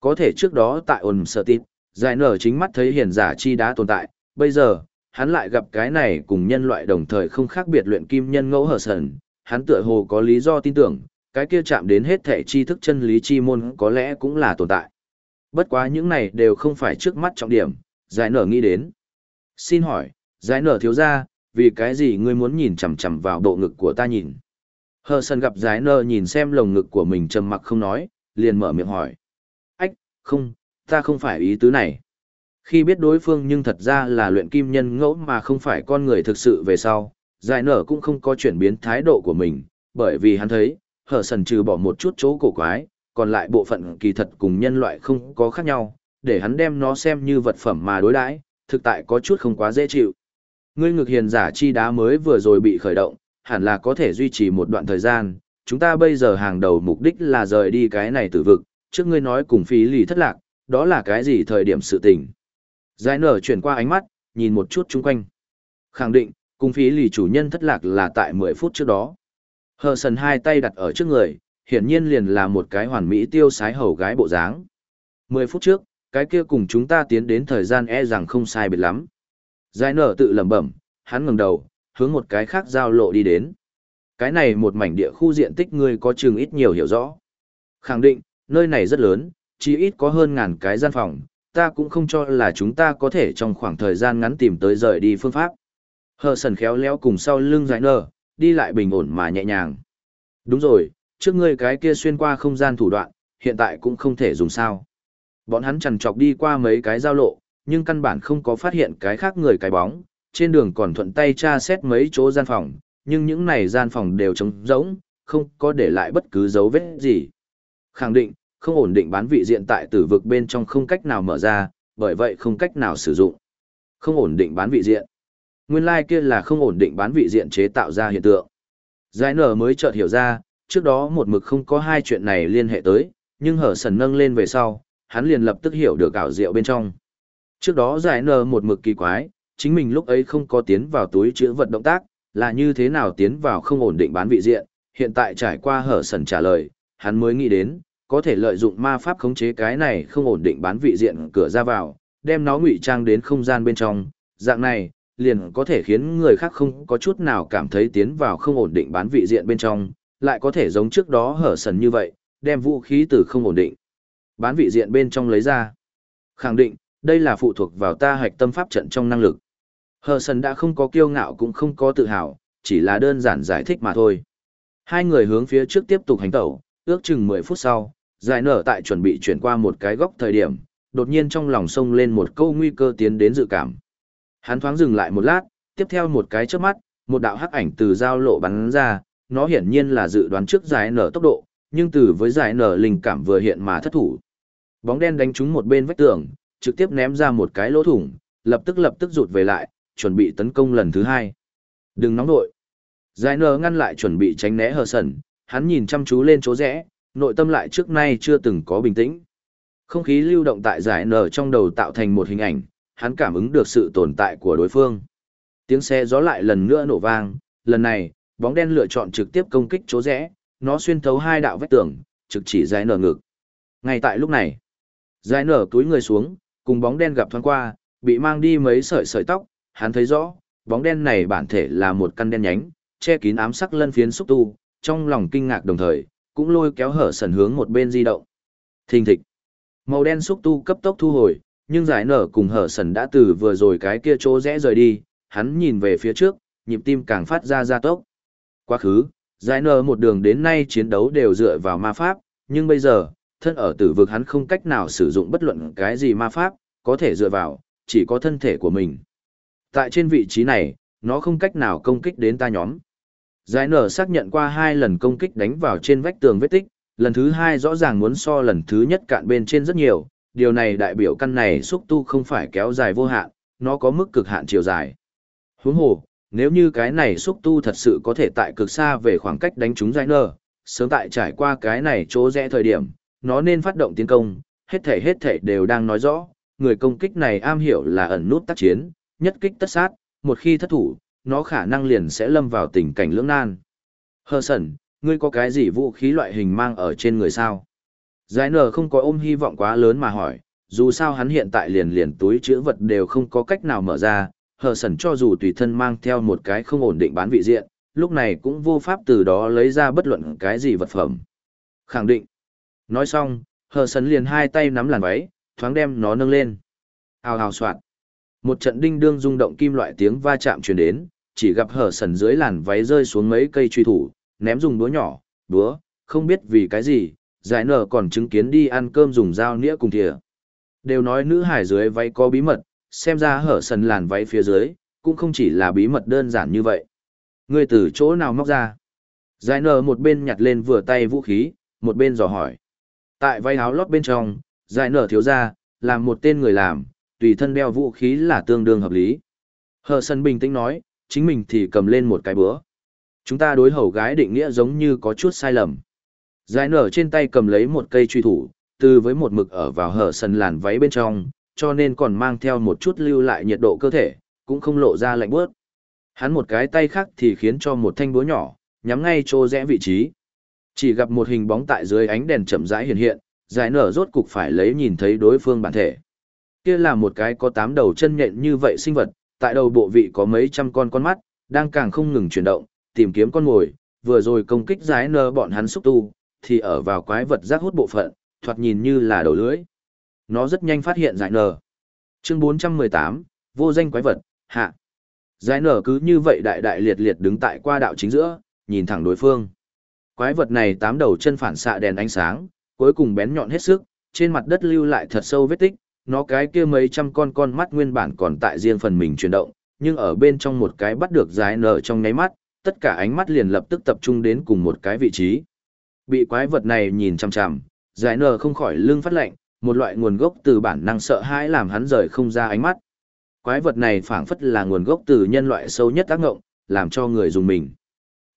Có thể trước đó tại ồn sở tít, giải nở chính mắt thấy hiền giả chi đá tồn tại, bây giờ, hắn lại gặp cái này cùng nhân loại đồng thời không khác biệt luyện kim nhân ngẫu hở sần, hắn tựa hồ có lý do tin tưởng, cái kia chạm đến hết thể tri thức chân lý chi môn có lẽ cũng là tồn tại. Bất quá những này đều không phải trước mắt trọng điểm, giải nở nghĩ đến. Xin hỏi, giải nở thiếu ra, vì cái gì ngươi muốn nhìn chằm chằm vào bộ ngực của ta nhìn? Hờ sân gặp giải nở nhìn xem lồng ngực của mình trầm mặc không nói, liền mở miệng hỏi. Không, ta không phải ý tứ này. Khi biết đối phương nhưng thật ra là luyện kim nhân ngẫu mà không phải con người thực sự về sau, giải nở cũng không có chuyển biến thái độ của mình, bởi vì hắn thấy, hở sần trừ bỏ một chút chỗ cổ quái, còn lại bộ phận kỳ thật cùng nhân loại không có khác nhau, để hắn đem nó xem như vật phẩm mà đối đãi, thực tại có chút không quá dễ chịu. Ngươi ngực hiền giả chi đá mới vừa rồi bị khởi động, hẳn là có thể duy trì một đoạn thời gian, chúng ta bây giờ hàng đầu mục đích là rời đi cái này tử vực, trước ngươi nói cùng phí lì thất lạc, đó là cái gì thời điểm sự tình. Giải nở chuyển qua ánh mắt, nhìn một chút chung quanh. Khẳng định, cùng phí lì chủ nhân thất lạc là tại 10 phút trước đó. Hờ sần hai tay đặt ở trước người, hiển nhiên liền là một cái hoàn mỹ tiêu sái hầu gái bộ dáng. 10 phút trước, cái kia cùng chúng ta tiến đến thời gian e rằng không sai biệt lắm. Giải nở tự lẩm bẩm, hắn ngẩng đầu, hướng một cái khác giao lộ đi đến. Cái này một mảnh địa khu diện tích ngươi có chừng ít nhiều hiểu rõ. Khẳng định, nơi này rất lớn, chỉ ít có hơn ngàn cái gian phòng, ta cũng không cho là chúng ta có thể trong khoảng thời gian ngắn tìm tới rời đi phương pháp. Hờ sần khéo léo cùng sau lưng giải nở, đi lại bình ổn mà nhẹ nhàng. Đúng rồi, trước ngươi cái kia xuyên qua không gian thủ đoạn, hiện tại cũng không thể dùng sao. Bọn hắn chằn chọc đi qua mấy cái giao lộ, nhưng căn bản không có phát hiện cái khác người cái bóng, trên đường còn thuận tay tra xét mấy chỗ gian phòng, nhưng những này gian phòng đều trống rỗng, không có để lại bất cứ dấu vết gì. Khẳng định, không ổn định bán vị diện tại tử vực bên trong không cách nào mở ra, bởi vậy không cách nào sử dụng. Không ổn định bán vị diện. Nguyên lai like kia là không ổn định bán vị diện chế tạo ra hiện tượng. Giải nở mới chợt hiểu ra, trước đó một mực không có hai chuyện này liên hệ tới, nhưng hở sần nâng lên về sau, hắn liền lập tức hiểu được ảo diệu bên trong. Trước đó giải nở một mực kỳ quái, chính mình lúc ấy không có tiến vào túi chữ vật động tác, là như thế nào tiến vào không ổn định bán vị diện, hiện tại trải qua hở sần trả lời, hắn mới nghĩ đến, có thể lợi dụng ma pháp khống chế cái này không ổn định bán vị diện cửa ra vào, đem nó ngụy trang đến không gian bên trong, dạng này, liền có thể khiến người khác không có chút nào cảm thấy tiến vào không ổn định bán vị diện bên trong, lại có thể giống trước đó hở sần như vậy, đem vũ khí từ không ổn định bán vị diện bên trong lấy ra. Khẳng định, đây là phụ thuộc vào ta hạch tâm pháp trận trong năng lực. Hờ sần đã không có kiêu ngạo cũng không có tự hào, chỉ là đơn giản giải thích mà thôi. Hai người hướng phía trước tiếp tục hành tẩu, ước chừng 10 phút sau, giải nở tại chuẩn bị chuyển qua một cái góc thời điểm, đột nhiên trong lòng sông lên một câu nguy cơ tiến đến dự cảm. Hắn thoáng dừng lại một lát, tiếp theo một cái chớp mắt, một đạo hắc ảnh từ giao lộ bắn ra, nó hiển nhiên là dự đoán trước giải nở tốc độ, nhưng từ với giải nở linh cảm vừa hiện mà thất thủ. Bóng đen đánh trúng một bên vách tường, trực tiếp ném ra một cái lỗ thủng, lập tức lập tức rụt về lại, chuẩn bị tấn công lần thứ hai. Đừng nóng đội. Giải nở ngăn lại chuẩn bị tránh né hờ sần, hắn nhìn chăm chú lên chỗ rẽ, nội tâm lại trước nay chưa từng có bình tĩnh. Không khí lưu động tại giải nở trong đầu tạo thành một hình ảnh, hắn cảm ứng được sự tồn tại của đối phương. Tiếng xe gió lại lần nữa nổ vang, lần này, bóng đen lựa chọn trực tiếp công kích chỗ rẽ, nó xuyên thấu hai đạo vách tường, trực chỉ giải nở ngực. Ngay tại lúc này, giải nở túi người xuống, cùng bóng đen gặp thoáng qua, bị mang đi mấy sợi sợi tóc, hắn thấy rõ, bóng đen này bản thể là một căn đen nhánh, che kín ám sắc lân phiến xúc tu, trong lòng kinh ngạc đồng thời, cũng lôi kéo hở sần hướng một bên di động. Thình thịch. Màu đen xúc tu cấp tốc thu hồi, nhưng giải nở cùng hở sần đã từ vừa rồi cái kia chỗ rẽ rời đi, hắn nhìn về phía trước, nhịp tim càng phát ra gia tốc. Quá khứ, giải nở một đường đến nay chiến đấu đều dựa vào ma pháp, nhưng bây giờ, thân ở tử vực hắn không cách nào sử dụng bất luận cái gì ma pháp, có thể dựa vào, chỉ có thân thể của mình. Tại trên vị trí này, nó không cách nào công kích đến ta nhóm. Giải nở xác nhận qua hai lần công kích đánh vào trên vách tường vết tích, lần thứ hai rõ ràng muốn so lần thứ nhất cạn bên trên rất nhiều, điều này đại biểu căn này xúc tu không phải kéo dài vô hạn, nó có mức cực hạn chiều dài. Huống hồ, nếu như cái này xúc tu thật sự có thể tại cực xa về khoảng cách đánh trúng giải nở, sớm tại trải qua cái này chỗ rẽ thời điểm, nó nên phát động tiến công, hết thể hết thể đều đang nói rõ, người công kích này am hiểu là ẩn nút tác chiến, nhất kích tất sát, một khi thất thủ, nó khả năng liền sẽ lâm vào tình cảnh lưỡng nan. Hơ sẩn, ngươi có cái gì vũ khí loại hình mang ở trên người sao? Giải nở không có ôm hy vọng quá lớn mà hỏi, dù sao hắn hiện tại liền liền túi chữ vật đều không có cách nào mở ra, hờ sẩn cho dù tùy thân mang theo một cái không ổn định bán vị diện, lúc này cũng vô pháp từ đó lấy ra bất luận cái gì vật phẩm. Khẳng định. Nói xong, hờ sẩn liền hai tay nắm làn váy, thoáng đem nó nâng lên. Hào hào soạn. Một trận đinh đương rung động kim loại tiếng va chạm truyền đến, chỉ gặp hở sần dưới làn váy rơi xuống mấy cây truy thủ, ném dùng đũa nhỏ, đũa, không biết vì cái gì, giải nở còn chứng kiến đi ăn cơm dùng dao nĩa cùng thìa. Đều nói nữ hải dưới váy có bí mật, xem ra hở sần làn váy phía dưới, cũng không chỉ là bí mật đơn giản như vậy. Người từ chỗ nào móc ra? Giải nở một bên nhặt lên vừa tay vũ khí, một bên dò hỏi. Tại váy áo lót bên trong, giải nở thiếu ra, làm một tên người làm, tùy thân đeo vũ khí là tương đương hợp lý. Hờ sân bình tĩnh nói, chính mình thì cầm lên một cái bữa. Chúng ta đối hầu gái định nghĩa giống như có chút sai lầm. Giải nở trên tay cầm lấy một cây truy thủ, từ với một mực ở vào hở sân làn váy bên trong, cho nên còn mang theo một chút lưu lại nhiệt độ cơ thể, cũng không lộ ra lạnh bớt. Hắn một cái tay khác thì khiến cho một thanh búa nhỏ, nhắm ngay chỗ rẽ vị trí. Chỉ gặp một hình bóng tại dưới ánh đèn chậm rãi hiện hiện, giải nở rốt cục phải lấy nhìn thấy đối phương bản thể. Kia là một cái có tám đầu chân nhện như vậy sinh vật, tại đầu bộ vị có mấy trăm con con mắt, đang càng không ngừng chuyển động, tìm kiếm con mồi, vừa rồi công kích giái nơ bọn hắn xúc tu, thì ở vào quái vật rác hút bộ phận, thoạt nhìn như là đầu lưới. Nó rất nhanh phát hiện giải nở. Chương 418, vô danh quái vật, hạ. Giải nở cứ như vậy đại đại liệt liệt đứng tại qua đạo chính giữa, nhìn thẳng đối phương. Quái vật này tám đầu chân phản xạ đèn ánh sáng, cuối cùng bén nhọn hết sức, trên mặt đất lưu lại thật sâu vết tích, nó cái kia mấy trăm con con mắt nguyên bản còn tại riêng phần mình chuyển động, nhưng ở bên trong một cái bắt được dài nở trong nháy mắt, tất cả ánh mắt liền lập tức tập trung đến cùng một cái vị trí. Bị quái vật này nhìn chằm chằm, dài nở không khỏi lưng phát lạnh, một loại nguồn gốc từ bản năng sợ hãi làm hắn rời không ra ánh mắt. Quái vật này phảng phất là nguồn gốc từ nhân loại sâu nhất tác ngộng, làm cho người dùng mình.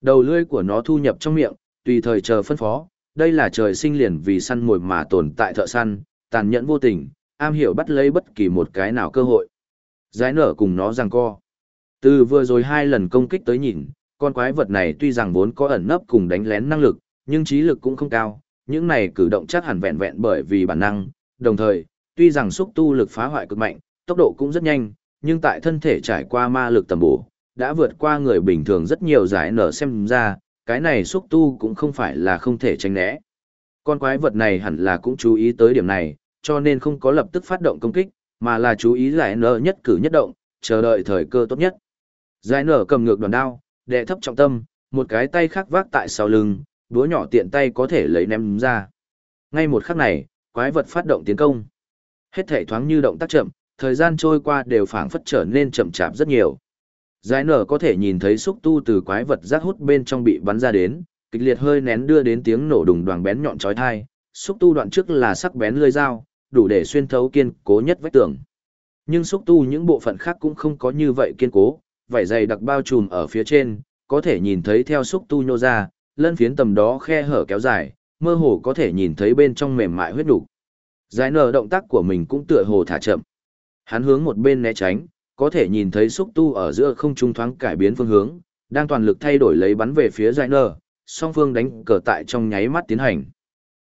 Đầu lưỡi của nó thu nhập trong miệng, tùy thời chờ phân phó, đây là trời sinh liền vì săn mồi mà tồn tại thợ săn, tàn nhẫn vô tình, am hiểu bắt lấy bất kỳ một cái nào cơ hội. Giải nở cùng nó rằng co. Từ vừa rồi hai lần công kích tới nhìn, con quái vật này tuy rằng vốn có ẩn nấp cùng đánh lén năng lực, nhưng trí lực cũng không cao, những này cử động chắc hẳn vẹn vẹn bởi vì bản năng, đồng thời, tuy rằng xúc tu lực phá hoại cực mạnh, tốc độ cũng rất nhanh, nhưng tại thân thể trải qua ma lực tầm bổ, đã vượt qua người bình thường rất nhiều giải nở xem ra, cái này xúc tu cũng không phải là không thể tránh né. Con quái vật này hẳn là cũng chú ý tới điểm này, cho nên không có lập tức phát động công kích, mà là chú ý giải nở nhất cử nhất động, chờ đợi thời cơ tốt nhất. Giải nở cầm ngược đoàn đao, đệ thấp trọng tâm, một cái tay khác vác tại sau lưng, đũa nhỏ tiện tay có thể lấy ném ra. Ngay một khắc này, quái vật phát động tiến công. Hết thể thoáng như động tác chậm, thời gian trôi qua đều phảng phất trở nên chậm chạp rất nhiều. Giải nở có thể nhìn thấy xúc tu từ quái vật rác hút bên trong bị bắn ra đến, kịch liệt hơi nén đưa đến tiếng nổ đùng đoàn bén nhọn chói tai, xúc tu đoạn trước là sắc bén lưỡi dao, đủ để xuyên thấu kiên cố nhất vách tường. Nhưng xúc tu những bộ phận khác cũng không có như vậy kiên cố, vảy dày đặc bao trùm ở phía trên, có thể nhìn thấy theo xúc tu nhô ra, lân phiến tầm đó khe hở kéo dài, mơ hồ có thể nhìn thấy bên trong mềm mại huyết đủ. Giải nở động tác của mình cũng tựa hồ thả chậm. Hắn hướng một bên né tránh, có thể nhìn thấy xúc tu ở giữa không trung thoáng cải biến phương hướng, đang toàn lực thay đổi lấy bắn về phía giải nở, song phương đánh cờ tại trong nháy mắt tiến hành.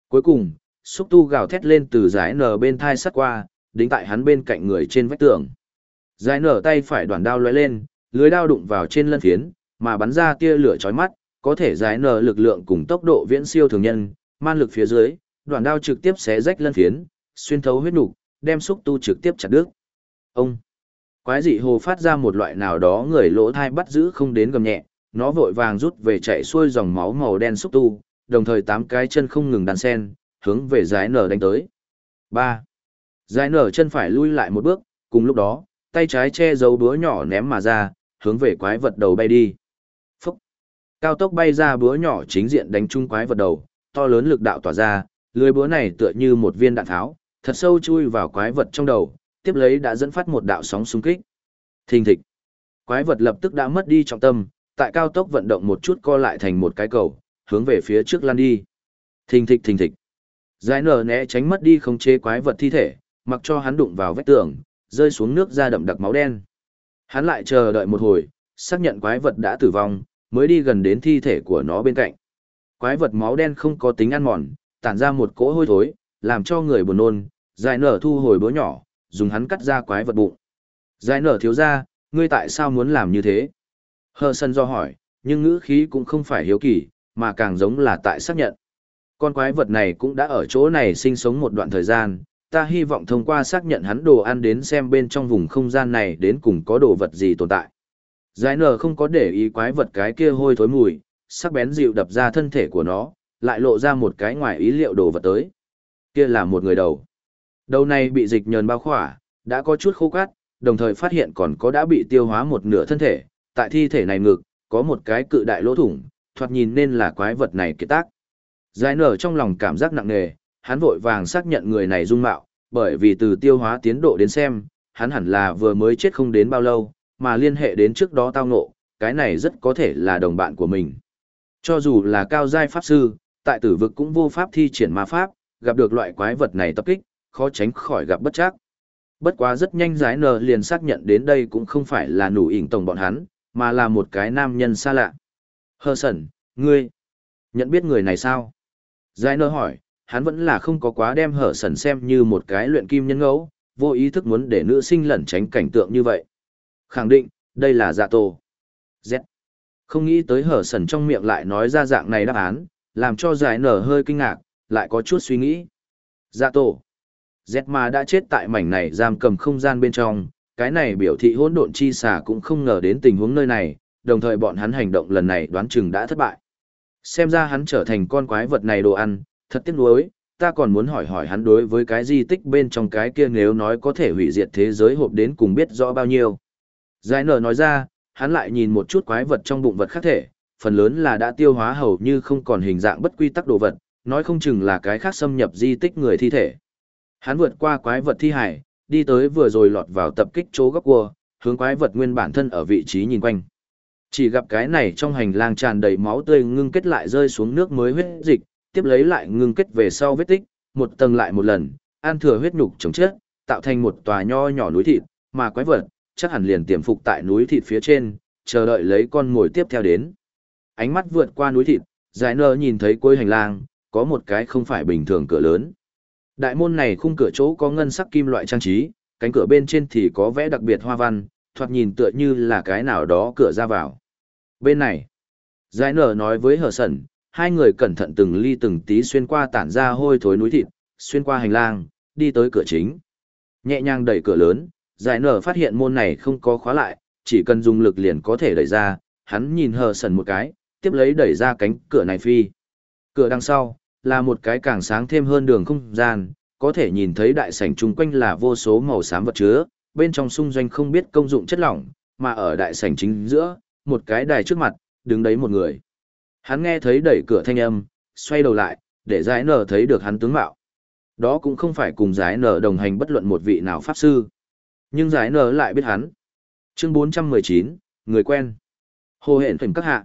Cuối cùng, xúc tu gào thét lên từ giải nở bên thai sắt qua, đính tại hắn bên cạnh người trên vách tường. Giải nở tay phải đoàn đao lóe lên, lưới đao đụng vào trên lân phiến, mà bắn ra tia lửa chói mắt, có thể giải nở lực lượng cùng tốc độ viễn siêu thường nhân, man lực phía dưới, đoàn đao trực tiếp xé rách lân phiến, xuyên thấu huyết nục, đem xúc tu trực tiếp chặt đứt. Ông Quái dị hồ phát ra một loại nào đó người lỗ thai bắt giữ không đến gầm nhẹ, nó vội vàng rút về chạy xuôi dòng máu màu đen xúc tu, đồng thời tám cái chân không ngừng đàn sen, hướng về giải nở đánh tới. 3. Giải nở chân phải lui lại một bước, cùng lúc đó, tay trái che giấu búa nhỏ ném mà ra, hướng về quái vật đầu bay đi. Phúc! Cao tốc bay ra búa nhỏ chính diện đánh trúng quái vật đầu, to lớn lực đạo tỏa ra, lưới búa này tựa như một viên đạn tháo, thật sâu chui vào quái vật trong đầu, tiếp lấy đã dẫn phát một đạo sóng xung kích. Thình thịch. Quái vật lập tức đã mất đi trọng tâm, tại cao tốc vận động một chút co lại thành một cái cầu, hướng về phía trước lăn đi. Thình thịch thình thịch. Giải nở né tránh mất đi không chế quái vật thi thể, mặc cho hắn đụng vào vách tường, rơi xuống nước ra đậm đặc máu đen. Hắn lại chờ đợi một hồi, xác nhận quái vật đã tử vong, mới đi gần đến thi thể của nó bên cạnh. Quái vật máu đen không có tính ăn mòn, tản ra một cỗ hôi thối, làm cho người buồn nôn, giải nở thu hồi bữa nhỏ, dùng hắn cắt ra quái vật bụng. Giải nở thiếu ra, ngươi tại sao muốn làm như thế? Hờ sân do hỏi, nhưng ngữ khí cũng không phải hiếu kỳ, mà càng giống là tại xác nhận. Con quái vật này cũng đã ở chỗ này sinh sống một đoạn thời gian, ta hy vọng thông qua xác nhận hắn đồ ăn đến xem bên trong vùng không gian này đến cùng có đồ vật gì tồn tại. Giải nở không có để ý quái vật cái kia hôi thối mùi, sắc bén dịu đập ra thân thể của nó, lại lộ ra một cái ngoài ý liệu đồ vật tới. Kia là một người đầu. Đầu này bị dịch nhờn bao khỏa, đã có chút khô cát, đồng thời phát hiện còn có đã bị tiêu hóa một nửa thân thể, tại thi thể này ngực, có một cái cự đại lỗ thủng, thoạt nhìn nên là quái vật này kiệt tác. Giải nở trong lòng cảm giác nặng nề, hắn vội vàng xác nhận người này dung mạo, bởi vì từ tiêu hóa tiến độ đến xem, hắn hẳn là vừa mới chết không đến bao lâu, mà liên hệ đến trước đó tao ngộ, cái này rất có thể là đồng bạn của mình. Cho dù là cao giai pháp sư, tại tử vực cũng vô pháp thi triển ma pháp, gặp được loại quái vật này tập kích, khó tránh khỏi gặp bất trắc. Bất quá rất nhanh giải nờ liền xác nhận đến đây cũng không phải là nủ ỉn tổng bọn hắn, mà là một cái nam nhân xa lạ. Hơ sẩn, ngươi, nhận biết người này sao? Giải nơ hỏi, hắn vẫn là không có quá đem hở sẩn xem như một cái luyện kim nhân ngẫu, vô ý thức muốn để nữ sinh lẩn tránh cảnh tượng như vậy. Khẳng định, đây là dạ tổ. Z. Không nghĩ tới hở sẩn trong miệng lại nói ra dạng này đáp án, làm cho giải nở hơi kinh ngạc, lại có chút suy nghĩ. Dạ tổ. Z mà đã chết tại mảnh này giam cầm không gian bên trong, cái này biểu thị hỗn độn chi xà cũng không ngờ đến tình huống nơi này, đồng thời bọn hắn hành động lần này đoán chừng đã thất bại. Xem ra hắn trở thành con quái vật này đồ ăn, thật tiếc nuối, ta còn muốn hỏi hỏi hắn đối với cái di tích bên trong cái kia nếu nói có thể hủy diệt thế giới hộp đến cùng biết rõ bao nhiêu. Giải nở nói ra, hắn lại nhìn một chút quái vật trong bụng vật khác thể, phần lớn là đã tiêu hóa hầu như không còn hình dạng bất quy tắc đồ vật, nói không chừng là cái khác xâm nhập di tích người thi thể. Hắn vượt qua quái vật thi hải, đi tới vừa rồi lọt vào tập kích chỗ góc cua, hướng quái vật nguyên bản thân ở vị trí nhìn quanh. Chỉ gặp cái này trong hành lang tràn đầy máu tươi ngưng kết lại rơi xuống nước mới huyết dịch, tiếp lấy lại ngưng kết về sau vết tích, một tầng lại một lần, an thừa huyết nhục chống chết, tạo thành một tòa nho nhỏ núi thịt, mà quái vật, chắc hẳn liền tiềm phục tại núi thịt phía trên, chờ đợi lấy con mồi tiếp theo đến. Ánh mắt vượt qua núi thịt, giải nơ nhìn thấy cuối hành lang, có một cái không phải bình thường cửa lớn. Đại môn này khung cửa chỗ có ngân sắc kim loại trang trí, cánh cửa bên trên thì có vẽ đặc biệt hoa văn, thoạt nhìn tựa như là cái nào đó cửa ra vào. Bên này, giải nở nói với hờ sẩn, hai người cẩn thận từng ly từng tí xuyên qua tản ra hôi thối núi thịt, xuyên qua hành lang, đi tới cửa chính. Nhẹ nhàng đẩy cửa lớn, giải nở phát hiện môn này không có khóa lại, chỉ cần dùng lực liền có thể đẩy ra, hắn nhìn hờ sần một cái, tiếp lấy đẩy ra cánh cửa này phi. Cửa đằng sau, là một cái càng sáng thêm hơn đường không gian, có thể nhìn thấy đại sảnh chung quanh là vô số màu xám vật chứa, bên trong xung doanh không biết công dụng chất lỏng, mà ở đại sảnh chính giữa, một cái đài trước mặt, đứng đấy một người. Hắn nghe thấy đẩy cửa thanh âm, xoay đầu lại, để giải nở thấy được hắn tướng mạo. Đó cũng không phải cùng giải nở đồng hành bất luận một vị nào pháp sư. Nhưng giải nở lại biết hắn. Chương 419, người quen. Hồ hẹn thỉnh các hạ.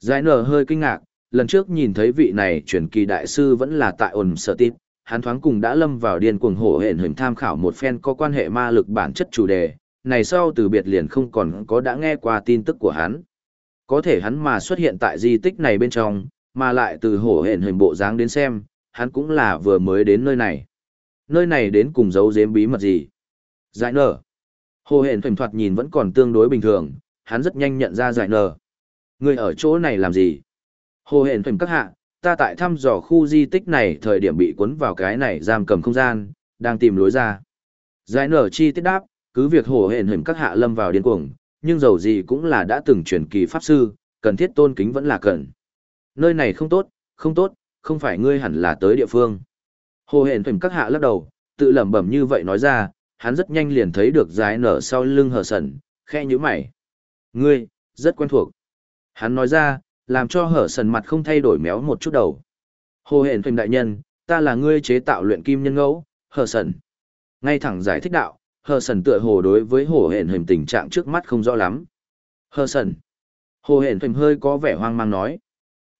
Giải nở hơi kinh ngạc, lần trước nhìn thấy vị này truyền kỳ đại sư vẫn là tại ổn sở tít. Hắn thoáng cùng đã lâm vào điên cuồng hổ hển hình tham khảo một phen có quan hệ ma lực bản chất chủ đề. Này sau từ biệt liền không còn có đã nghe qua tin tức của hắn. Có thể hắn mà xuất hiện tại di tích này bên trong, mà lại từ hổ hển hình bộ dáng đến xem, hắn cũng là vừa mới đến nơi này. Nơi này đến cùng giấu giếm bí mật gì? Giải nở. Hồ hển thỉnh thoạt nhìn vẫn còn tương đối bình thường, hắn rất nhanh nhận ra giải nở. Người ở chỗ này làm gì? Hồ hển thỉnh các hạ, ta tại thăm dò khu di tích này thời điểm bị cuốn vào cái này giam cầm không gian, đang tìm lối ra. Giải nở chi tiết đáp, cứ việc hồ hển hình các hạ lâm vào điên cuồng, nhưng dầu gì cũng là đã từng truyền kỳ pháp sư, cần thiết tôn kính vẫn là cần. Nơi này không tốt, không tốt, không phải ngươi hẳn là tới địa phương. Hồ hển hình các hạ lắc đầu, tự lẩm bẩm như vậy nói ra, hắn rất nhanh liền thấy được giải nở sau lưng hờ sẩn, khe như mày. Ngươi, rất quen thuộc. Hắn nói ra, làm cho hở sần mặt không thay đổi méo một chút đầu. Hồ hển thuỳnh đại nhân, ta là ngươi chế tạo luyện kim nhân ngẫu, hở sần. Ngay thẳng giải thích đạo, hờ sần tựa hồ đối với hồ hển hình tình trạng trước mắt không rõ lắm. Hờ sần. Hồ hển thuỳnh hơi có vẻ hoang mang nói.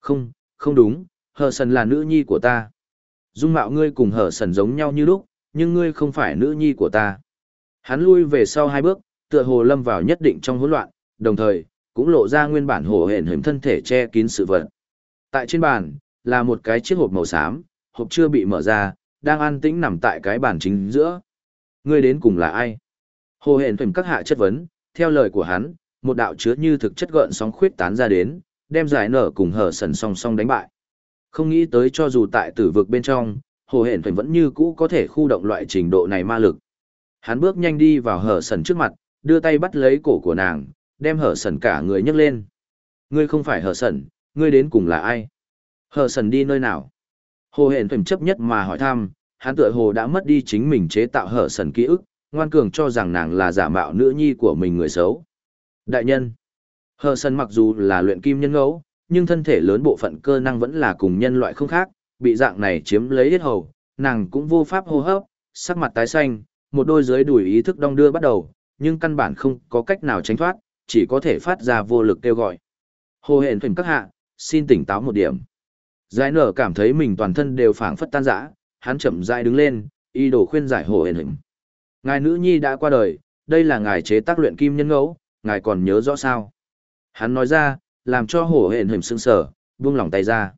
Không không đúng hờ sần là nữ nhi của ta. Dung mạo ngươi cùng hờ sần giống nhau như lúc nhưng ngươi không phải nữ nhi của ta. Hắn lui về sau hai bước tựa hồ lâm vào nhất định trong hỗn loạn đồng thời cũng lộ ra nguyên bản hồ hển hình thân thể che kín sự vật tại trên bàn là một cái chiếc hộp màu xám hộp chưa bị mở ra, đang an tĩnh nằm tại cái bàn chính giữa. Ngươi đến cùng là ai? Hồ hển thuyền các hạ chất vấn, theo lời của hắn, một đạo chứa như thực chất gợn sóng khuyết tán ra đến, đem giải nở cùng hở sần song song đánh bại. Không nghĩ tới cho dù tại tử vực bên trong, hồ hển thuyền vẫn như cũ có thể khu động loại trình độ này ma lực. Hắn bước nhanh đi vào hở sần trước mặt, đưa tay bắt lấy cổ của nàng, đem hở sần cả người nhấc lên. Ngươi không phải hở sần, ngươi đến cùng là ai? Hở sần đi nơi nào? Hồ hển phềm chấp nhất mà hỏi thăm, hắn tựa hồ đã mất đi chính mình chế tạo hở sần ký ức, ngoan cường cho rằng nàng là giả mạo nữ nhi của mình người xấu. Đại nhân, hở sần mặc dù là luyện kim nhân ngẫu, nhưng thân thể lớn bộ phận cơ năng vẫn là cùng nhân loại không khác, bị dạng này chiếm lấy hết hầu, nàng cũng vô pháp hô hấp, sắc mặt tái xanh, một đôi dưới đùi ý thức đong đưa bắt đầu, nhưng căn bản không có cách nào tránh thoát, chỉ có thể phát ra vô lực kêu gọi. Hồ hển thuyền các hạ, xin tỉnh táo một điểm. Giải nở cảm thấy mình toàn thân đều phảng phất tan rã, hắn chậm rãi đứng lên, y đồ khuyên giải hồ hển hình. Ngài nữ nhi đã qua đời, đây là ngài chế tác luyện kim nhân ngẫu, ngài còn nhớ rõ sao? Hắn nói ra, làm cho hồ hển hình sưng sở, buông lỏng tay ra.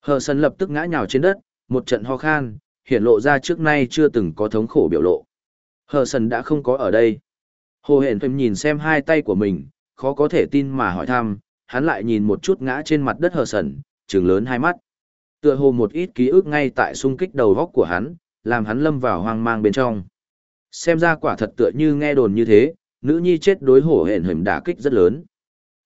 Hờ sân lập tức ngã nhào trên đất, một trận ho khan, hiện lộ ra trước nay chưa từng có thống khổ biểu lộ. Hờ sân đã không có ở đây. Hồ hển phim nhìn xem hai tay của mình, khó có thể tin mà hỏi thăm, hắn lại nhìn một chút ngã trên mặt đất hờ sẩn, trừng lớn hai mắt. Tựa hồ một ít ký ức ngay tại xung kích đầu góc của hắn, làm hắn lâm vào hoang mang bên trong. Xem ra quả thật tựa như nghe đồn như thế, nữ nhi chết đối hổ hển hình đả kích rất lớn.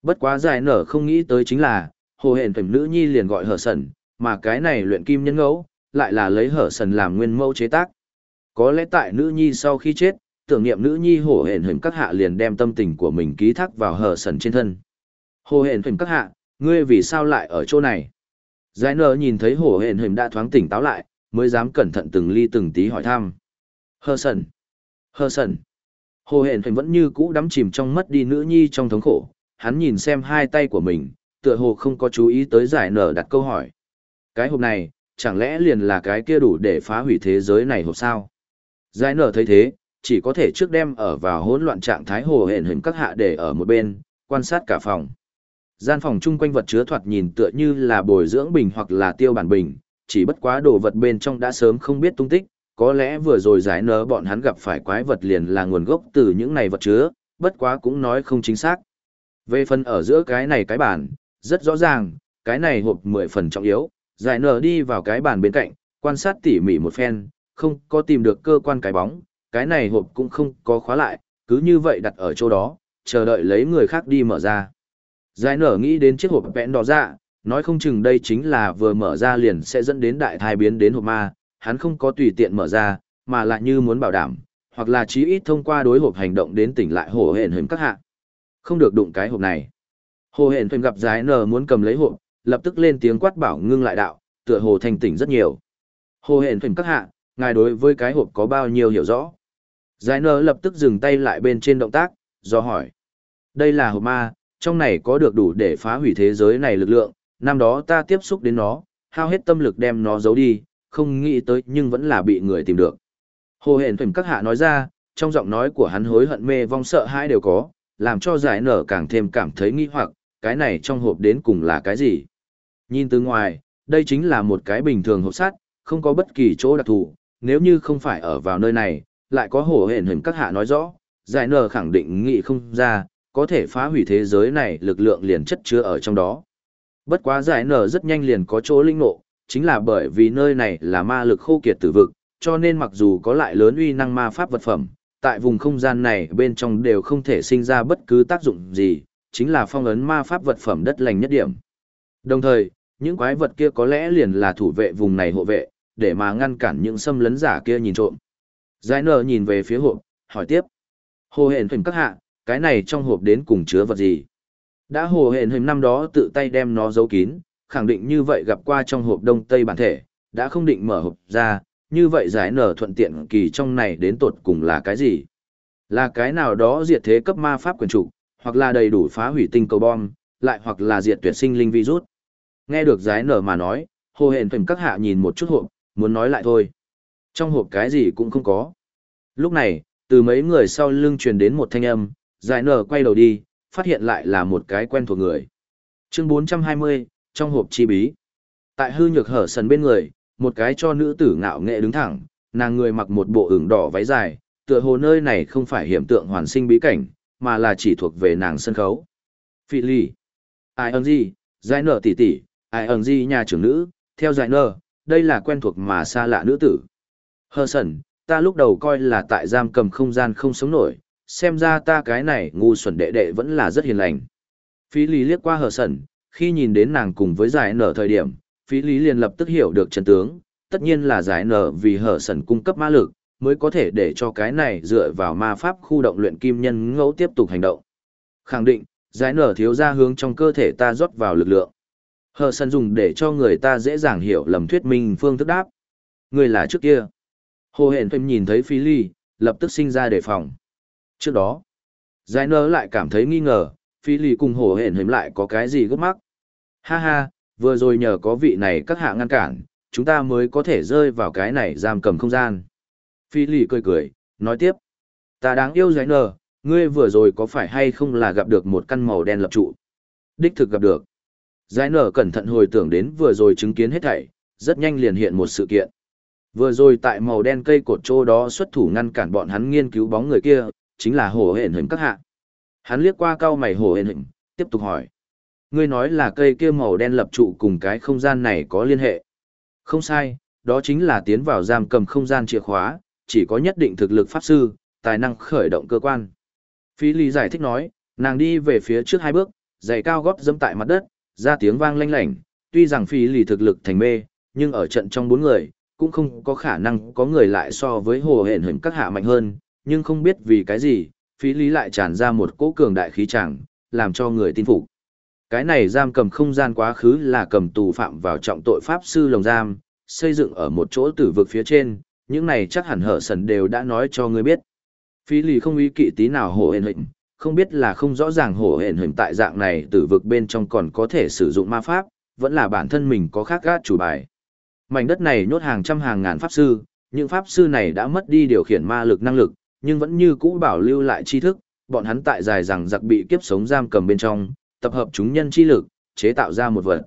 Bất quá dài nở không nghĩ tới chính là, hồ hển hình nữ nhi liền gọi hở sẩn, mà cái này luyện kim nhân ngẫu, lại là lấy hở sần làm nguyên mẫu chế tác. Có lẽ tại nữ nhi sau khi chết, tưởng niệm nữ nhi hồ hển hình các hạ liền đem tâm tình của mình ký thác vào hờ sần trên thân. Hồ hển hình các hạ, ngươi vì sao lại ở chỗ này? Giải nở nhìn thấy hồ hển hình đã thoáng tỉnh táo lại, mới dám cẩn thận từng ly từng tí hỏi thăm. Hờ sần. Hờ sần. Hồ hển hình vẫn như cũ đắm chìm trong mất đi nữ nhi trong thống khổ, hắn nhìn xem hai tay của mình, tựa hồ không có chú ý tới giải nở đặt câu hỏi. Cái hộp này, chẳng lẽ liền là cái kia đủ để phá hủy thế giới này hộp sao? Giải nở thấy thế, chỉ có thể trước đem ở vào hỗn loạn trạng thái hồ hển hình các hạ để ở một bên, quan sát cả phòng. Gian phòng chung quanh vật chứa thoạt nhìn tựa như là bồi dưỡng bình hoặc là tiêu bản bình, chỉ bất quá đồ vật bên trong đã sớm không biết tung tích, có lẽ vừa rồi giải nở bọn hắn gặp phải quái vật liền là nguồn gốc từ những này vật chứa, bất quá cũng nói không chính xác. Về phần ở giữa cái này cái bản, rất rõ ràng, cái này hộp 10 phần trọng yếu, giải nở đi vào cái bàn bên cạnh, quan sát tỉ mỉ một phen, không có tìm được cơ quan cái bóng, cái này hộp cũng không có khóa lại, cứ như vậy đặt ở chỗ đó, chờ đợi lấy người khác đi mở ra. Giải nở nghĩ đến chiếc hộp vẽn đỏ ra, nói không chừng đây chính là vừa mở ra liền sẽ dẫn đến đại thai biến đến hộp ma, hắn không có tùy tiện mở ra, mà lại như muốn bảo đảm, hoặc là chí ít thông qua đối hộp hành động đến tỉnh lại hổ hển hình các hạ. Không được đụng cái hộp này. Hồ hển hình gặp giải nở muốn cầm lấy hộp, lập tức lên tiếng quát bảo ngưng lại đạo, tựa hồ thành tỉnh rất nhiều. Hồ hển hình các hạ, ngài đối với cái hộp có bao nhiêu hiểu rõ. Giải nở lập tức dừng tay lại bên trên động tác, do hỏi. Đây là hộp ma, trong này có được đủ để phá hủy thế giới này lực lượng, năm đó ta tiếp xúc đến nó, hao hết tâm lực đem nó giấu đi, không nghĩ tới nhưng vẫn là bị người tìm được. Hồ hển phềm các hạ nói ra, trong giọng nói của hắn hối hận mê vong sợ hãi đều có, làm cho giải nở càng thêm cảm thấy nghi hoặc, cái này trong hộp đến cùng là cái gì. Nhìn từ ngoài, đây chính là một cái bình thường hộp sắt, không có bất kỳ chỗ đặc thù, nếu như không phải ở vào nơi này, lại có hổ hển hình các hạ nói rõ, giải nở khẳng định nghị không ra, có thể phá hủy thế giới này lực lượng liền chất chứa ở trong đó. Bất quá giải nở rất nhanh liền có chỗ linh ngộ, chính là bởi vì nơi này là ma lực khô kiệt tử vực, cho nên mặc dù có lại lớn uy năng ma pháp vật phẩm, tại vùng không gian này bên trong đều không thể sinh ra bất cứ tác dụng gì, chính là phong ấn ma pháp vật phẩm đất lành nhất điểm. Đồng thời, những quái vật kia có lẽ liền là thủ vệ vùng này hộ vệ, để mà ngăn cản những xâm lấn giả kia nhìn trộm. Giải nở nhìn về phía hộp, hỏi tiếp. Hồ hển hình các hạ, cái này trong hộp đến cùng chứa vật gì. Đã hồ hển hình năm đó tự tay đem nó giấu kín, khẳng định như vậy gặp qua trong hộp đông tây bản thể, đã không định mở hộp ra, như vậy giải nở thuận tiện kỳ trong này đến tột cùng là cái gì? Là cái nào đó diệt thế cấp ma pháp quyền chủ, hoặc là đầy đủ phá hủy tinh cầu bom, lại hoặc là diệt tuyệt sinh linh virus. Nghe được giải nở mà nói, hồ hển hình các hạ nhìn một chút hộp, muốn nói lại thôi. Trong hộp cái gì cũng không có. Lúc này, từ mấy người sau lưng truyền đến một thanh âm, giải nở quay đầu đi, phát hiện lại là một cái quen thuộc người. Chương 420, trong hộp chi bí. Tại hư nhược hở sần bên người, một cái cho nữ tử ngạo nghệ đứng thẳng, nàng người mặc một bộ ửng đỏ váy dài, tựa hồ nơi này không phải hiểm tượng hoàn sinh bí cảnh, mà là chỉ thuộc về nàng sân khấu. Phi ly. Ai ơn gì, giải nở tỷ tỷ, ai ơn gì nhà trưởng nữ, theo giải nở, đây là quen thuộc mà xa lạ nữ tử. Hơ sần, ta lúc đầu coi là tại giam cầm không gian không sống nổi, xem ra ta cái này ngu xuẩn đệ đệ vẫn là rất hiền lành. Phi lý liếc qua hờ sẩn, khi nhìn đến nàng cùng với giải nở thời điểm, Phi lý liền lập tức hiểu được chân tướng, tất nhiên là giải nở vì hờ sẩn cung cấp ma lực, mới có thể để cho cái này dựa vào ma pháp khu động luyện kim nhân ngẫu tiếp tục hành động. Khẳng định, giải nở thiếu ra hướng trong cơ thể ta rót vào lực lượng. Hờ sẩn dùng để cho người ta dễ dàng hiểu lầm thuyết minh phương thức đáp. Người là trước kia. Hồ hển phim nhìn thấy Phi Ly, lập tức sinh ra đề phòng. Trước đó, giải nở lại cảm thấy nghi ngờ, Phi Ly cùng hồ hển hình lại có cái gì gấp mắc. Ha ha, vừa rồi nhờ có vị này các hạ ngăn cản, chúng ta mới có thể rơi vào cái này giam cầm không gian. Phi Ly cười cười, nói tiếp. Ta đáng yêu giải nở, ngươi vừa rồi có phải hay không là gặp được một căn màu đen lập trụ? Đích thực gặp được. Giải nở cẩn thận hồi tưởng đến vừa rồi chứng kiến hết thảy, rất nhanh liền hiện một sự kiện. Vừa rồi tại màu đen cây cột trô đó xuất thủ ngăn cản bọn hắn nghiên cứu bóng người kia, chính là hồ hển hình các hạ. Hắn liếc qua cao mày hồ hển hình, tiếp tục hỏi. Ngươi nói là cây kia màu đen lập trụ cùng cái không gian này có liên hệ. Không sai, đó chính là tiến vào giam cầm không gian chìa khóa, chỉ có nhất định thực lực pháp sư, tài năng khởi động cơ quan. Phí Lý giải thích nói, nàng đi về phía trước hai bước, giày cao gót dẫm tại mặt đất, ra tiếng vang lanh lảnh, tuy rằng Phí Lý thực lực thành mê, nhưng ở trận trong bốn người, cũng không có khả năng có người lại so với hồ hển hình các hạ mạnh hơn, nhưng không biết vì cái gì, Phí Lý lại tràn ra một cỗ cường đại khí chẳng, làm cho người tin phục. Cái này giam cầm không gian quá khứ là cầm tù phạm vào trọng tội pháp sư lồng giam, xây dựng ở một chỗ tử vực phía trên, những này chắc hẳn hở sần đều đã nói cho ngươi biết. Phí lý không ý kỵ tí nào hồ hển hình, không biết là không rõ ràng hổ hển hình tại dạng này tử vực bên trong còn có thể sử dụng ma pháp, vẫn là bản thân mình có khác gác chủ bài. Mảnh đất này nhốt hàng trăm hàng ngàn pháp sư, những pháp sư này đã mất đi điều khiển ma lực năng lực, nhưng vẫn như cũ bảo lưu lại tri thức, bọn hắn tại dài rằng giặc bị kiếp sống giam cầm bên trong, tập hợp chúng nhân chi lực, chế tạo ra một vật.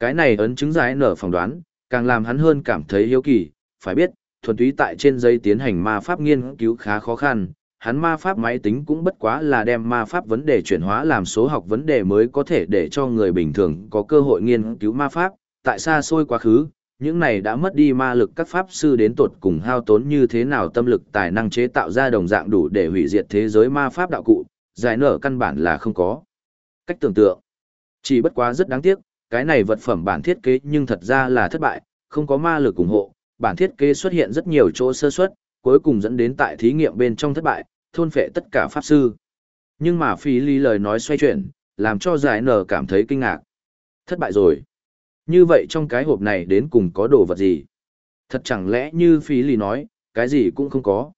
Cái này ấn chứng giải nở phỏng đoán, càng làm hắn hơn cảm thấy hiếu kỳ, phải biết, thuần túy tại trên dây tiến hành ma pháp nghiên cứu khá khó khăn, hắn ma pháp máy tính cũng bất quá là đem ma pháp vấn đề chuyển hóa làm số học vấn đề mới có thể để cho người bình thường có cơ hội nghiên cứu ma pháp, tại xa xôi quá khứ, những này đã mất đi ma lực các pháp sư đến tột cùng hao tốn như thế nào tâm lực tài năng chế tạo ra đồng dạng đủ để hủy diệt thế giới ma pháp đạo cụ, giải nở căn bản là không có. Cách tưởng tượng, chỉ bất quá rất đáng tiếc, cái này vật phẩm bản thiết kế nhưng thật ra là thất bại, không có ma lực ủng hộ, bản thiết kế xuất hiện rất nhiều chỗ sơ suất, cuối cùng dẫn đến tại thí nghiệm bên trong thất bại, thôn phệ tất cả pháp sư. Nhưng mà phi lý lời nói xoay chuyển, làm cho giải nở cảm thấy kinh ngạc. Thất bại rồi. Như vậy trong cái hộp này đến cùng có đồ vật gì? Thật chẳng lẽ như phí lì nói, cái gì cũng không có.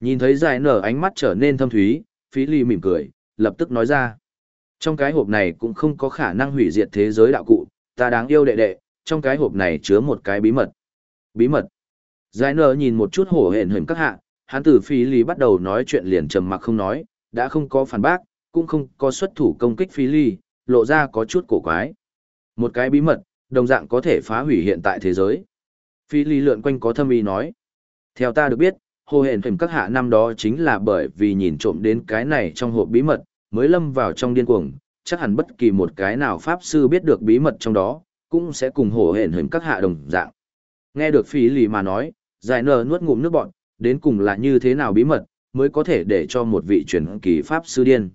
Nhìn thấy giải nở ánh mắt trở nên thâm thúy, phí lì mỉm cười, lập tức nói ra. Trong cái hộp này cũng không có khả năng hủy diệt thế giới đạo cụ, ta đáng yêu đệ đệ, trong cái hộp này chứa một cái bí mật. Bí mật. Giải nở nhìn một chút hổ hển hển các hạ, hắn từ phí lì bắt đầu nói chuyện liền trầm mặc không nói, đã không có phản bác, cũng không có xuất thủ công kích phí lì, lộ ra có chút cổ quái. Một cái bí mật, đồng dạng có thể phá hủy hiện tại thế giới. Phi ly lượn quanh có thâm ý nói. Theo ta được biết, hồ hển phềm các hạ năm đó chính là bởi vì nhìn trộm đến cái này trong hộp bí mật, mới lâm vào trong điên cuồng, chắc hẳn bất kỳ một cái nào pháp sư biết được bí mật trong đó, cũng sẽ cùng hồ hển hển các hạ đồng dạng. Nghe được phi lì mà nói, giải nờ nuốt ngụm nước bọn, đến cùng là như thế nào bí mật, mới có thể để cho một vị truyền kỳ pháp sư điên.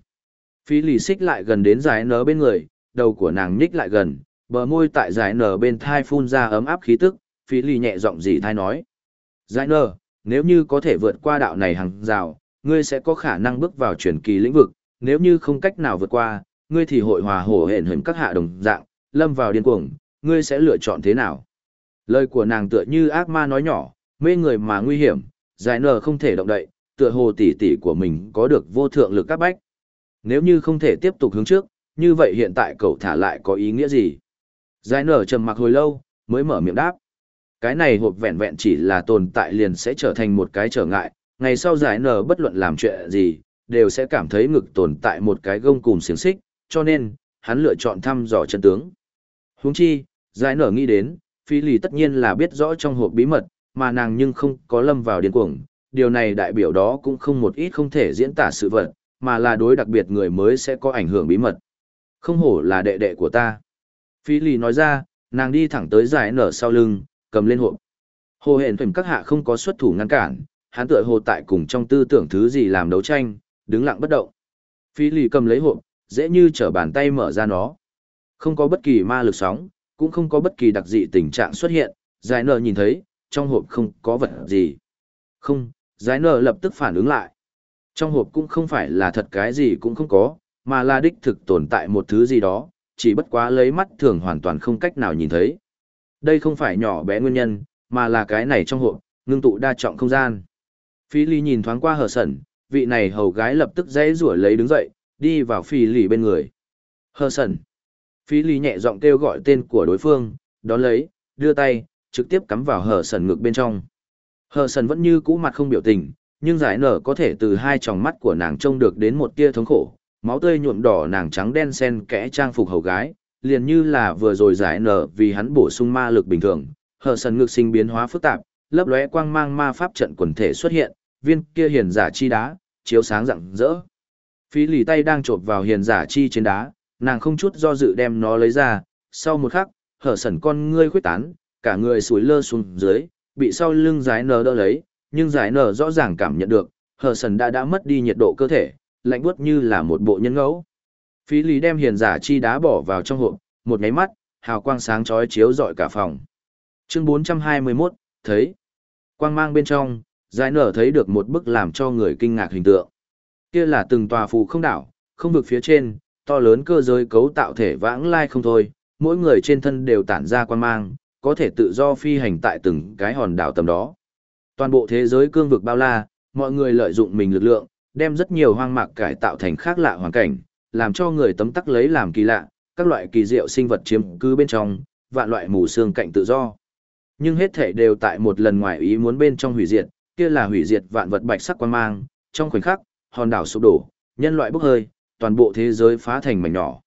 Phi lì xích lại gần đến giải nờ bên người, đầu của nàng nhích lại gần, bờ môi tại giải nở bên thai phun ra ấm áp khí tức, phí lì nhẹ giọng gì thai nói. Giải nở, nếu như có thể vượt qua đạo này hàng rào, ngươi sẽ có khả năng bước vào truyền kỳ lĩnh vực, nếu như không cách nào vượt qua, ngươi thì hội hòa hổ hển hình các hạ đồng dạng, lâm vào điên cuồng, ngươi sẽ lựa chọn thế nào? Lời của nàng tựa như ác ma nói nhỏ, mê người mà nguy hiểm, giải nở không thể động đậy, tựa hồ tỷ tỷ của mình có được vô thượng lực các bách. Nếu như không thể tiếp tục hướng trước, như vậy hiện tại cậu thả lại có ý nghĩa gì? Giải nở trầm mặc hồi lâu, mới mở miệng đáp. Cái này hộp vẹn vẹn chỉ là tồn tại liền sẽ trở thành một cái trở ngại, ngày sau giải nở bất luận làm chuyện gì, đều sẽ cảm thấy ngực tồn tại một cái gông cùng xiềng xích, cho nên, hắn lựa chọn thăm dò chân tướng. Huống chi, giải nở nghĩ đến, phi lì tất nhiên là biết rõ trong hộp bí mật, mà nàng nhưng không có lâm vào điên cuồng. Điều này đại biểu đó cũng không một ít không thể diễn tả sự vật, mà là đối đặc biệt người mới sẽ có ảnh hưởng bí mật. Không hổ là đệ đệ của ta. Phi lì nói ra, nàng đi thẳng tới giải nở sau lưng, cầm lên hộp. Hồ hển phềm các hạ không có xuất thủ ngăn cản, hắn tựa hồ tại cùng trong tư tưởng thứ gì làm đấu tranh, đứng lặng bất động. Phi lì cầm lấy hộp, dễ như trở bàn tay mở ra nó. Không có bất kỳ ma lực sóng, cũng không có bất kỳ đặc dị tình trạng xuất hiện, giải nở nhìn thấy, trong hộp không có vật gì. Không, giải nở lập tức phản ứng lại. Trong hộp cũng không phải là thật cái gì cũng không có, mà là đích thực tồn tại một thứ gì đó, chỉ bất quá lấy mắt thường hoàn toàn không cách nào nhìn thấy. Đây không phải nhỏ bé nguyên nhân, mà là cái này trong hộp, ngưng tụ đa trọng không gian. Phi Ly nhìn thoáng qua hờ sẩn, vị này hầu gái lập tức dãy rủa lấy đứng dậy, đi vào Phi Ly bên người. Hờ sẩn. Phi Ly nhẹ giọng kêu gọi tên của đối phương, đón lấy, đưa tay, trực tiếp cắm vào hờ sẩn ngực bên trong. Hờ sẩn vẫn như cũ mặt không biểu tình, nhưng giải nở có thể từ hai tròng mắt của nàng trông được đến một tia thống khổ, máu tươi nhuộm đỏ nàng trắng đen xen kẽ trang phục hầu gái, liền như là vừa rồi giải nở vì hắn bổ sung ma lực bình thường, hờ sần ngực sinh biến hóa phức tạp, lấp lóe quang mang ma pháp trận quần thể xuất hiện, viên kia hiền giả chi đá, chiếu sáng rạng rỡ. Phí lì tay đang chộp vào hiền giả chi trên đá, nàng không chút do dự đem nó lấy ra, sau một khắc, hở sần con ngươi khuyết tán, cả người sủi lơ xuống dưới, bị sau lưng giải nở đỡ lấy, nhưng giải nở rõ ràng cảm nhận được, hở sần đã đã mất đi nhiệt độ cơ thể, lạnh buốt như là một bộ nhân ngẫu. Phí lý đem hiền giả chi đá bỏ vào trong hộp, một nháy mắt, hào quang sáng chói chiếu rọi cả phòng. Chương 421, thấy. Quang mang bên trong, giải nở thấy được một bức làm cho người kinh ngạc hình tượng. Kia là từng tòa phù không đảo, không vực phía trên, to lớn cơ giới cấu tạo thể vãng lai không thôi, mỗi người trên thân đều tản ra quang mang, có thể tự do phi hành tại từng cái hòn đảo tầm đó. Toàn bộ thế giới cương vực bao la, mọi người lợi dụng mình lực lượng, đem rất nhiều hoang mạc cải tạo thành khác lạ hoàn cảnh, làm cho người tấm tắc lấy làm kỳ lạ, các loại kỳ diệu sinh vật chiếm cứ bên trong, vạn loại mù xương cạnh tự do. Nhưng hết thể đều tại một lần ngoài ý muốn bên trong hủy diệt, kia là hủy diệt vạn vật bạch sắc quan mang, trong khoảnh khắc, hòn đảo sụp đổ, nhân loại bốc hơi, toàn bộ thế giới phá thành mảnh nhỏ.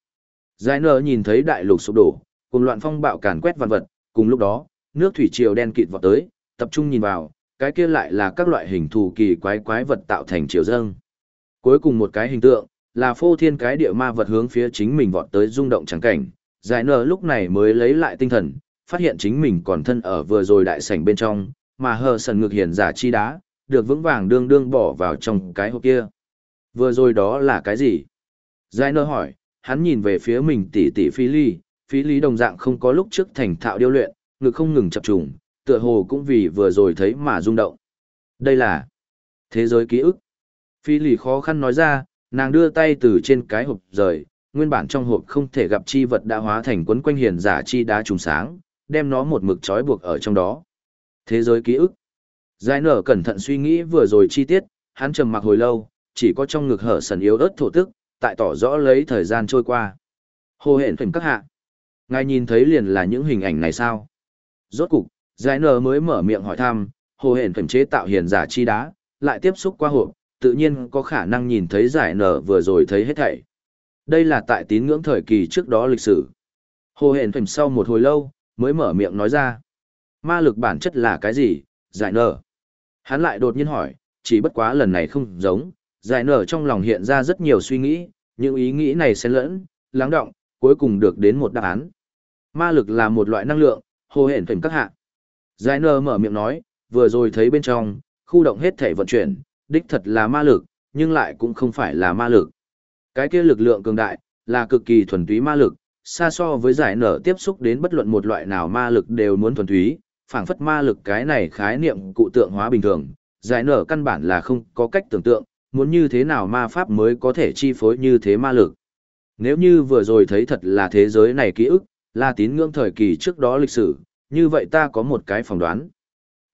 Giải nở nhìn thấy đại lục sụp đổ, cùng loạn phong bạo càn quét vạn vật, cùng lúc đó, nước thủy triều đen kịt vọt tới, tập trung nhìn vào, cái kia lại là các loại hình thù kỳ quái quái vật tạo thành triều dâng. Cuối cùng một cái hình tượng, là phô thiên cái địa ma vật hướng phía chính mình vọt tới rung động chẳng cảnh. Giải nở lúc này mới lấy lại tinh thần, phát hiện chính mình còn thân ở vừa rồi đại sảnh bên trong, mà hờ sần ngược hiển giả chi đá, được vững vàng đương đương bỏ vào trong cái hộp kia. Vừa rồi đó là cái gì? Giải nở hỏi, hắn nhìn về phía mình tỷ tỷ phi ly, phi ly đồng dạng không có lúc trước thành thạo điêu luyện, ngực không ngừng chập trùng, tựa hồ cũng vì vừa rồi thấy mà rung động. Đây là thế giới ký ức. Phi lì khó khăn nói ra, nàng đưa tay từ trên cái hộp rời, nguyên bản trong hộp không thể gặp chi vật đã hóa thành quấn quanh hiền giả chi đá trùng sáng, đem nó một mực trói buộc ở trong đó. Thế giới ký ức. Giải nở cẩn thận suy nghĩ vừa rồi chi tiết, hắn trầm mặc hồi lâu, chỉ có trong ngực hở sần yếu ớt thổ tức, tại tỏ rõ lấy thời gian trôi qua. Hồ hẹn phỉnh các hạ. Ngài nhìn thấy liền là những hình ảnh này sao? Rốt cục, giải nở mới mở miệng hỏi thăm, hồ hển phẩm chế tạo hiền giả chi đá, lại tiếp xúc qua hộp, tự nhiên có khả năng nhìn thấy giải nở vừa rồi thấy hết thảy. Đây là tại tín ngưỡng thời kỳ trước đó lịch sử. Hồ hển phẩm sau một hồi lâu, mới mở miệng nói ra. Ma lực bản chất là cái gì, giải nở? Hắn lại đột nhiên hỏi, chỉ bất quá lần này không giống, giải nở trong lòng hiện ra rất nhiều suy nghĩ, những ý nghĩ này xen lẫn, lắng động, cuối cùng được đến một đáp án. Ma lực là một loại năng lượng, hồ hển phẩm các hạ. Giải nở mở miệng nói, vừa rồi thấy bên trong, khu động hết thể vận chuyển, đích thật là ma lực, nhưng lại cũng không phải là ma lực. Cái kia lực lượng cường đại, là cực kỳ thuần túy ma lực, xa so với giải nở tiếp xúc đến bất luận một loại nào ma lực đều muốn thuần túy, phảng phất ma lực cái này khái niệm cụ tượng hóa bình thường, giải nở căn bản là không có cách tưởng tượng, muốn như thế nào ma pháp mới có thể chi phối như thế ma lực. Nếu như vừa rồi thấy thật là thế giới này ký ức, là tín ngưỡng thời kỳ trước đó lịch sử, như vậy ta có một cái phỏng đoán.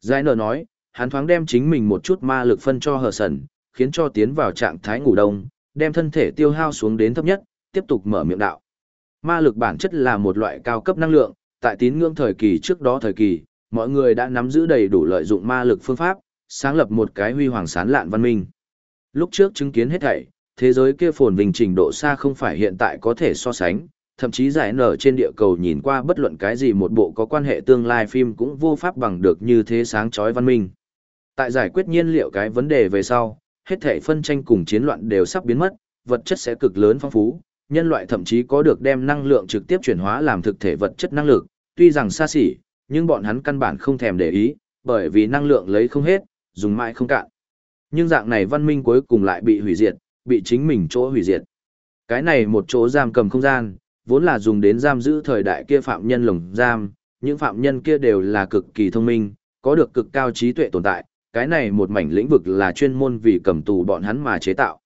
Giải nở nói, hắn thoáng đem chính mình một chút ma lực phân cho hờ sần, khiến cho tiến vào trạng thái ngủ đông, đem thân thể tiêu hao xuống đến thấp nhất, tiếp tục mở miệng đạo. Ma lực bản chất là một loại cao cấp năng lượng, tại tín ngưỡng thời kỳ trước đó thời kỳ, mọi người đã nắm giữ đầy đủ lợi dụng ma lực phương pháp, sáng lập một cái huy hoàng sán lạn văn minh. Lúc trước chứng kiến hết thảy, thế giới kia phồn vinh trình độ xa không phải hiện tại có thể so sánh, thậm chí giải nở trên địa cầu nhìn qua bất luận cái gì một bộ có quan hệ tương lai phim cũng vô pháp bằng được như thế sáng chói văn minh. Tại giải quyết nhiên liệu cái vấn đề về sau, hết thể phân tranh cùng chiến loạn đều sắp biến mất, vật chất sẽ cực lớn phong phú, nhân loại thậm chí có được đem năng lượng trực tiếp chuyển hóa làm thực thể vật chất năng lực, tuy rằng xa xỉ, nhưng bọn hắn căn bản không thèm để ý, bởi vì năng lượng lấy không hết, dùng mãi không cạn. Nhưng dạng này văn minh cuối cùng lại bị hủy diệt, bị chính mình chỗ hủy diệt. Cái này một chỗ giam cầm không gian, vốn là dùng đến giam giữ thời đại kia phạm nhân lồng giam, những phạm nhân kia đều là cực kỳ thông minh, có được cực cao trí tuệ tồn tại, cái này một mảnh lĩnh vực là chuyên môn vì cầm tù bọn hắn mà chế tạo.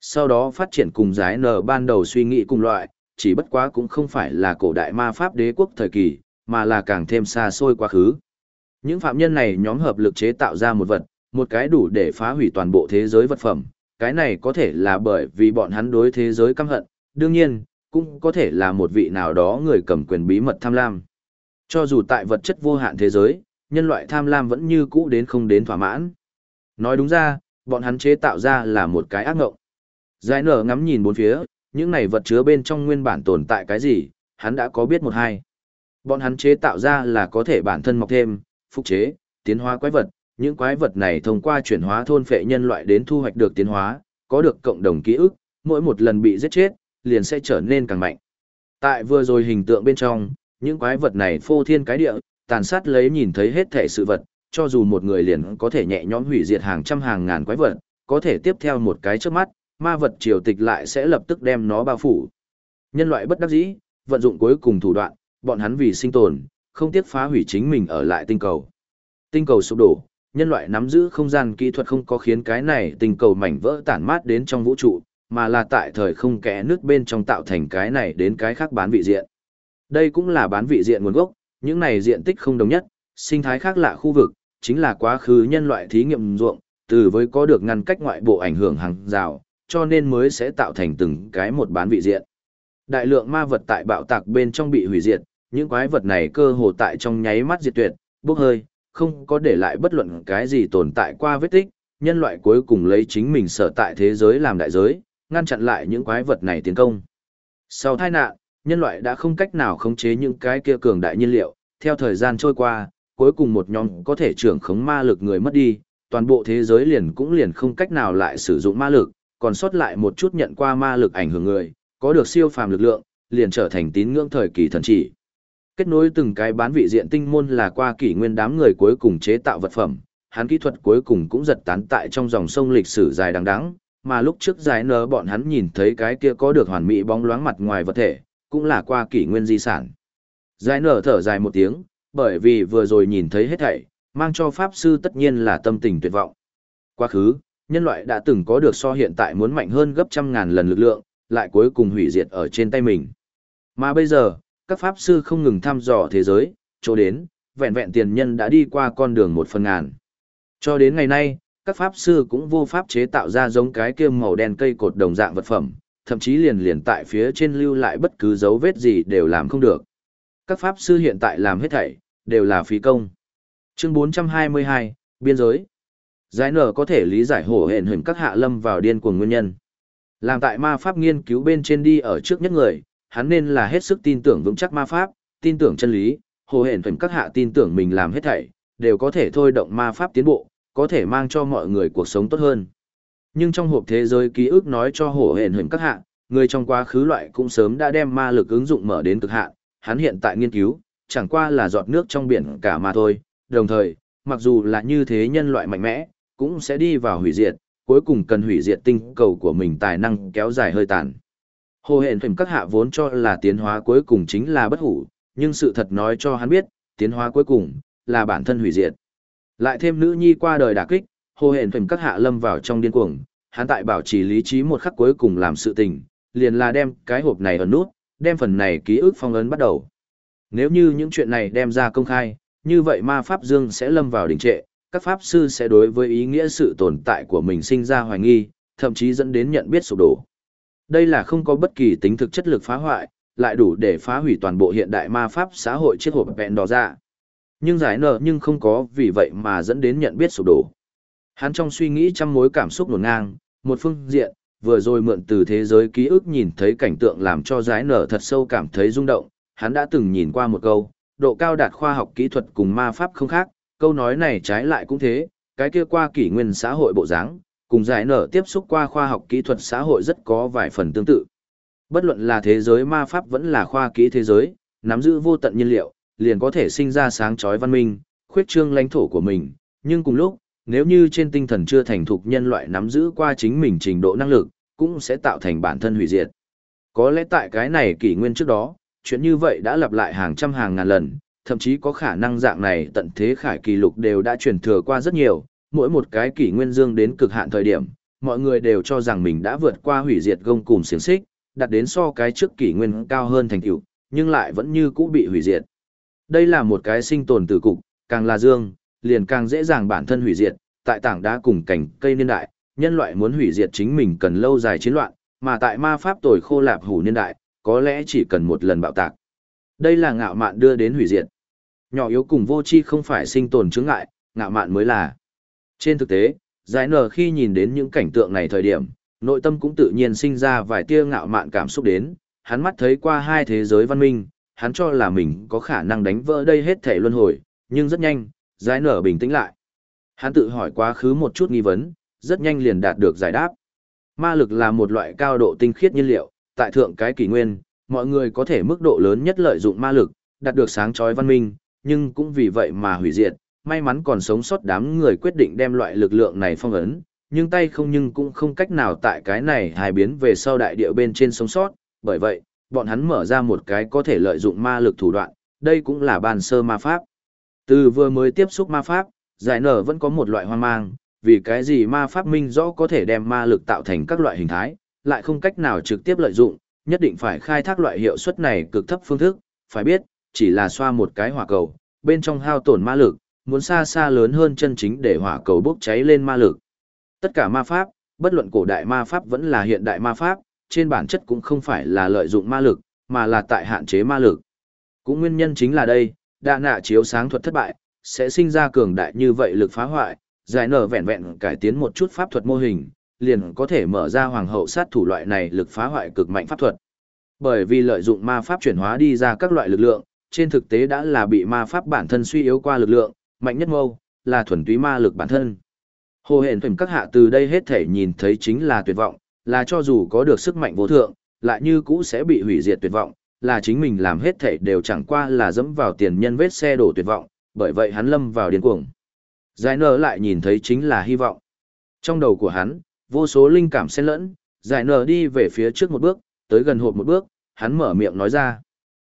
Sau đó phát triển cùng giái nở ban đầu suy nghĩ cùng loại, chỉ bất quá cũng không phải là cổ đại ma pháp đế quốc thời kỳ, mà là càng thêm xa xôi quá khứ. Những phạm nhân này nhóm hợp lực chế tạo ra một vật, một cái đủ để phá hủy toàn bộ thế giới vật phẩm, cái này có thể là bởi vì bọn hắn đối thế giới căm hận, đương nhiên, cũng có thể là một vị nào đó người cầm quyền bí mật tham lam. Cho dù tại vật chất vô hạn thế giới, nhân loại tham lam vẫn như cũ đến không đến thỏa mãn. Nói đúng ra, bọn hắn chế tạo ra là một cái ác ngộng. Giải nở ngắm nhìn bốn phía, những này vật chứa bên trong nguyên bản tồn tại cái gì, hắn đã có biết một hai. Bọn hắn chế tạo ra là có thể bản thân mọc thêm, phục chế, tiến hóa quái vật, những quái vật này thông qua chuyển hóa thôn phệ nhân loại đến thu hoạch được tiến hóa, có được cộng đồng ký ức, mỗi một lần bị giết chết, liền sẽ trở nên càng mạnh. Tại vừa rồi hình tượng bên trong, những quái vật này phô thiên cái địa, tàn sát lấy nhìn thấy hết thể sự vật, cho dù một người liền có thể nhẹ nhõm hủy diệt hàng trăm hàng ngàn quái vật, có thể tiếp theo một cái trước mắt, ma vật triều tịch lại sẽ lập tức đem nó bao phủ. Nhân loại bất đắc dĩ, vận dụng cuối cùng thủ đoạn, bọn hắn vì sinh tồn, không tiếc phá hủy chính mình ở lại tinh cầu. Tinh cầu sụp đổ, nhân loại nắm giữ không gian kỹ thuật không có khiến cái này tinh cầu mảnh vỡ tản mát đến trong vũ trụ, mà là tại thời không kẽ nước bên trong tạo thành cái này đến cái khác bán vị diện. Đây cũng là bán vị diện nguồn gốc, những này diện tích không đồng nhất, sinh thái khác lạ khu vực, chính là quá khứ nhân loại thí nghiệm ruộng, từ với có được ngăn cách ngoại bộ ảnh hưởng hàng rào, cho nên mới sẽ tạo thành từng cái một bán vị diện. Đại lượng ma vật tại bạo tạc bên trong bị hủy diệt, những quái vật này cơ hồ tại trong nháy mắt diệt tuyệt, bốc hơi, không có để lại bất luận cái gì tồn tại qua vết tích, nhân loại cuối cùng lấy chính mình sở tại thế giới làm đại giới, ngăn chặn lại những quái vật này tiến công. Sau tai nạn, nhân loại đã không cách nào khống chế những cái kia cường đại nhiên liệu, theo thời gian trôi qua, cuối cùng một nhóm có thể trưởng khống ma lực người mất đi, toàn bộ thế giới liền cũng liền không cách nào lại sử dụng ma lực, còn sót lại một chút nhận qua ma lực ảnh hưởng người, có được siêu phàm lực lượng, liền trở thành tín ngưỡng thời kỳ thần chỉ. Kết nối từng cái bán vị diện tinh môn là qua kỷ nguyên đám người cuối cùng chế tạo vật phẩm, hắn kỹ thuật cuối cùng cũng giật tán tại trong dòng sông lịch sử dài đằng đẵng, mà lúc trước giải nở bọn hắn nhìn thấy cái kia có được hoàn mỹ bóng loáng mặt ngoài vật thể, cũng là qua kỷ nguyên di sản. Giải nở thở dài một tiếng, bởi vì vừa rồi nhìn thấy hết thảy, mang cho pháp sư tất nhiên là tâm tình tuyệt vọng. Quá khứ, nhân loại đã từng có được so hiện tại muốn mạnh hơn gấp trăm ngàn lần lực lượng, lại cuối cùng hủy diệt ở trên tay mình. Mà bây giờ, các pháp sư không ngừng thăm dò thế giới, chỗ đến, vẹn vẹn tiền nhân đã đi qua con đường một phần ngàn. Cho đến ngày nay, các pháp sư cũng vô pháp chế tạo ra giống cái kia màu đen cây cột đồng dạng vật phẩm, thậm chí liền liền tại phía trên lưu lại bất cứ dấu vết gì đều làm không được. Các pháp sư hiện tại làm hết thảy, đều là phí công. Chương 422, Biên giới. Giải nở có thể lý giải hổ hển hình các hạ lâm vào điên cuồng nguyên nhân. Làm tại ma pháp nghiên cứu bên trên đi ở trước nhất người, hắn nên là hết sức tin tưởng vững chắc ma pháp, tin tưởng chân lý, hồ hển hình các hạ tin tưởng mình làm hết thảy, đều có thể thôi động ma pháp tiến bộ, có thể mang cho mọi người cuộc sống tốt hơn. Nhưng trong hộp thế giới ký ức nói cho hổ hển hình các hạ, người trong quá khứ loại cũng sớm đã đem ma lực ứng dụng mở đến cực hạn, hắn hiện tại nghiên cứu, chẳng qua là giọt nước trong biển cả mà thôi, đồng thời, mặc dù là như thế nhân loại mạnh mẽ, cũng sẽ đi vào hủy diệt, cuối cùng cần hủy diệt tinh cầu của mình tài năng kéo dài hơi tàn. Hồ hển thuyền các hạ vốn cho là tiến hóa cuối cùng chính là bất hủ, nhưng sự thật nói cho hắn biết, tiến hóa cuối cùng, là bản thân hủy diệt. Lại thêm nữ nhi qua đời đả kích, hồ hẹn thuyền các hạ lâm vào trong điên cuồng, hắn tại bảo trì lý trí một khắc cuối cùng làm sự tình, liền là đem cái hộp này ở nút, đem phần này ký ức phong ấn bắt đầu. Nếu như những chuyện này đem ra công khai, như vậy ma pháp dương sẽ lâm vào đỉnh trệ, các pháp sư sẽ đối với ý nghĩa sự tồn tại của mình sinh ra hoài nghi, thậm chí dẫn đến nhận biết sụp đổ. Đây là không có bất kỳ tính thực chất lực phá hoại, lại đủ để phá hủy toàn bộ hiện đại ma pháp xã hội chiếc hộp vẹn đỏ ra. Nhưng giải nở nhưng không có vì vậy mà dẫn đến nhận biết sụp đổ. Hắn trong suy nghĩ trăm mối cảm xúc nổn ngang, một phương diện, vừa rồi mượn từ thế giới ký ức nhìn thấy cảnh tượng làm cho giải nở thật sâu cảm thấy rung động, hắn đã từng nhìn qua một câu, độ cao đạt khoa học kỹ thuật cùng ma pháp không khác, câu nói này trái lại cũng thế, cái kia qua kỷ nguyên xã hội bộ dáng, cùng giải nở tiếp xúc qua khoa học kỹ thuật xã hội rất có vài phần tương tự. Bất luận là thế giới ma pháp vẫn là khoa kỹ thế giới, nắm giữ vô tận nhiên liệu, liền có thể sinh ra sáng chói văn minh, khuyết trương lãnh thổ của mình, nhưng cùng lúc, nếu như trên tinh thần chưa thành thục nhân loại nắm giữ qua chính mình trình độ năng lực, cũng sẽ tạo thành bản thân hủy diệt. Có lẽ tại cái này kỷ nguyên trước đó, chuyện như vậy đã lặp lại hàng trăm hàng ngàn lần, thậm chí có khả năng dạng này tận thế khải kỳ lục đều đã truyền thừa qua rất nhiều, mỗi một cái kỷ nguyên dương đến cực hạn thời điểm, mọi người đều cho rằng mình đã vượt qua hủy diệt gông cùng xiềng xích, đạt đến so cái trước kỷ nguyên cao hơn thành tựu, nhưng lại vẫn như cũ bị hủy diệt. Đây là một cái sinh tồn từ cục, càng là dương, liền càng dễ dàng bản thân hủy diệt, tại tảng đá cùng cảnh cây niên đại, nhân loại muốn hủy diệt chính mình cần lâu dài chiến loạn, mà tại ma pháp tồi khô lạp hủ niên đại, có lẽ chỉ cần một lần bạo tạc. Đây là ngạo mạn đưa đến hủy diệt. Nhỏ yếu cùng vô chi không phải sinh tồn chướng ngại, ngạo mạn mới là. Trên thực tế, giải nở khi nhìn đến những cảnh tượng này thời điểm, nội tâm cũng tự nhiên sinh ra vài tia ngạo mạn cảm xúc đến, hắn mắt thấy qua hai thế giới văn minh, hắn cho là mình có khả năng đánh vỡ đây hết thể luân hồi, nhưng rất nhanh, giải nở bình tĩnh lại. Hắn tự hỏi quá khứ một chút nghi vấn, rất nhanh liền đạt được giải đáp. Ma lực là một loại cao độ tinh khiết nhiên liệu, tại thượng cái kỷ nguyên, mọi người có thể mức độ lớn nhất lợi dụng ma lực, đạt được sáng chói văn minh, nhưng cũng vì vậy mà hủy diệt, may mắn còn sống sót đám người quyết định đem loại lực lượng này phong ấn, nhưng tay không nhưng cũng không cách nào tại cái này hài biến về sau đại địa bên trên sống sót, bởi vậy, bọn hắn mở ra một cái có thể lợi dụng ma lực thủ đoạn, đây cũng là bàn sơ ma pháp. Từ vừa mới tiếp xúc ma pháp, giải nở vẫn có một loại hoang mang, vì cái gì ma pháp minh rõ có thể đem ma lực tạo thành các loại hình thái, lại không cách nào trực tiếp lợi dụng, nhất định phải khai thác loại hiệu suất này cực thấp phương thức, phải biết, chỉ là xoa một cái hỏa cầu, bên trong hao tổn ma lực, muốn xa xa lớn hơn chân chính để hỏa cầu bốc cháy lên ma lực. Tất cả ma pháp, bất luận cổ đại ma pháp vẫn là hiện đại ma pháp, trên bản chất cũng không phải là lợi dụng ma lực, mà là tại hạn chế ma lực. Cũng nguyên nhân chính là đây, đạ nạ chiếu sáng thuật thất bại, sẽ sinh ra cường đại như vậy lực phá hoại, giải nở vẹn vẹn cải tiến một chút pháp thuật mô hình, liền có thể mở ra hoàng hậu sát thủ loại này lực phá hoại cực mạnh pháp thuật. Bởi vì lợi dụng ma pháp chuyển hóa đi ra các loại lực lượng, trên thực tế đã là bị ma pháp bản thân suy yếu qua lực lượng, mạnh nhất mâu, là thuần túy ma lực bản thân. Hồ hển thuần các hạ từ đây hết thể nhìn thấy chính là tuyệt vọng, là cho dù có được sức mạnh vô thượng, lại như cũ sẽ bị hủy diệt tuyệt vọng, là chính mình làm hết thể đều chẳng qua là dẫm vào tiền nhân vết xe đổ tuyệt vọng, bởi vậy hắn lâm vào điên cuồng. Giải nở lại nhìn thấy chính là hy vọng. Trong đầu của hắn, vô số linh cảm xen lẫn, giải nở đi về phía trước một bước, tới gần hộp một bước, hắn mở miệng nói ra.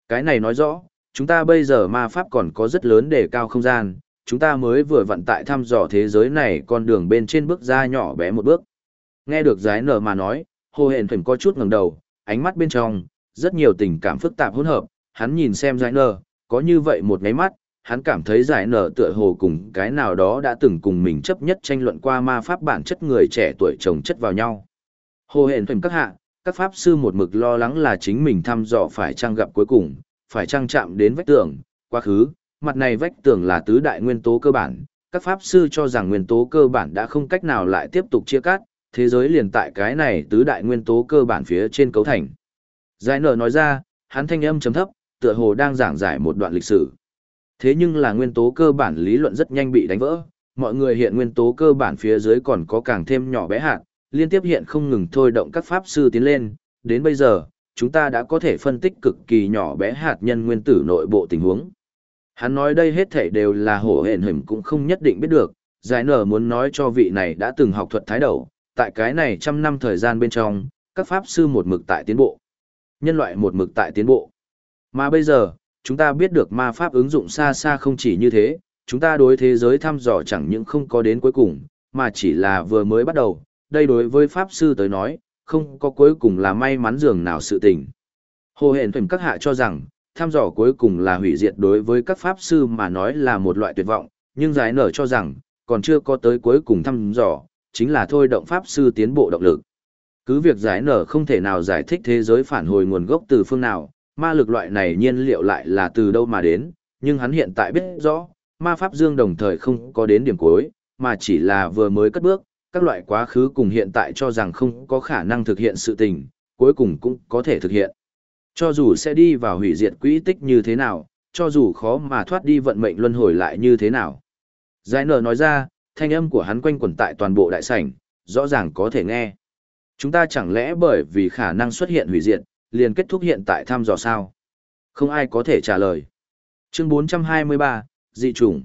Cái này nói rõ, chúng ta bây giờ ma pháp còn có rất lớn để cao không gian, chúng ta mới vừa vận tại thăm dò thế giới này con đường bên trên bước ra nhỏ bé một bước. Nghe được giải nở mà nói, hồ hển phỉnh có chút ngẩng đầu, ánh mắt bên trong, rất nhiều tình cảm phức tạp hỗn hợp, hắn nhìn xem giải nở, có như vậy một ngáy mắt, hắn cảm thấy giải nở tựa hồ cùng cái nào đó đã từng cùng mình chấp nhất tranh luận qua ma pháp bản chất người trẻ tuổi chồng chất vào nhau. Hồ hển thuần các hạ, các pháp sư một mực lo lắng là chính mình thăm dò phải trang gặp cuối cùng, phải trang chạm đến vách tường, quá khứ, mặt này vách tường là tứ đại nguyên tố cơ bản, các pháp sư cho rằng nguyên tố cơ bản đã không cách nào lại tiếp tục chia cắt, thế giới liền tại cái này tứ đại nguyên tố cơ bản phía trên cấu thành. Giải nở nói ra, hắn thanh âm chấm thấp, tựa hồ đang giảng giải một đoạn lịch sử. Thế nhưng là nguyên tố cơ bản lý luận rất nhanh bị đánh vỡ, mọi người hiện nguyên tố cơ bản phía dưới còn có càng thêm nhỏ bé hạt, liên tiếp hiện không ngừng thôi động các pháp sư tiến lên, đến bây giờ, chúng ta đã có thể phân tích cực kỳ nhỏ bé hạt nhân nguyên tử nội bộ tình huống. Hắn nói đây hết thảy đều là hổ hển hình cũng không nhất định biết được, giải nở muốn nói cho vị này đã từng học thuật thái đầu, tại cái này trăm năm thời gian bên trong, các pháp sư một mực tại tiến bộ, nhân loại một mực tại tiến bộ. Mà bây giờ, chúng ta biết được ma pháp ứng dụng xa xa không chỉ như thế, chúng ta đối thế giới thăm dò chẳng những không có đến cuối cùng, mà chỉ là vừa mới bắt đầu, đây đối với pháp sư tới nói, không có cuối cùng là may mắn dường nào sự tình. Hồ hển thuần các hạ cho rằng, thăm dò cuối cùng là hủy diệt đối với các pháp sư mà nói là một loại tuyệt vọng, nhưng giải nở cho rằng, còn chưa có tới cuối cùng thăm dò, chính là thôi động pháp sư tiến bộ động lực. Cứ việc giải nở không thể nào giải thích thế giới phản hồi nguồn gốc từ phương nào, ma lực loại này nhiên liệu lại là từ đâu mà đến, nhưng hắn hiện tại biết rõ, ma pháp dương đồng thời không có đến điểm cuối, mà chỉ là vừa mới cất bước, các loại quá khứ cùng hiện tại cho rằng không có khả năng thực hiện sự tình, cuối cùng cũng có thể thực hiện. Cho dù sẽ đi vào hủy diệt quỹ tích như thế nào, cho dù khó mà thoát đi vận mệnh luân hồi lại như thế nào. Giải nở nói ra, thanh âm của hắn quanh quẩn tại toàn bộ đại sảnh, rõ ràng có thể nghe. Chúng ta chẳng lẽ bởi vì khả năng xuất hiện hủy diệt, liền kết thúc hiện tại thăm dò sao? Không ai có thể trả lời. Chương 423, dị trùng.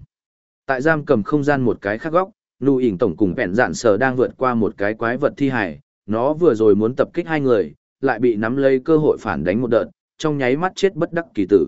Tại giam cầm không gian một cái khác góc, Lưu ỉn tổng cùng bẹn dạn sở đang vượt qua một cái quái vật thi hải, nó vừa rồi muốn tập kích hai người, lại bị nắm lấy cơ hội phản đánh một đợt, trong nháy mắt chết bất đắc kỳ tử.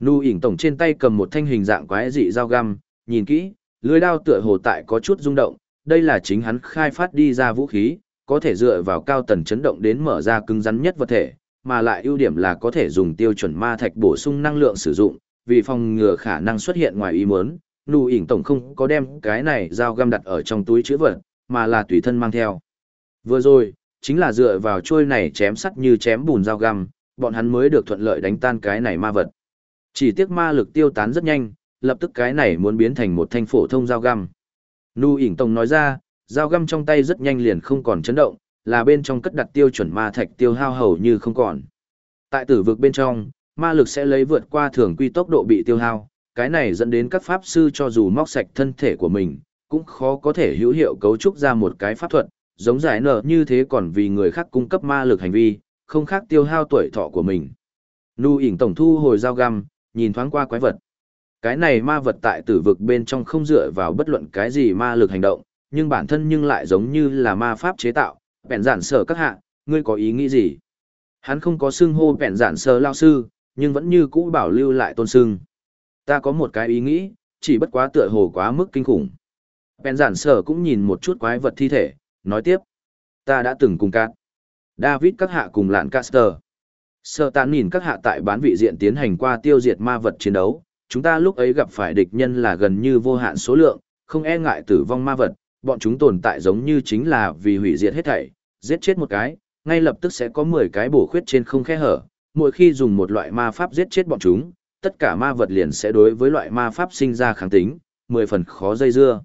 Lưu ỉn tổng trên tay cầm một thanh hình dạng quái dị dao găm, nhìn kỹ, lưới đao tựa hồ tại có chút rung động, đây là chính hắn khai phát đi ra vũ khí, có thể dựa vào cao tần chấn động đến mở ra cứng rắn nhất vật thể, mà lại ưu điểm là có thể dùng tiêu chuẩn ma thạch bổ sung năng lượng sử dụng, vì phòng ngừa khả năng xuất hiện ngoài ý muốn, Nù ỉn tổng không có đem cái này dao găm đặt ở trong túi chữ vật, mà là tùy thân mang theo. Vừa rồi, chính là dựa vào trôi này chém sắt như chém bùn dao găm, bọn hắn mới được thuận lợi đánh tan cái này ma vật. Chỉ tiếc ma lực tiêu tán rất nhanh, lập tức cái này muốn biến thành một thanh phổ thông dao găm. Nu ỉn Tông nói ra, dao găm trong tay rất nhanh liền không còn chấn động, là bên trong cất đặt tiêu chuẩn ma thạch tiêu hao hầu như không còn. Tại tử vực bên trong, ma lực sẽ lấy vượt qua thường quy tốc độ bị tiêu hao, cái này dẫn đến các pháp sư cho dù móc sạch thân thể của mình, cũng khó có thể hữu hiệu cấu trúc ra một cái pháp thuật, giống giải nở như thế còn vì người khác cung cấp ma lực hành vi, không khác tiêu hao tuổi thọ của mình. Nu ỉn tổng thu hồi dao găm, nhìn thoáng qua quái vật. Cái này ma vật tại tử vực bên trong không dựa vào bất luận cái gì ma lực hành động, nhưng bản thân nhưng lại giống như là ma pháp chế tạo, bèn giản sở các hạ, ngươi có ý nghĩ gì? Hắn không có xưng hô bèn giản sở lao sư, nhưng vẫn như cũ bảo lưu lại tôn xưng. Ta có một cái ý nghĩ, chỉ bất quá tựa hồ quá mức kinh khủng. Bèn giản sở cũng nhìn một chút quái vật thi thể, nói tiếp. Ta đã từng cùng cát. David các hạ cùng lạn Caster. Sở tàn nhìn các hạ tại bán vị diện tiến hành qua tiêu diệt ma vật chiến đấu, chúng ta lúc ấy gặp phải địch nhân là gần như vô hạn số lượng, không e ngại tử vong ma vật, bọn chúng tồn tại giống như chính là vì hủy diệt hết thảy, giết chết một cái, ngay lập tức sẽ có 10 cái bổ khuyết trên không khe hở, mỗi khi dùng một loại ma pháp giết chết bọn chúng, tất cả ma vật liền sẽ đối với loại ma pháp sinh ra kháng tính, 10 phần khó dây dưa.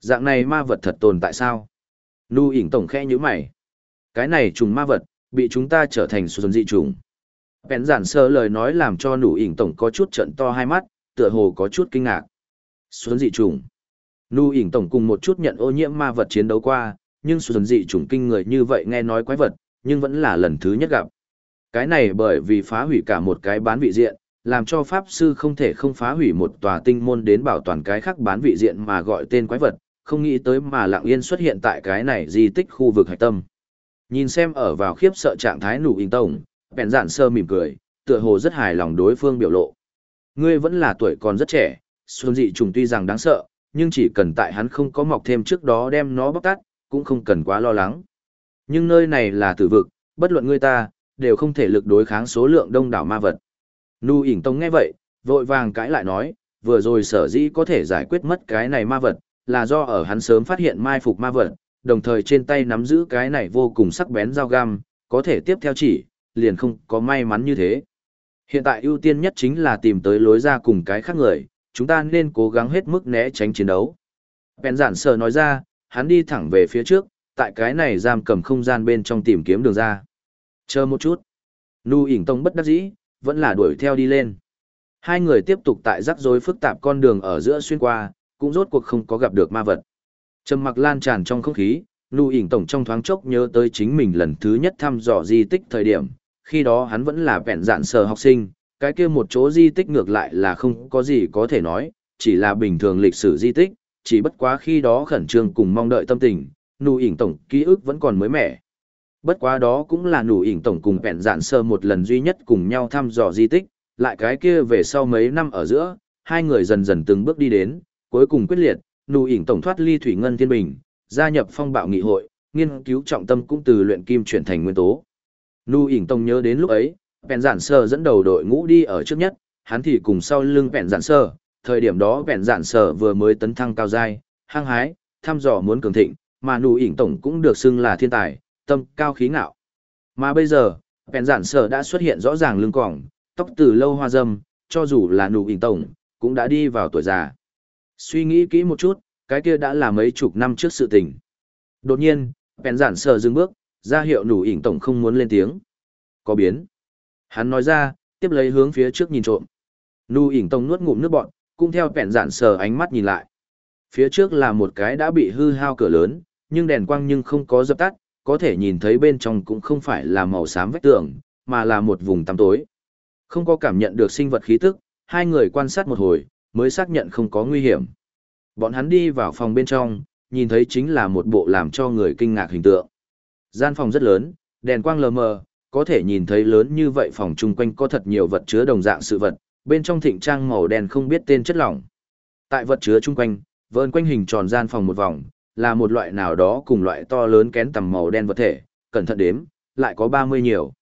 Dạng này ma vật thật tồn tại sao? Nu ỉn tổng khẽ như mày. Cái này trùng ma vật, bị chúng ta trở thành xuân dị trùng. Bén giản sơ lời nói làm cho nụ ỉn tổng có chút trận to hai mắt, tựa hồ có chút kinh ngạc. Xuân dị trùng. Nu ỉn tổng cùng một chút nhận ô nhiễm ma vật chiến đấu qua, nhưng xuân dị trùng kinh người như vậy nghe nói quái vật, nhưng vẫn là lần thứ nhất gặp. Cái này bởi vì phá hủy cả một cái bán vị diện, làm cho pháp sư không thể không phá hủy một tòa tinh môn đến bảo toàn cái khác bán vị diện mà gọi tên quái vật, không nghĩ tới mà lặng yên xuất hiện tại cái này di tích khu vực hạch tâm. Nhìn xem ở vào khiếp sợ trạng thái nụ ỉn tổng, bèn giản sơ mỉm cười, tựa hồ rất hài lòng đối phương biểu lộ. Ngươi vẫn là tuổi còn rất trẻ, xuân dị trùng tuy rằng đáng sợ, nhưng chỉ cần tại hắn không có mọc thêm trước đó đem nó bóc tát, cũng không cần quá lo lắng. Nhưng nơi này là tử vực, bất luận ngươi ta, đều không thể lực đối kháng số lượng đông đảo ma vật. Nu ỉn tông nghe vậy, vội vàng cãi lại nói, vừa rồi sở dĩ có thể giải quyết mất cái này ma vật, là do ở hắn sớm phát hiện mai phục ma vật, đồng thời trên tay nắm giữ cái này vô cùng sắc bén dao găm, có thể tiếp theo chỉ, liền không có may mắn như thế. Hiện tại ưu tiên nhất chính là tìm tới lối ra cùng cái khác người, chúng ta nên cố gắng hết mức né tránh chiến đấu. Bèn giản sờ nói ra, hắn đi thẳng về phía trước, tại cái này giam cầm không gian bên trong tìm kiếm đường ra. Chờ một chút. Nu ỉn tông bất đắc dĩ, vẫn là đuổi theo đi lên. Hai người tiếp tục tại rắc rối phức tạp con đường ở giữa xuyên qua, cũng rốt cuộc không có gặp được ma vật. Trầm mặc lan tràn trong không khí, Nu ỉn tổng trong thoáng chốc nhớ tới chính mình lần thứ nhất thăm dò di tích thời điểm, khi đó hắn vẫn là vẹn dạn sờ học sinh, cái kia một chỗ di tích ngược lại là không có gì có thể nói, chỉ là bình thường lịch sử di tích, chỉ bất quá khi đó khẩn trương cùng mong đợi tâm tình, nụ ỉn tổng ký ức vẫn còn mới mẻ. Bất quá đó cũng là nụ ỉn tổng cùng vẹn dạn sơ một lần duy nhất cùng nhau thăm dò di tích, lại cái kia về sau mấy năm ở giữa, hai người dần dần từng bước đi đến, cuối cùng quyết liệt, nụ ỉn tổng thoát ly thủy ngân thiên bình, gia nhập phong bạo nghị hội, nghiên cứu trọng tâm cũng từ luyện kim chuyển thành nguyên tố. Nụ ỉn tổng nhớ đến lúc ấy, vẹn giản sơ dẫn đầu đội ngũ đi ở trước nhất, hắn thì cùng sau lưng vẹn giản sơ, thời điểm đó vẹn giản sơ vừa mới tấn thăng cao giai, hăng hái, thăm dò muốn cường thịnh, mà nụ ỉn tổng cũng được xưng là thiên tài tâm cao khí ngạo. Mà bây giờ, vẹn giản sơ đã xuất hiện rõ ràng lưng cỏng, tóc từ lâu hoa dâm, cho dù là nụ ỉnh tổng, cũng đã đi vào tuổi già. Suy nghĩ kỹ một chút, cái kia đã là mấy chục năm trước sự tình. Đột nhiên, vẹn giản sờ dừng bước, ra hiệu nủ ỉn tổng không muốn lên tiếng. Có biến. Hắn nói ra, tiếp lấy hướng phía trước nhìn trộm. Nụ ỉn tổng nuốt ngụm nước bọn, cũng theo vẻn dạn sờ ánh mắt nhìn lại. Phía trước là một cái đã bị hư hao cửa lớn, nhưng đèn quang nhưng không có dập tắt, có thể nhìn thấy bên trong cũng không phải là màu xám vách tường, mà là một vùng tăm tối. Không có cảm nhận được sinh vật khí tức, hai người quan sát một hồi, mới xác nhận không có nguy hiểm. Bọn hắn đi vào phòng bên trong, nhìn thấy chính là một bộ làm cho người kinh ngạc hình tượng. Gian phòng rất lớn, đèn quang lờ mờ, có thể nhìn thấy lớn như vậy phòng chung quanh có thật nhiều vật chứa đồng dạng sự vật, bên trong thịnh trang màu đen không biết tên chất lỏng. Tại vật chứa chung quanh, vờn quanh hình tròn gian phòng một vòng, là một loại nào đó cùng loại to lớn kén tầm màu đen vật thể, cẩn thận đếm, lại có 30 nhiều.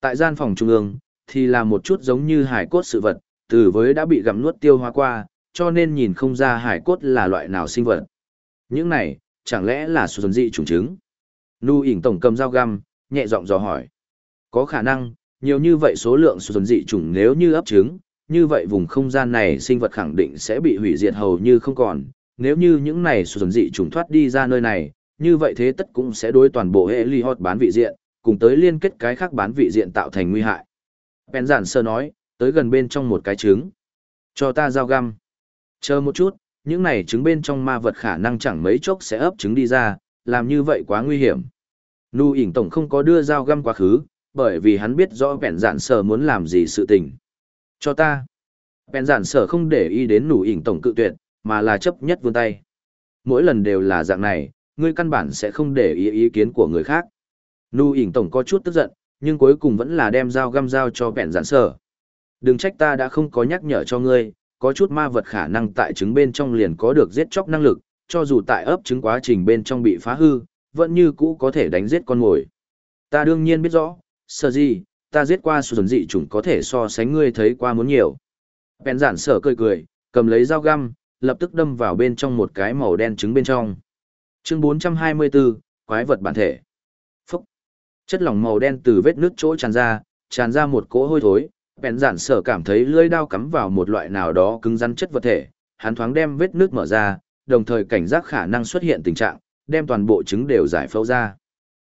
Tại gian phòng trung ương, thì là một chút giống như hải cốt sự vật, từ với đã bị gặm nuốt tiêu hóa qua, cho nên nhìn không ra hải cốt là loại nào sinh vật. Những này, chẳng lẽ là xuân dị trùng trứng? Nu ỉn tổng cầm dao găm, nhẹ giọng dò hỏi. Có khả năng, nhiều như vậy số lượng sụn dị trùng nếu như ấp trứng, như vậy vùng không gian này sinh vật khẳng định sẽ bị hủy diệt hầu như không còn. Nếu như những này sụn dị trùng thoát đi ra nơi này, như vậy thế tất cũng sẽ đối toàn bộ hệ ly hot bán vị diện, cùng tới liên kết cái khác bán vị diện tạo thành nguy hại. Bèn giản sơ nói, tới gần bên trong một cái trứng. Cho ta dao găm. Chờ một chút, những này trứng bên trong ma vật khả năng chẳng mấy chốc sẽ ấp trứng đi ra, làm như vậy quá nguy hiểm. Nu ỉn tổng không có đưa dao găm quá khứ, bởi vì hắn biết rõ vẹn giản sở muốn làm gì sự tình. Cho ta. Vẹn giản sở không để ý đến nụ ỉn tổng cự tuyệt, mà là chấp nhất vươn tay. Mỗi lần đều là dạng này, ngươi căn bản sẽ không để ý ý kiến của người khác. Nu ỉn tổng có chút tức giận, nhưng cuối cùng vẫn là đem dao găm dao cho vẹn giản sở. Đừng trách ta đã không có nhắc nhở cho ngươi, có chút ma vật khả năng tại trứng bên trong liền có được giết chóc năng lực, cho dù tại ấp trứng quá trình bên trong bị phá hư, vẫn như cũ có thể đánh giết con mồi. Ta đương nhiên biết rõ, sợ gì, ta giết qua số dị chủng có thể so sánh ngươi thấy qua muốn nhiều. Bèn giản sở cười cười, cầm lấy dao găm, lập tức đâm vào bên trong một cái màu đen trứng bên trong. Chương 424, quái vật bản thể. Phúc. Chất lỏng màu đen từ vết nước chỗ tràn ra, tràn ra một cỗ hôi thối, bèn giản sở cảm thấy lưỡi đao cắm vào một loại nào đó cứng rắn chất vật thể, hắn thoáng đem vết nước mở ra, đồng thời cảnh giác khả năng xuất hiện tình trạng, đem toàn bộ trứng đều giải phẫu ra.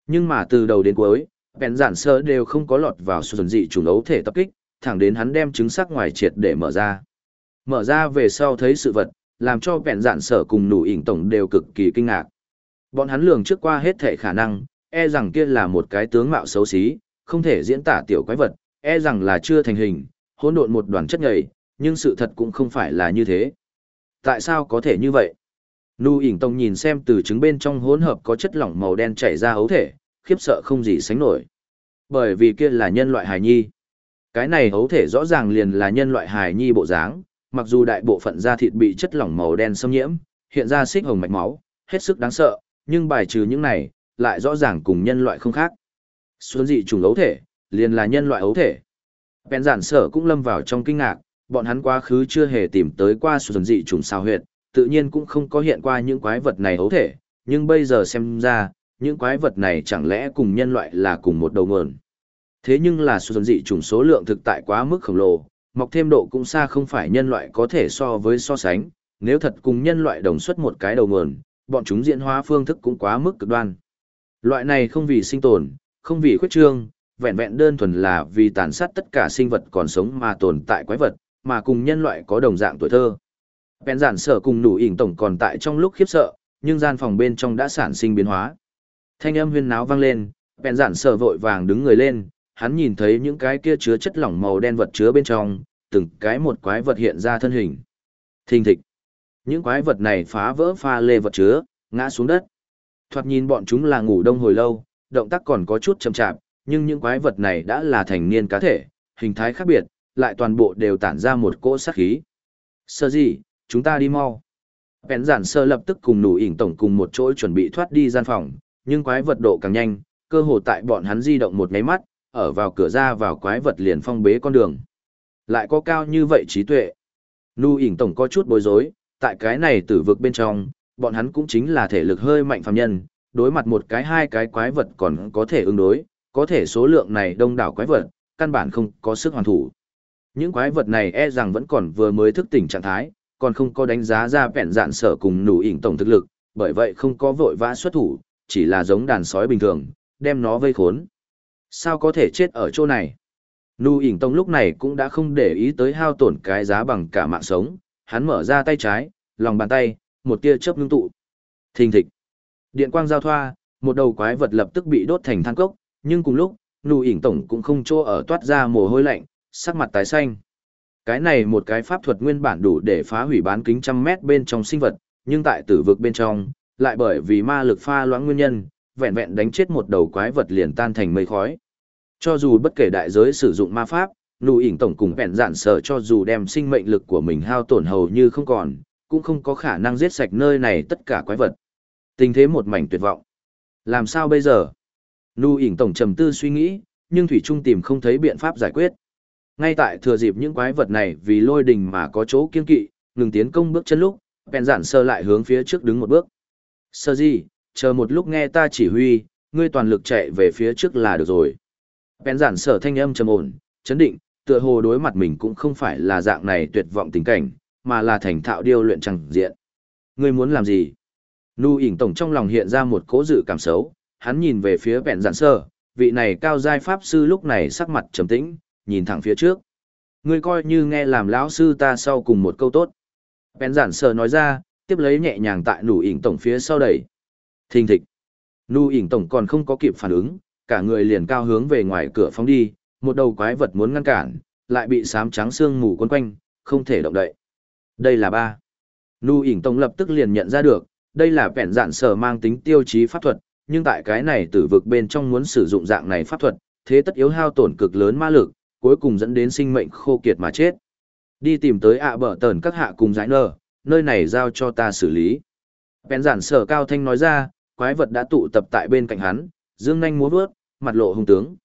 Nhưng mà từ đầu đến cuối, bèn giản sở đều không có lọt vào xuân dị trùng ấu thể tập kích, thẳng đến hắn đem trứng sắc ngoài triệt để mở ra. Mở ra về sau thấy sự vật, làm cho bèn giản sở cùng nụ ỉnh tổng đều cực kỳ kinh ngạc. Bọn hắn lường trước qua hết thể khả năng, e rằng kia là một cái tướng mạo xấu xí, không thể diễn tả tiểu quái vật, e rằng là chưa thành hình, hỗn độn một đoàn chất nhầy, nhưng sự thật cũng không phải là như thế. Tại sao có thể như vậy? Nu ỉn tông nhìn xem từ trứng bên trong hỗn hợp có chất lỏng màu đen chảy ra ấu thể, khiếp sợ không gì sánh nổi. Bởi vì kia là nhân loại hài nhi. Cái này ấu thể rõ ràng liền là nhân loại hài nhi bộ dáng, mặc dù đại bộ phận da thịt bị chất lỏng màu đen xâm nhiễm, hiện ra xích hồng mạch máu, hết sức đáng sợ, nhưng bài trừ những này, lại rõ ràng cùng nhân loại không khác. Xuân dị trùng ấu thể, liền là nhân loại ấu thể. Bèn giản sở cũng lâm vào trong kinh ngạc, bọn hắn quá khứ chưa hề tìm tới qua xuân dị trùng sao huyệt, tự nhiên cũng không có hiện qua những quái vật này ấu thể, nhưng bây giờ xem ra, những quái vật này chẳng lẽ cùng nhân loại là cùng một đầu nguồn. Thế nhưng là xuân dị trùng số lượng thực tại quá mức khổng lồ, mọc thêm độ cũng xa không phải nhân loại có thể so với so sánh, nếu thật cùng nhân loại đồng xuất một cái đầu nguồn, bọn chúng diễn hóa phương thức cũng quá mức cực đoan. Loại này không vì sinh tồn, không vì khuyết trương, vẹn vẹn đơn thuần là vì tàn sát tất cả sinh vật còn sống mà tồn tại quái vật, mà cùng nhân loại có đồng dạng tuổi thơ. Bèn giản sở cùng nụ ỉn tổng còn tại trong lúc khiếp sợ, nhưng gian phòng bên trong đã sản sinh biến hóa. Thanh âm huyên náo vang lên, bèn giản sở vội vàng đứng người lên, hắn nhìn thấy những cái kia chứa chất lỏng màu đen vật chứa bên trong, từng cái một quái vật hiện ra thân hình. Thình thịch. Những quái vật này phá vỡ pha lê vật chứa, ngã xuống đất. Thoạt nhìn bọn chúng là ngủ đông hồi lâu, động tác còn có chút chậm chạp, nhưng những quái vật này đã là thành niên cá thể, hình thái khác biệt, lại toàn bộ đều tản ra một cỗ sát khí. Sơ gì, chúng ta đi mau. Bèn giản sơ lập tức cùng nủ ỉn tổng cùng một chỗ chuẩn bị thoát đi gian phòng, nhưng quái vật độ càng nhanh, cơ hồ tại bọn hắn di động một nháy mắt, ở vào cửa ra vào quái vật liền phong bế con đường. Lại có cao như vậy trí tuệ. Nụ ỉn tổng có chút bối rối, tại cái này tử vực bên trong, bọn hắn cũng chính là thể lực hơi mạnh phàm nhân, đối mặt một cái hai cái quái vật còn có thể ứng đối, có thể số lượng này đông đảo quái vật, căn bản không có sức hoàn thủ. Những quái vật này e rằng vẫn còn vừa mới thức tỉnh trạng thái, còn không có đánh giá ra vẹn dạn sở cùng nụ ỉn tổng thực lực, bởi vậy không có vội vã xuất thủ, chỉ là giống đàn sói bình thường, đem nó vây khốn. Sao có thể chết ở chỗ này? Nụ ỉn tông lúc này cũng đã không để ý tới hao tổn cái giá bằng cả mạng sống, hắn mở ra tay trái, lòng bàn tay, một tia chớp ngưng tụ. Thình thịch. Điện quang giao thoa, một đầu quái vật lập tức bị đốt thành than cốc, nhưng cùng lúc, nụ ỉn tổng cũng không chỗ ở toát ra mồ hôi lạnh, sắc mặt tái xanh. Cái này một cái pháp thuật nguyên bản đủ để phá hủy bán kính trăm mét bên trong sinh vật, nhưng tại tử vực bên trong, lại bởi vì ma lực pha loãng nguyên nhân, vẹn vẹn đánh chết một đầu quái vật liền tan thành mây khói. Cho dù bất kể đại giới sử dụng ma pháp, nụ ỉn tổng cùng vẹn dạn sở cho dù đem sinh mệnh lực của mình hao tổn hầu như không còn, cũng không có khả năng giết sạch nơi này tất cả quái vật. Tình thế một mảnh tuyệt vọng. Làm sao bây giờ? Nụ ỉn tổng trầm tư suy nghĩ, nhưng Thủy Trung tìm không thấy biện pháp giải quyết. Ngay tại thừa dịp những quái vật này vì lôi đình mà có chỗ kiên kỵ, ngừng tiến công bước chân lúc, bèn giản sơ lại hướng phía trước đứng một bước. Sơ di chờ một lúc nghe ta chỉ huy, ngươi toàn lực chạy về phía trước là được rồi. Bèn giản sở thanh âm trầm ổn, chấn định, tựa hồ đối mặt mình cũng không phải là dạng này tuyệt vọng tình cảnh, mà là thành thạo điêu luyện chẳng diện. Ngươi muốn làm gì? Nu ỉn tổng trong lòng hiện ra một cố dự cảm xấu, hắn nhìn về phía bèn giản sơ, vị này cao giai pháp sư lúc này sắc mặt trầm tĩnh, nhìn thẳng phía trước. Ngươi coi như nghe làm lão sư ta sau cùng một câu tốt. Bèn giản sờ nói ra, tiếp lấy nhẹ nhàng tại nụ ỉn tổng phía sau đẩy. Thình thịch. Nụ ỉn tổng còn không có kịp phản ứng, cả người liền cao hướng về ngoài cửa phóng đi, một đầu quái vật muốn ngăn cản, lại bị sám trắng xương mù quấn quanh, không thể động đậy. Đây là ba. Nụ ỉn tổng lập tức liền nhận ra được, đây là bèn giản sờ mang tính tiêu chí pháp thuật, nhưng tại cái này tử vực bên trong muốn sử dụng dạng này pháp thuật, thế tất yếu hao tổn cực lớn ma lực, cuối cùng dẫn đến sinh mệnh khô kiệt mà chết. Đi tìm tới ạ bờ tờn các hạ cùng giải nở, nơi này giao cho ta xử lý. Bèn giản sở cao thanh nói ra, quái vật đã tụ tập tại bên cạnh hắn, dương nhanh múa vớt, mặt lộ hung tướng.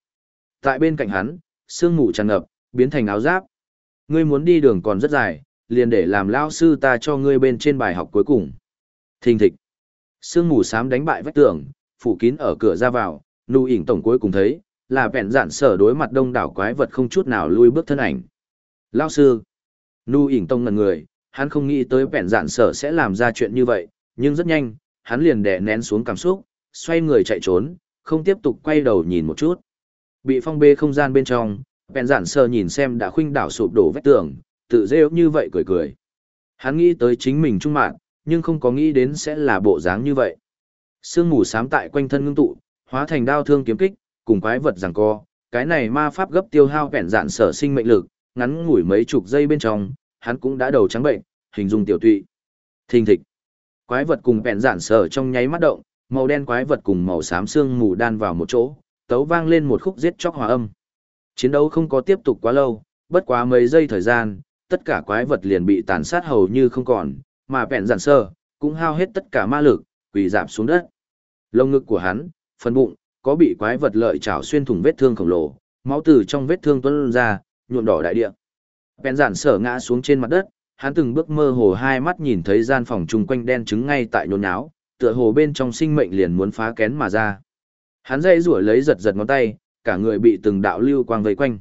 Tại bên cạnh hắn, sương mù tràn ngập, biến thành áo giáp. Ngươi muốn đi đường còn rất dài, liền để làm lao sư ta cho ngươi bên trên bài học cuối cùng. Thình thịch. Sương mù xám đánh bại vách tường, phủ kín ở cửa ra vào, nụ ỉn tổng cuối cùng thấy, là vẹn dạn sở đối mặt đông đảo quái vật không chút nào lui bước thân ảnh. Lao sư. Nu ỉn tông ngần người, hắn không nghĩ tới vẹn dạn sở sẽ làm ra chuyện như vậy, nhưng rất nhanh, hắn liền đè nén xuống cảm xúc, xoay người chạy trốn, không tiếp tục quay đầu nhìn một chút. Bị phong bê không gian bên trong, vẹn dạn sở nhìn xem đã khuynh đảo sụp đổ vách tường, tự rêu như vậy cười cười. Hắn nghĩ tới chính mình trung mạng, nhưng không có nghĩ đến sẽ là bộ dáng như vậy. Sương mù sám tại quanh thân ngưng tụ, hóa thành đao thương kiếm kích, cùng quái vật giằng co, cái này ma pháp gấp tiêu hao vẹn dạn sở sinh mệnh lực, ngắn ngủi mấy chục giây bên trong, hắn cũng đã đầu trắng bệnh, hình dung tiểu tụy. Thình thịch. Quái vật cùng vẹn dạn sở trong nháy mắt động, màu đen quái vật cùng màu xám xương mù đan vào một chỗ, tấu vang lên một khúc giết chóc hòa âm. Chiến đấu không có tiếp tục quá lâu, bất quá mấy giây thời gian, tất cả quái vật liền bị tàn sát hầu như không còn, mà vẹn dạn sở cũng hao hết tất cả ma lực, quỳ giảm xuống đất. Lông ngực của hắn, phần bụng, có bị quái vật lợi chảo xuyên thủng vết thương khổng lồ, máu từ trong vết thương tuôn ra, nhuộm đỏ đại địa. Bèn giản sở ngã xuống trên mặt đất, hắn từng bước mơ hồ hai mắt nhìn thấy gian phòng chung quanh đen trứng ngay tại nhốn nháo, tựa hồ bên trong sinh mệnh liền muốn phá kén mà ra. Hắn dây rủa lấy giật giật ngón tay, cả người bị từng đạo lưu quang vây quanh.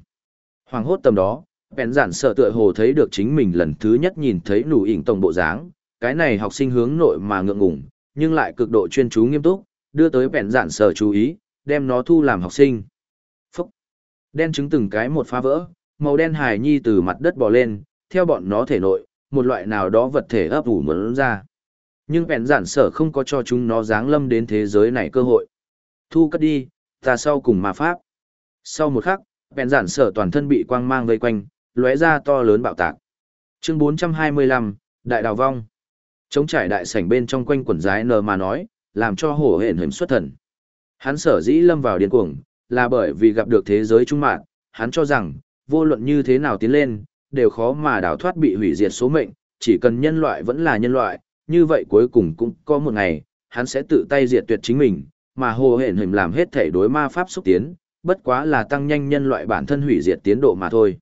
Hoàng hốt tầm đó, bèn giản sở tựa hồ thấy được chính mình lần thứ nhất nhìn thấy nụ ỉn tổng bộ dáng, cái này học sinh hướng nội mà ngượng ngùng, nhưng lại cực độ chuyên chú nghiêm túc, đưa tới bèn giản sở chú ý, đem nó thu làm học sinh. Phúc! Đen trứng từng cái một phá vỡ, màu đen hài nhi từ mặt đất bò lên, theo bọn nó thể nội, một loại nào đó vật thể ấp ủ muốn ra. Nhưng bèn giản sở không có cho chúng nó dáng lâm đến thế giới này cơ hội. Thu cất đi, ta sau cùng mà pháp. Sau một khắc, bèn giản sở toàn thân bị quang mang vây quanh, lóe ra to lớn bạo tạc. Chương 425, Đại Đào Vong. Chống trải đại sảnh bên trong quanh quần giái nờ mà nói, làm cho hổ hển hiểm xuất thần. Hắn sở dĩ lâm vào điên cuồng, là bởi vì gặp được thế giới trung mạng, hắn cho rằng, vô luận như thế nào tiến lên, đều khó mà đào thoát bị hủy diệt số mệnh, chỉ cần nhân loại vẫn là nhân loại, như vậy cuối cùng cũng có một ngày, hắn sẽ tự tay diệt tuyệt chính mình, mà hồ hển hình làm hết thể đối ma pháp xúc tiến, bất quá là tăng nhanh nhân loại bản thân hủy diệt tiến độ mà thôi.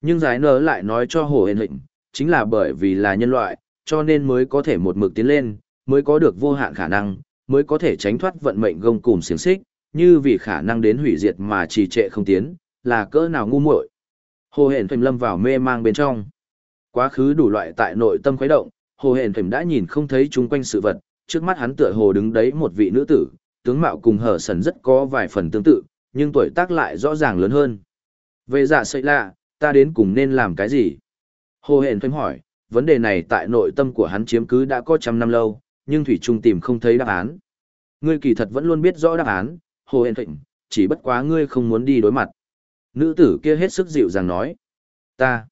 Nhưng giải nở lại nói cho hồ hển hình, chính là bởi vì là nhân loại, cho nên mới có thể một mực tiến lên, mới có được vô hạn khả năng, mới có thể tránh thoát vận mệnh gông cùm xiềng xích, như vì khả năng đến hủy diệt mà trì trệ không tiến, là cỡ nào ngu muội. Hồ Hển Phim lâm vào mê mang bên trong. Quá khứ đủ loại tại nội tâm khuấy động, Hồ Hển Phim đã nhìn không thấy chúng quanh sự vật, trước mắt hắn tựa hồ đứng đấy một vị nữ tử, tướng mạo cùng hở sần rất có vài phần tương tự, nhưng tuổi tác lại rõ ràng lớn hơn. Về dạ sợi lạ, ta đến cùng nên làm cái gì? Hồ hển phanh hỏi, vấn đề này tại nội tâm của hắn chiếm cứ đã có trăm năm lâu, nhưng Thủy Trung tìm không thấy đáp án. Ngươi kỳ thật vẫn luôn biết rõ đáp án, Hồ hển thịnh. chỉ bất quá ngươi không muốn đi đối mặt. Nữ tử kia hết sức dịu dàng nói. Ta.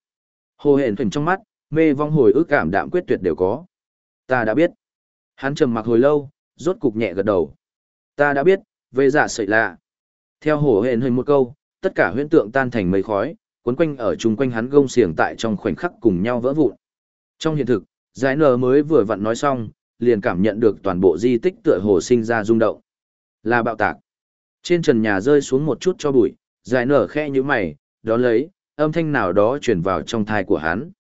Hồ hển thịnh trong mắt, mê vong hồi ức cảm đạm quyết tuyệt đều có. Ta đã biết. Hắn trầm mặc hồi lâu, rốt cục nhẹ gật đầu. Ta đã biết, về giả sợi lạ. Theo Hồ hển hơi một câu, tất cả huyễn tượng tan thành mây khói, cuốn quanh ở chung quanh hắn gông xiềng tại trong khoảnh khắc cùng nhau vỡ vụn. Trong hiện thực, giải nờ mới vừa vặn nói xong, liền cảm nhận được toàn bộ di tích tựa hồ sinh ra rung động. Là bạo tạc. Trên trần nhà rơi xuống một chút cho bụi, dài nở khe như mày, đó lấy, âm thanh nào đó chuyển vào trong thai của hắn.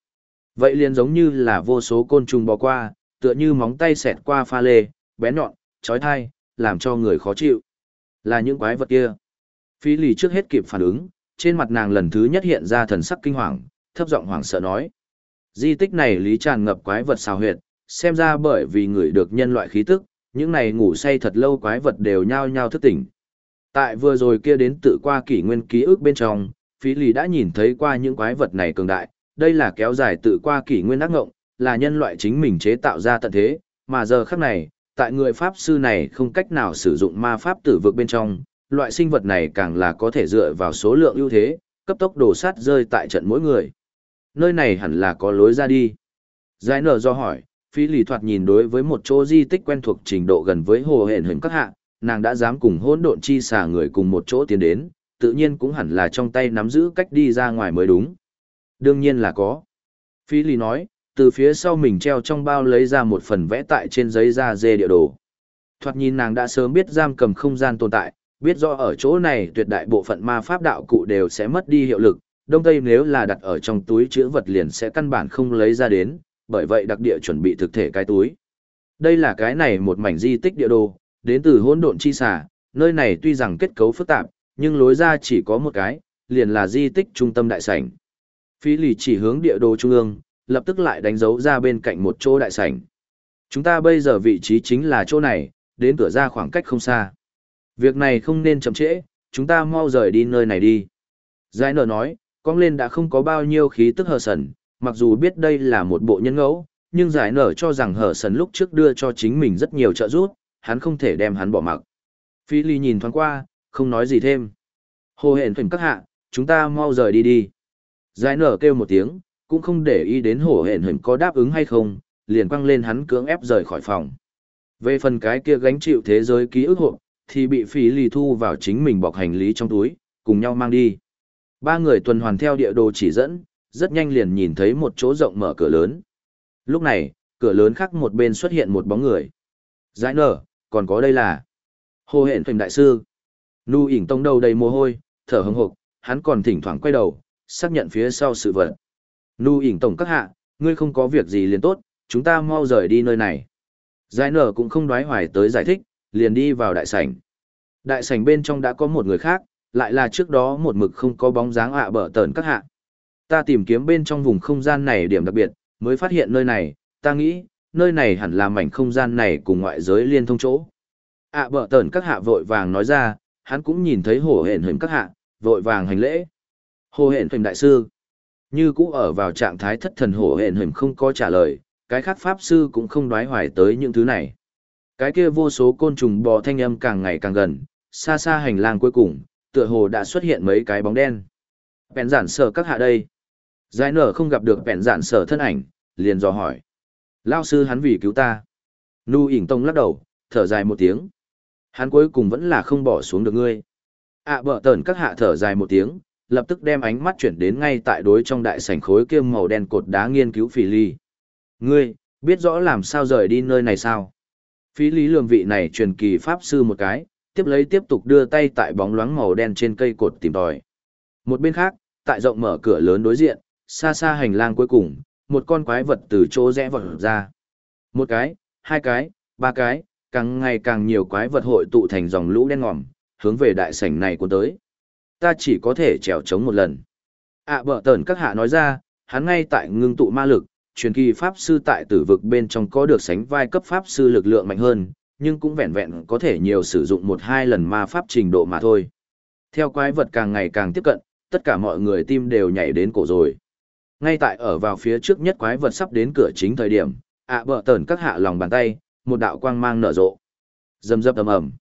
Vậy liền giống như là vô số côn trùng bò qua, tựa như móng tay xẹt qua pha lê, bé nhọn, chói thai, làm cho người khó chịu. Là những quái vật kia. Phi lì trước hết kịp phản ứng, trên mặt nàng lần thứ nhất hiện ra thần sắc kinh hoàng, thấp giọng hoảng sợ nói. Di tích này lý tràn ngập quái vật xào huyệt, xem ra bởi vì người được nhân loại khí tức, những này ngủ say thật lâu quái vật đều nhao nhao thức tỉnh. Tại vừa rồi kia đến tự qua kỷ nguyên ký ức bên trong, phí lì đã nhìn thấy qua những quái vật này cường đại, đây là kéo dài tự qua kỷ nguyên ác ngộng, là nhân loại chính mình chế tạo ra tận thế, mà giờ khắc này, tại người pháp sư này không cách nào sử dụng ma pháp tử vực bên trong, loại sinh vật này càng là có thể dựa vào số lượng ưu thế, cấp tốc đổ sát rơi tại trận mỗi người. Nơi này hẳn là có lối ra đi. Giải nở do hỏi, phi lì thoạt nhìn đối với một chỗ di tích quen thuộc trình độ gần với hồ hển hình các hạ, nàng đã dám cùng hỗn độn chi xả người cùng một chỗ tiến đến, tự nhiên cũng hẳn là trong tay nắm giữ cách đi ra ngoài mới đúng. Đương nhiên là có. Phi lì nói, từ phía sau mình treo trong bao lấy ra một phần vẽ tại trên giấy da dê địa đồ. Thoạt nhìn nàng đã sớm biết giam cầm không gian tồn tại, biết rõ ở chỗ này tuyệt đại bộ phận ma pháp đạo cụ đều sẽ mất đi hiệu lực, đông tây nếu là đặt ở trong túi chữ vật liền sẽ căn bản không lấy ra đến, bởi vậy đặc địa chuẩn bị thực thể cái túi. Đây là cái này một mảnh di tích địa đồ, đến từ hỗn độn chi xà, nơi này tuy rằng kết cấu phức tạp, nhưng lối ra chỉ có một cái, liền là di tích trung tâm đại sảnh. Phi lì chỉ hướng địa đồ trung ương, lập tức lại đánh dấu ra bên cạnh một chỗ đại sảnh. Chúng ta bây giờ vị trí chính là chỗ này, đến cửa ra khoảng cách không xa. Việc này không nên chậm trễ, chúng ta mau rời đi nơi này đi. Giải nở nói, con lên đã không có bao nhiêu khí tức hờ sần, mặc dù biết đây là một bộ nhân ngẫu, nhưng giải nở cho rằng hở sần lúc trước đưa cho chính mình rất nhiều trợ giúp, hắn không thể đem hắn bỏ mặc. Phi ly nhìn thoáng qua, không nói gì thêm. Hồ hển thuyền các hạ, chúng ta mau rời đi đi. Giải nở kêu một tiếng, cũng không để ý đến hổ hển hển có đáp ứng hay không, liền quăng lên hắn cưỡng ép rời khỏi phòng. Về phần cái kia gánh chịu thế giới ký ức hộp, thì bị Phi Ly thu vào chính mình bọc hành lý trong túi, cùng nhau mang đi. Ba người tuần hoàn theo địa đồ chỉ dẫn, rất nhanh liền nhìn thấy một chỗ rộng mở cửa lớn. Lúc này, cửa lớn khác một bên xuất hiện một bóng người. Giải nở, còn có đây là Hồ Hện phành đại sư. Nu ỉn tông đầu đầy mồ hôi, thở hững hộc, hắn còn thỉnh thoảng quay đầu, xác nhận phía sau sự vật. Nu ỉn tổng các hạ, ngươi không có việc gì liền tốt, chúng ta mau rời đi nơi này. Giải nở cũng không đoái hoài tới giải thích, liền đi vào đại sảnh. Đại sảnh bên trong đã có một người khác, lại là trước đó một mực không có bóng dáng ạ bở tờn các hạ. Ta tìm kiếm bên trong vùng không gian này điểm đặc biệt, mới phát hiện nơi này, ta nghĩ, nơi này hẳn là mảnh không gian này cùng ngoại giới liên thông chỗ. ạ bợ tờn các hạ vội vàng nói ra, hắn cũng nhìn thấy hổ hển hình các hạ, vội vàng hành lễ. Hồ hển hình đại sư. Như cũ ở vào trạng thái thất thần hổ hển hình không có trả lời, cái khác pháp sư cũng không đoái hoài tới những thứ này. Cái kia vô số côn trùng bò thanh âm càng ngày càng gần, xa xa hành lang cuối cùng, tựa hồ đã xuất hiện mấy cái bóng đen. Bèn giản sở các hạ đây. Giải nở không gặp được vẹn dạn sở thân ảnh, liền dò hỏi. Lao sư hắn vì cứu ta. Nu ỉn tông lắc đầu, thở dài một tiếng. Hắn cuối cùng vẫn là không bỏ xuống được ngươi. ạ à, bở tờn các hạ thở dài một tiếng, lập tức đem ánh mắt chuyển đến ngay tại đối trong đại sảnh khối kia màu đen cột đá nghiên cứu phỉ ly. Ngươi, biết rõ làm sao rời đi nơi này sao? Phí lý lường vị này truyền kỳ pháp sư một cái, tiếp lấy tiếp tục đưa tay tại bóng loáng màu đen trên cây cột tìm tòi. Một bên khác, tại rộng mở cửa lớn đối diện, xa xa hành lang cuối cùng, một con quái vật từ chỗ rẽ vọt ra. Một cái, hai cái, ba cái, càng ngày càng nhiều quái vật hội tụ thành dòng lũ đen ngòm, hướng về đại sảnh này cuốn tới. Ta chỉ có thể trèo chống một lần. ạ à, bở tờn các hạ nói ra, hắn ngay tại ngưng tụ ma lực, truyền kỳ pháp sư tại tử vực bên trong có được sánh vai cấp pháp sư lực lượng mạnh hơn, nhưng cũng vẹn vẹn có thể nhiều sử dụng một hai lần ma pháp trình độ mà thôi. Theo quái vật càng ngày càng tiếp cận, tất cả mọi người tim đều nhảy đến cổ rồi. Ngay tại ở vào phía trước nhất quái vật sắp đến cửa chính thời điểm, ạ bờ tờn các hạ lòng bàn tay, một đạo quang mang nở rộ. rầm rầm ầm ầm.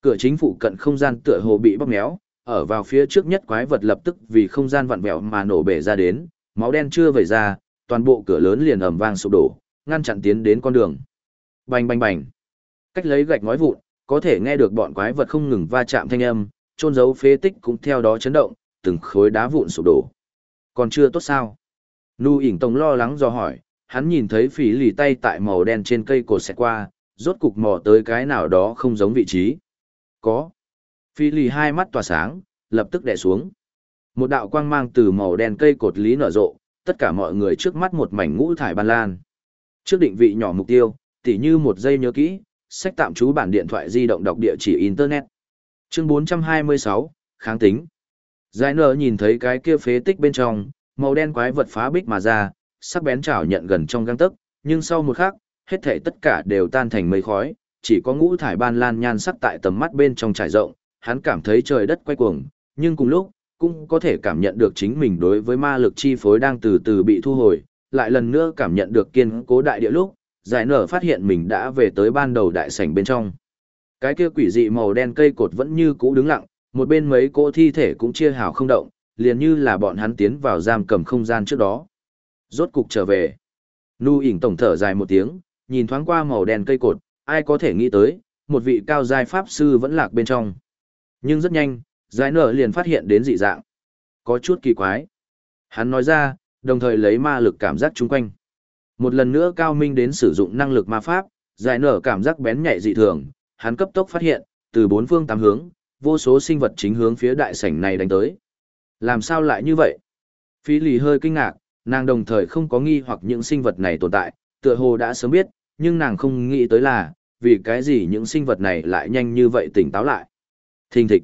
Cửa chính phụ cận không gian tựa hồ bị bóp méo, ở vào phía trước nhất quái vật lập tức vì không gian vặn vẹo mà nổ bể ra đến, máu đen chưa vẩy ra, toàn bộ cửa lớn liền ầm vang sụp đổ, ngăn chặn tiến đến con đường. Bành bành bành. Cách lấy gạch ngói vụn, có thể nghe được bọn quái vật không ngừng va chạm thanh âm, trôn giấu phế tích cũng theo đó chấn động, từng khối đá vụn sụp đổ. Còn chưa tốt sao? Nu ỉn tông lo lắng do hỏi, hắn nhìn thấy phỉ lì tay tại màu đen trên cây cột xẹt qua, rốt cục mò tới cái nào đó không giống vị trí. Có. Phỉ lì hai mắt tỏa sáng, lập tức đè xuống. Một đạo quang mang từ màu đen cây cột lý nở rộ, tất cả mọi người trước mắt một mảnh ngũ thải ban lan. Trước định vị nhỏ mục tiêu, tỉ như một giây nhớ kỹ, sách tạm trú bản điện thoại di động đọc địa chỉ Internet. Chương 426, kháng tính. Giải nở nhìn thấy cái kia phế tích bên trong, màu đen quái vật phá bích mà ra, sắc bén chảo nhận gần trong găng tấc, nhưng sau một khắc, hết thảy tất cả đều tan thành mây khói, chỉ có ngũ thải ban lan nhan sắc tại tầm mắt bên trong trải rộng, hắn cảm thấy trời đất quay cuồng, nhưng cùng lúc, cũng có thể cảm nhận được chính mình đối với ma lực chi phối đang từ từ bị thu hồi, lại lần nữa cảm nhận được kiên cố đại địa lúc, giải nở phát hiện mình đã về tới ban đầu đại sảnh bên trong. Cái kia quỷ dị màu đen cây cột vẫn như cũ đứng lặng, một bên mấy cỗ thi thể cũng chia hào không động, liền như là bọn hắn tiến vào giam cầm không gian trước đó. Rốt cục trở về. Nu ỉnh tổng thở dài một tiếng, nhìn thoáng qua màu đen cây cột, ai có thể nghĩ tới, một vị cao giai pháp sư vẫn lạc bên trong. Nhưng rất nhanh, giải nở liền phát hiện đến dị dạng. Có chút kỳ quái. Hắn nói ra, đồng thời lấy ma lực cảm giác chung quanh. Một lần nữa cao minh đến sử dụng năng lực ma pháp, giải nở cảm giác bén nhạy dị thường, hắn cấp tốc phát hiện, từ bốn phương tám hướng, vô số sinh vật chính hướng phía đại sảnh này đánh tới. Làm sao lại như vậy? Phi lì hơi kinh ngạc, nàng đồng thời không có nghi hoặc những sinh vật này tồn tại, tựa hồ đã sớm biết, nhưng nàng không nghĩ tới là, vì cái gì những sinh vật này lại nhanh như vậy tỉnh táo lại. Thình thịch.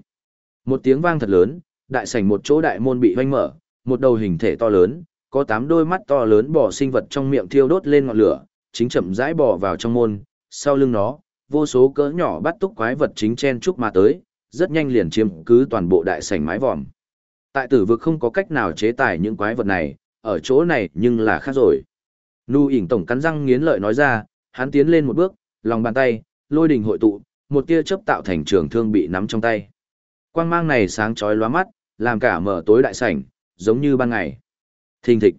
Một tiếng vang thật lớn, đại sảnh một chỗ đại môn bị hoanh mở, một đầu hình thể to lớn, có tám đôi mắt to lớn bò sinh vật trong miệng thiêu đốt lên ngọn lửa, chính chậm rãi bò vào trong môn, sau lưng nó, vô số cỡ nhỏ bắt túc quái vật chính chen chúc mà tới, rất nhanh liền chiếm cứ toàn bộ đại sảnh mái vòm. Tại tử vực không có cách nào chế tài những quái vật này, ở chỗ này nhưng là khác rồi. Nu ỉn tổng cắn răng nghiến lợi nói ra, hắn tiến lên một bước, lòng bàn tay, lôi đình hội tụ, một tia chớp tạo thành trường thương bị nắm trong tay. Quang mang này sáng chói lóa mắt, làm cả mở tối đại sảnh, giống như ban ngày. Thình thịch.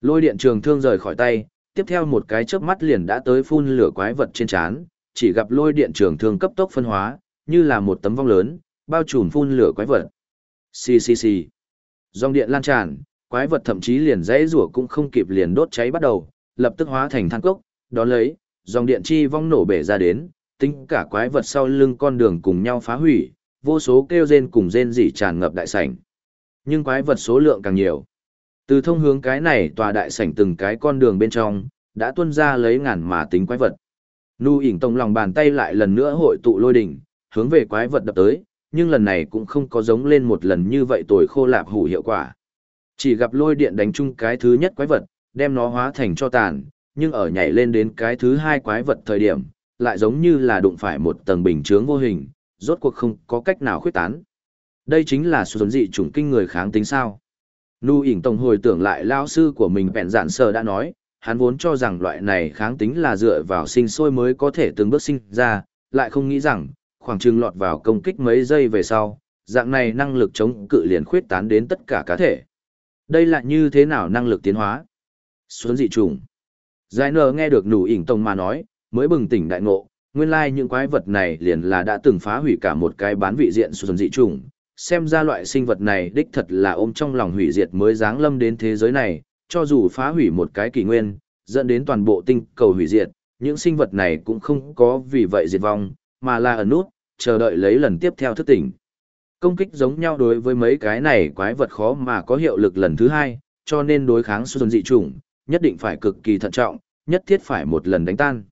Lôi điện trường thương rời khỏi tay, tiếp theo một cái chớp mắt liền đã tới phun lửa quái vật trên trán, chỉ gặp lôi điện trường thương cấp tốc phân hóa, như là một tấm vong lớn, bao trùm phun lửa quái vật. Xì xì xì. Dòng điện lan tràn, quái vật thậm chí liền dãy rủa cũng không kịp liền đốt cháy bắt đầu, lập tức hóa thành than cốc, đó lấy, dòng điện chi vong nổ bể ra đến, tính cả quái vật sau lưng con đường cùng nhau phá hủy, vô số kêu rên cùng rên rỉ tràn ngập đại sảnh. Nhưng quái vật số lượng càng nhiều. Từ thông hướng cái này tòa đại sảnh từng cái con đường bên trong, đã tuân ra lấy ngàn mà tính quái vật. Nu ỉn tông lòng bàn tay lại lần nữa hội tụ lôi đỉnh, hướng về quái vật đập tới, nhưng lần này cũng không có giống lên một lần như vậy tồi khô lạp hủ hiệu quả. Chỉ gặp lôi điện đánh chung cái thứ nhất quái vật, đem nó hóa thành cho tàn, nhưng ở nhảy lên đến cái thứ hai quái vật thời điểm, lại giống như là đụng phải một tầng bình chướng vô hình, rốt cuộc không có cách nào khuyết tán. Đây chính là số dị chủng kinh người kháng tính sao. Nu ỉn tổng hồi tưởng lại lao sư của mình bẹn giản sờ đã nói, hắn vốn cho rằng loại này kháng tính là dựa vào sinh sôi mới có thể từng bước sinh ra, lại không nghĩ rằng, khoảng chừng lọt vào công kích mấy giây về sau, dạng này năng lực chống cự liền khuyết tán đến tất cả cá thể. Đây là như thế nào năng lực tiến hóa? Xuân dị trùng. Giải nờ nghe được nụ ỉnh tông mà nói, mới bừng tỉnh đại ngộ, nguyên lai những quái vật này liền là đã từng phá hủy cả một cái bán vị diện xuân dị trùng. Xem ra loại sinh vật này đích thật là ôm trong lòng hủy diệt mới dáng lâm đến thế giới này, cho dù phá hủy một cái kỷ nguyên, dẫn đến toàn bộ tinh cầu hủy diệt, những sinh vật này cũng không có vì vậy diệt vong, mà là ẩn nút, chờ đợi lấy lần tiếp theo thức tỉnh. Công kích giống nhau đối với mấy cái này quái vật khó mà có hiệu lực lần thứ hai, cho nên đối kháng xuân dị chủng, nhất định phải cực kỳ thận trọng, nhất thiết phải một lần đánh tan.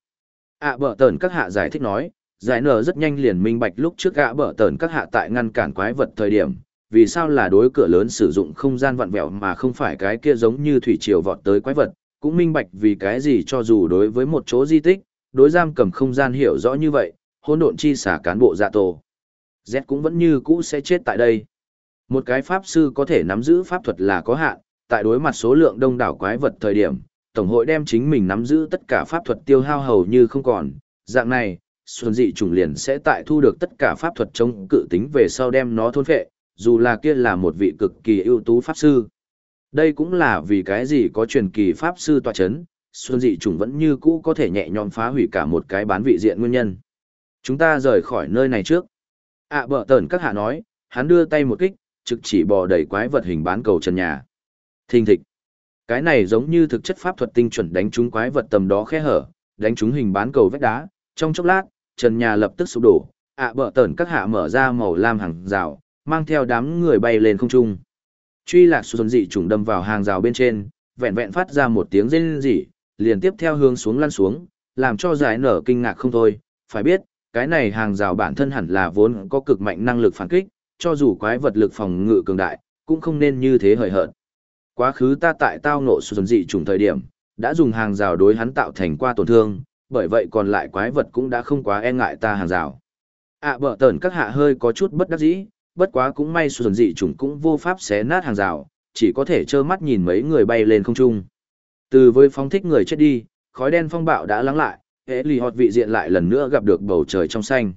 ạ bở tờn các hạ giải thích nói, giải nở rất nhanh liền minh bạch lúc trước ạ bở tờn các hạ tại ngăn cản quái vật thời điểm, vì sao là đối cửa lớn sử dụng không gian vặn vẹo mà không phải cái kia giống như thủy triều vọt tới quái vật, cũng minh bạch vì cái gì cho dù đối với một chỗ di tích, đối giam cầm không gian hiểu rõ như vậy, hỗn độn chi xả cán bộ dạ tổ. Z cũng vẫn như cũ sẽ chết tại đây. Một cái pháp sư có thể nắm giữ pháp thuật là có hạn, tại đối mặt số lượng đông đảo quái vật thời điểm, tổng hội đem chính mình nắm giữ tất cả pháp thuật tiêu hao hầu như không còn. Dạng này, xuân dị chủng liền sẽ tại thu được tất cả pháp thuật chống cự tính về sau đem nó thôn phệ, dù là kia là một vị cực kỳ ưu tú pháp sư. Đây cũng là vì cái gì có truyền kỳ pháp sư tọa chấn, xuân dị chủng vẫn như cũ có thể nhẹ nhõm phá hủy cả một cái bán vị diện nguyên nhân. Chúng ta rời khỏi nơi này trước. ạ à, bở tờn các hạ nói, hắn đưa tay một kích, trực chỉ bò đầy quái vật hình bán cầu trần nhà. Thình thịch. Cái này giống như thực chất pháp thuật tinh chuẩn đánh trúng quái vật tầm đó khe hở, đánh trúng hình bán cầu vách đá, trong chốc lát, trần nhà lập tức sụp đổ, ạ à, bở tờn các hạ mở ra màu lam hàng rào, mang theo đám người bay lên không trung. Truy lạc xuân dị trùng đâm vào hàng rào bên trên, vẹn vẹn phát ra một tiếng rên rỉ, liền tiếp theo hướng xuống lăn xuống, làm cho giải nở kinh ngạc không thôi, phải biết, cái này hàng rào bản thân hẳn là vốn có cực mạnh năng lực phản kích, cho dù quái vật lực phòng ngự cường đại, cũng không nên như thế hời hợt. Quá khứ ta tại tao ngộ xuân dị trùng thời điểm, đã dùng hàng rào đối hắn tạo thành qua tổn thương, bởi vậy còn lại quái vật cũng đã không quá e ngại ta hàng rào. ạ à, bở tờn các hạ hơi có chút bất đắc dĩ, bất quá cũng may xuân dị trùng cũng vô pháp xé nát hàng rào, chỉ có thể trơ mắt nhìn mấy người bay lên không trung. Từ với phóng thích người chết đi, khói đen phong bạo đã lắng lại, hệ lì họt vị diện lại lần nữa gặp được bầu trời trong xanh.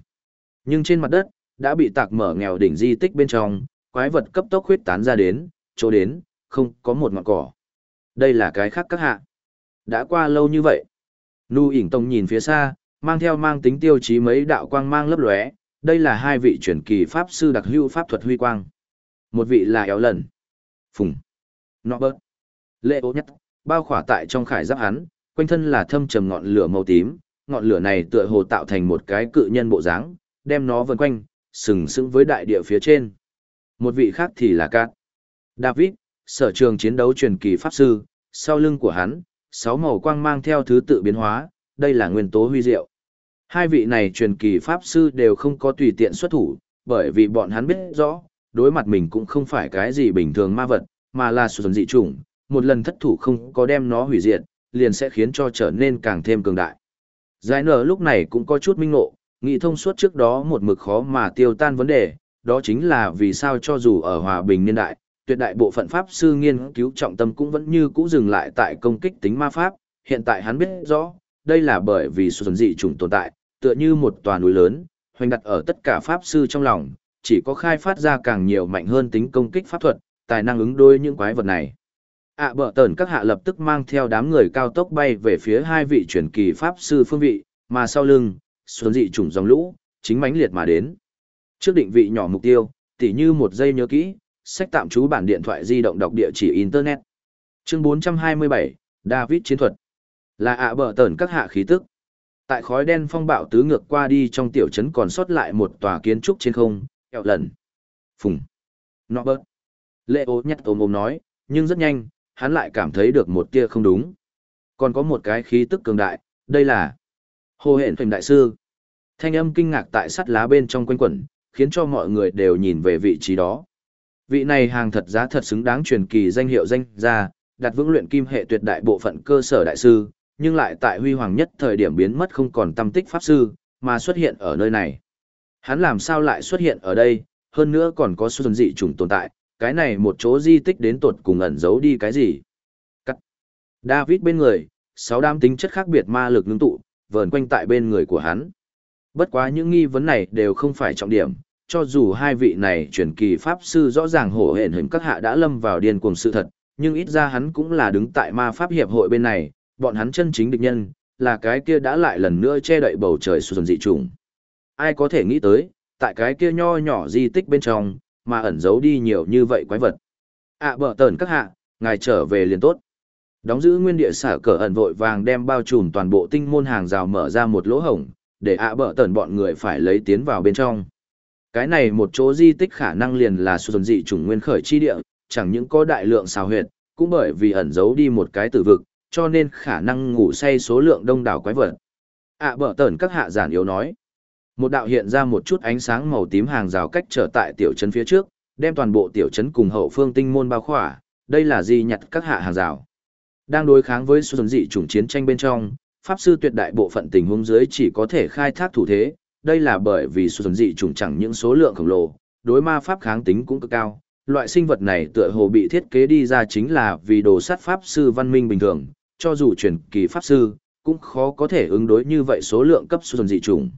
Nhưng trên mặt đất, đã bị tạc mở nghèo đỉnh di tích bên trong, quái vật cấp tốc huyết tán ra đến, chỗ đến, không có một ngọn cỏ. Đây là cái khác các hạ. Đã qua lâu như vậy. Nu ỉn tông nhìn phía xa, mang theo mang tính tiêu chí mấy đạo quang mang lấp lóe, đây là hai vị truyền kỳ pháp sư đặc hữu pháp thuật huy quang. Một vị là éo lần. Phùng. Norbert. Lệ ố nhất, bao khỏa tại trong khải giáp hắn, quanh thân là thâm trầm ngọn lửa màu tím, ngọn lửa này tựa hồ tạo thành một cái cự nhân bộ dáng, đem nó vần quanh, sừng sững với đại địa phía trên. Một vị khác thì là Cát. David, sở trường chiến đấu truyền kỳ pháp sư, sau lưng của hắn, sáu màu quang mang theo thứ tự biến hóa, đây là nguyên tố huy diệu. Hai vị này truyền kỳ pháp sư đều không có tùy tiện xuất thủ, bởi vì bọn hắn biết rõ, đối mặt mình cũng không phải cái gì bình thường ma vật, mà là sự dị chủng, một lần thất thủ không có đem nó hủy diệt, liền sẽ khiến cho trở nên càng thêm cường đại. Giải nở lúc này cũng có chút minh ngộ, nghĩ thông suốt trước đó một mực khó mà tiêu tan vấn đề, đó chính là vì sao cho dù ở hòa bình niên đại, tuyệt đại bộ phận pháp sư nghiên cứu trọng tâm cũng vẫn như cũ dừng lại tại công kích tính ma pháp, hiện tại hắn biết rõ, đây là bởi vì xuân dị chủng tồn tại, tựa như một tòa núi lớn, hoành đặt ở tất cả pháp sư trong lòng, chỉ có khai phát ra càng nhiều mạnh hơn tính công kích pháp thuật, tài năng ứng đối những quái vật này ạ à, bờ tờn các hạ lập tức mang theo đám người cao tốc bay về phía hai vị truyền kỳ pháp sư phương vị, mà sau lưng, xuân dị chủng dòng lũ, chính mãnh liệt mà đến. Trước định vị nhỏ mục tiêu, tỉ như một giây nhớ kỹ, sách tạm trú bản điện thoại di động đọc địa chỉ Internet. Chương 427, David chiến thuật. Là ạ à bờ tờn các hạ khí tức. Tại khói đen phong bạo tứ ngược qua đi trong tiểu trấn còn sót lại một tòa kiến trúc trên không, kẹo lần. Phùng. Nọ bớt. Lệ ô nhắc ôm ôm nói, nhưng rất nhanh, hắn lại cảm thấy được một tia không đúng. Còn có một cái khí tức cường đại, đây là Hồ hện phềm đại sư. Thanh âm kinh ngạc tại sắt lá bên trong quanh quẩn, khiến cho mọi người đều nhìn về vị trí đó. Vị này hàng thật giá thật xứng đáng truyền kỳ danh hiệu danh gia, đặt vững luyện kim hệ tuyệt đại bộ phận cơ sở đại sư, nhưng lại tại huy hoàng nhất thời điểm biến mất không còn tâm tích pháp sư, mà xuất hiện ở nơi này. Hắn làm sao lại xuất hiện ở đây, hơn nữa còn có xuân dị trùng tồn tại, cái này một chỗ di tích đến tột cùng ẩn giấu đi cái gì. Cắt. David bên người, sáu đám tính chất khác biệt ma lực ngưng tụ, vờn quanh tại bên người của hắn. Bất quá những nghi vấn này đều không phải trọng điểm, cho dù hai vị này truyền kỳ pháp sư rõ ràng hổ hển hình các hạ đã lâm vào điên cuồng sự thật, nhưng ít ra hắn cũng là đứng tại ma pháp hiệp hội bên này, bọn hắn chân chính địch nhân, là cái kia đã lại lần nữa che đậy bầu trời xuân dị trùng. Ai có thể nghĩ tới, tại cái kia nho nhỏ di tích bên trong, mà ẩn giấu đi nhiều như vậy quái vật. ạ à, bở tờn các hạ, ngài trở về liền tốt. Đóng giữ nguyên địa sở cờ ẩn vội vàng đem bao trùm toàn bộ tinh môn hàng rào mở ra một lỗ hổng, để ạ à bở tờn bọn người phải lấy tiến vào bên trong. Cái này một chỗ di tích khả năng liền là xuất dị chủng nguyên khởi chi địa, chẳng những có đại lượng xào huyệt, cũng bởi vì ẩn giấu đi một cái tử vực, cho nên khả năng ngủ say số lượng đông đảo quái vật. ạ à, bở tờn các hạ giản yếu nói. Một đạo hiện ra một chút ánh sáng màu tím hàng rào cách trở tại tiểu trấn phía trước, đem toàn bộ tiểu trấn cùng hậu phương tinh môn bao khỏa, đây là di nhặt các hạ hàng rào. Đang đối kháng với xuân dị chủng chiến tranh bên trong, pháp sư tuyệt đại bộ phận tình huống dưới chỉ có thể khai thác thủ thế, đây là bởi vì xuân dị trùng chẳng những số lượng khổng lồ, đối ma pháp kháng tính cũng cực cao. Loại sinh vật này tựa hồ bị thiết kế đi ra chính là vì đồ sát pháp sư văn minh bình thường, cho dù truyền kỳ pháp sư, cũng khó có thể ứng đối như vậy số lượng cấp xuân dị trùng.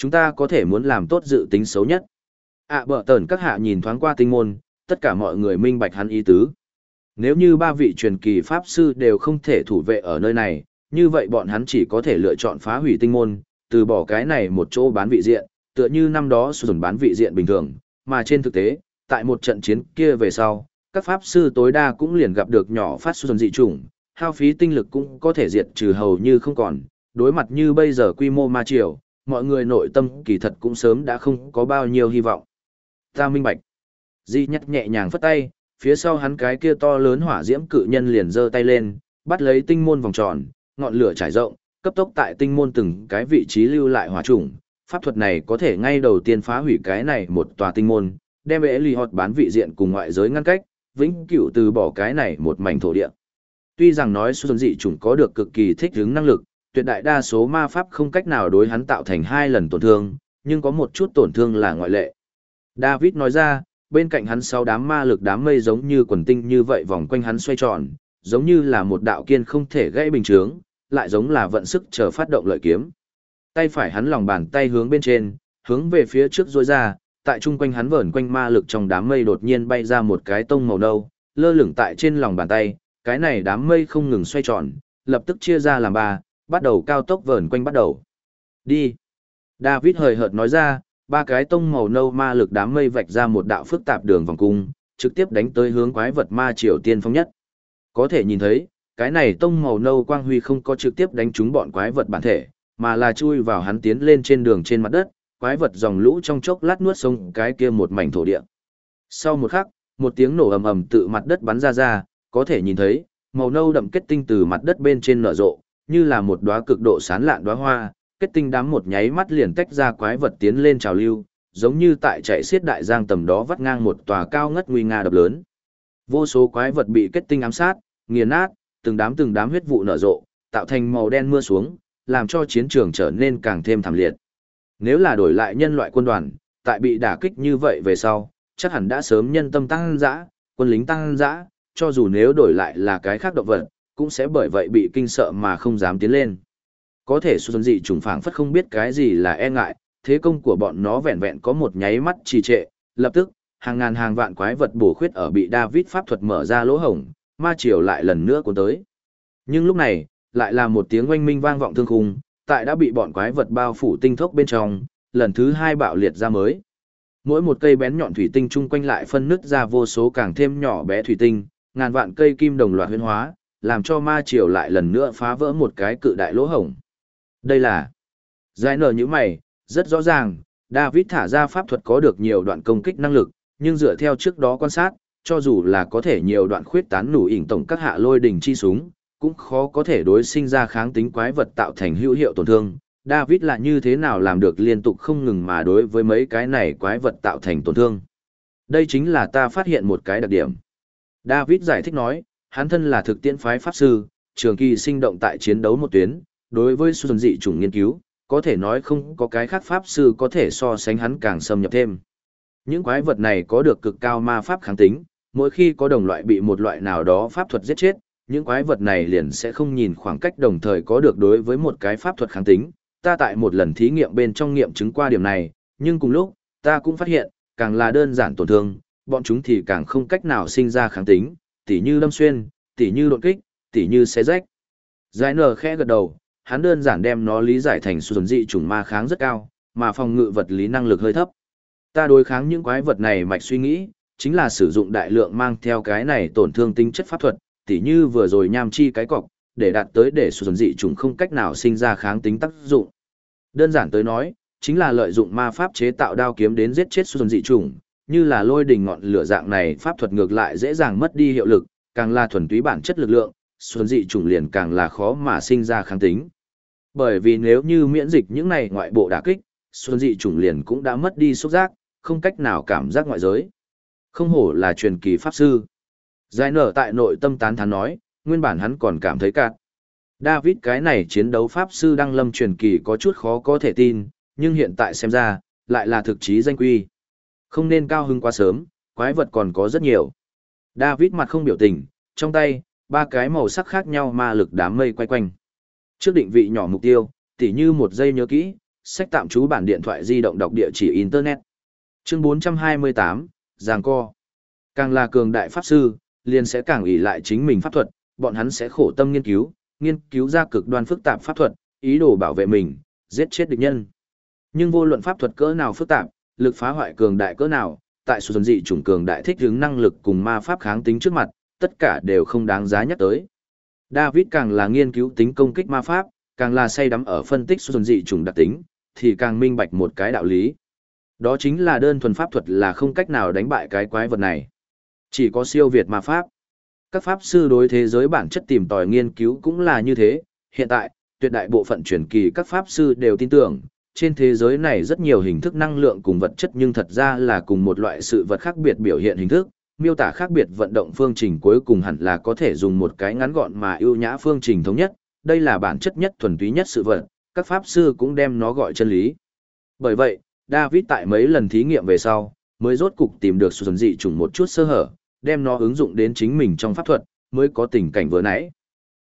Chúng ta có thể muốn làm tốt dự tính xấu nhất. ạ à, bở tờn các hạ nhìn thoáng qua tinh môn, tất cả mọi người minh bạch hắn ý tứ. Nếu như ba vị truyền kỳ pháp sư đều không thể thủ vệ ở nơi này, như vậy bọn hắn chỉ có thể lựa chọn phá hủy tinh môn, từ bỏ cái này một chỗ bán vị diện, tựa như năm đó xuân bán vị diện bình thường, mà trên thực tế, tại một trận chiến kia về sau, các pháp sư tối đa cũng liền gặp được nhỏ phát xuân dị chủng, hao phí tinh lực cũng có thể diệt trừ hầu như không còn, đối mặt như bây giờ quy mô ma triều, mọi người nội tâm kỳ thật cũng sớm đã không có bao nhiêu hy vọng. Ta minh bạch. Di nhắc nhẹ nhàng phất tay, phía sau hắn cái kia to lớn hỏa diễm cự nhân liền giơ tay lên, bắt lấy tinh môn vòng tròn, ngọn lửa trải rộng, cấp tốc tại tinh môn từng cái vị trí lưu lại hỏa trùng. Pháp thuật này có thể ngay đầu tiên phá hủy cái này một tòa tinh môn, đem bệ lì họt bán vị diện cùng ngoại giới ngăn cách, vĩnh cửu từ bỏ cái này một mảnh thổ địa. Tuy rằng nói xuân dị chủng có được cực kỳ thích ứng năng lực, tuyệt đại đa số ma pháp không cách nào đối hắn tạo thành hai lần tổn thương, nhưng có một chút tổn thương là ngoại lệ. David nói ra, bên cạnh hắn sáu đám ma lực đám mây giống như quần tinh như vậy vòng quanh hắn xoay tròn, giống như là một đạo kiên không thể gãy bình chướng, lại giống là vận sức chờ phát động lợi kiếm. Tay phải hắn lòng bàn tay hướng bên trên, hướng về phía trước rôi ra, tại trung quanh hắn vờn quanh ma lực trong đám mây đột nhiên bay ra một cái tông màu nâu, lơ lửng tại trên lòng bàn tay, cái này đám mây không ngừng xoay tròn, lập tức chia ra làm ba, bắt đầu cao tốc vờn quanh bắt đầu. Đi. David hời hợt nói ra, ba cái tông màu nâu ma lực đám mây vạch ra một đạo phức tạp đường vòng cung, trực tiếp đánh tới hướng quái vật ma triều tiên phong nhất. Có thể nhìn thấy, cái này tông màu nâu quang huy không có trực tiếp đánh trúng bọn quái vật bản thể, mà là chui vào hắn tiến lên trên đường trên mặt đất, quái vật dòng lũ trong chốc lát nuốt sông cái kia một mảnh thổ địa. Sau một khắc, một tiếng nổ ầm ầm tự mặt đất bắn ra ra, có thể nhìn thấy, màu nâu đậm kết tinh từ mặt đất bên trên nở rộ, như là một đóa cực độ sán lạn đóa hoa, kết tinh đám một nháy mắt liền tách ra quái vật tiến lên trào lưu, giống như tại chạy xiết đại giang tầm đó vắt ngang một tòa cao ngất nguy nga đập lớn. Vô số quái vật bị kết tinh ám sát, nghiền nát, từng đám từng đám huyết vụ nở rộ, tạo thành màu đen mưa xuống, làm cho chiến trường trở nên càng thêm thảm liệt. Nếu là đổi lại nhân loại quân đoàn, tại bị đả kích như vậy về sau, chắc hẳn đã sớm nhân tâm tăng dã, quân lính tăng dã, cho dù nếu đổi lại là cái khác động vật, cũng sẽ bởi vậy bị kinh sợ mà không dám tiến lên. Có thể xuân dị trùng phảng phất không biết cái gì là e ngại, thế công của bọn nó vẹn vẹn có một nháy mắt trì trệ, lập tức, hàng ngàn hàng vạn quái vật bổ khuyết ở bị David pháp thuật mở ra lỗ hổng, ma triều lại lần nữa cuốn tới. Nhưng lúc này, lại là một tiếng oanh minh vang vọng thương khung, tại đã bị bọn quái vật bao phủ tinh thốc bên trong, lần thứ hai bạo liệt ra mới. Mỗi một cây bén nhọn thủy tinh chung quanh lại phân nứt ra vô số càng thêm nhỏ bé thủy tinh, ngàn vạn cây kim đồng loạt huyễn hóa, làm cho ma triều lại lần nữa phá vỡ một cái cự đại lỗ hổng. Đây là Giải nở như mày, rất rõ ràng, David thả ra pháp thuật có được nhiều đoạn công kích năng lực, nhưng dựa theo trước đó quan sát, cho dù là có thể nhiều đoạn khuyết tán nủ ỉnh tổng các hạ lôi đỉnh chi súng, cũng khó có thể đối sinh ra kháng tính quái vật tạo thành hữu hiệu tổn thương. David là như thế nào làm được liên tục không ngừng mà đối với mấy cái này quái vật tạo thành tổn thương. Đây chính là ta phát hiện một cái đặc điểm. David giải thích nói, hắn thân là thực tiễn phái pháp sư, trường kỳ sinh động tại chiến đấu một tuyến, đối với xuân dị chủng nghiên cứu, có thể nói không có cái khác pháp sư có thể so sánh hắn càng xâm nhập thêm. Những quái vật này có được cực cao ma pháp kháng tính, mỗi khi có đồng loại bị một loại nào đó pháp thuật giết chết, những quái vật này liền sẽ không nhìn khoảng cách đồng thời có được đối với một cái pháp thuật kháng tính. Ta tại một lần thí nghiệm bên trong nghiệm chứng qua điểm này, nhưng cùng lúc, ta cũng phát hiện, càng là đơn giản tổn thương, bọn chúng thì càng không cách nào sinh ra kháng tính, tỉ như lâm xuyên, tỉ như đột kích, tỉ như xé rách. Giải nở khẽ gật đầu, hắn đơn giản đem nó lý giải thành xuân dị chủng ma kháng rất cao, mà phòng ngự vật lý năng lực hơi thấp. Ta đối kháng những quái vật này mạch suy nghĩ, chính là sử dụng đại lượng mang theo cái này tổn thương tính chất pháp thuật, tỉ như vừa rồi nham chi cái cọc, để đạt tới để xuân dị chủng không cách nào sinh ra kháng tính tác dụng. Đơn giản tới nói, chính là lợi dụng ma pháp chế tạo đao kiếm đến giết chết xuân dị chủng, như là lôi đình ngọn lửa dạng này pháp thuật ngược lại dễ dàng mất đi hiệu lực, càng là thuần túy bản chất lực lượng, xuân dị chủng liền càng là khó mà sinh ra kháng tính. Bởi vì nếu như miễn dịch những này ngoại bộ đả kích, xuân dị chủng liền cũng đã mất đi xúc giác, không cách nào cảm giác ngoại giới. Không hổ là truyền kỳ pháp sư. Giải nở tại nội tâm tán thán nói, nguyên bản hắn còn cảm thấy cạn. David cái này chiến đấu pháp sư đăng lâm truyền kỳ có chút khó có thể tin, nhưng hiện tại xem ra, lại là thực chí danh quy. Không nên cao hứng quá sớm, quái vật còn có rất nhiều. David mặt không biểu tình, trong tay, ba cái màu sắc khác nhau ma lực đám mây quay quanh. Trước định vị nhỏ mục tiêu, tỉ như một giây nhớ kỹ, sách tạm trú bản điện thoại di động đọc địa chỉ Internet. Chương 428, Giàng Co. Càng là cường đại pháp sư, liền sẽ càng ỷ lại chính mình pháp thuật, bọn hắn sẽ khổ tâm nghiên cứu, nghiên cứu ra cực đoan phức tạp pháp thuật, ý đồ bảo vệ mình, giết chết địch nhân. Nhưng vô luận pháp thuật cỡ nào phức tạp, lực phá hoại cường đại cỡ nào, tại số dị chủng cường đại thích ứng năng lực cùng ma pháp kháng tính trước mặt, tất cả đều không đáng giá nhắc tới. David càng là nghiên cứu tính công kích ma pháp, càng là say đắm ở phân tích số dị chủng đặc tính, thì càng minh bạch một cái đạo lý. Đó chính là đơn thuần pháp thuật là không cách nào đánh bại cái quái vật này. Chỉ có siêu việt ma pháp. Các pháp sư đối thế giới bản chất tìm tòi nghiên cứu cũng là như thế, hiện tại, tuyệt đại bộ phận truyền kỳ các pháp sư đều tin tưởng, trên thế giới này rất nhiều hình thức năng lượng cùng vật chất nhưng thật ra là cùng một loại sự vật khác biệt biểu hiện hình thức, miêu tả khác biệt vận động phương trình cuối cùng hẳn là có thể dùng một cái ngắn gọn mà ưu nhã phương trình thống nhất, đây là bản chất nhất thuần túy nhất sự vật, các pháp sư cũng đem nó gọi chân lý. Bởi vậy, David tại mấy lần thí nghiệm về sau, mới rốt cục tìm được sự dị chủng một chút sơ hở, đem nó ứng dụng đến chính mình trong pháp thuật, mới có tình cảnh vừa nãy.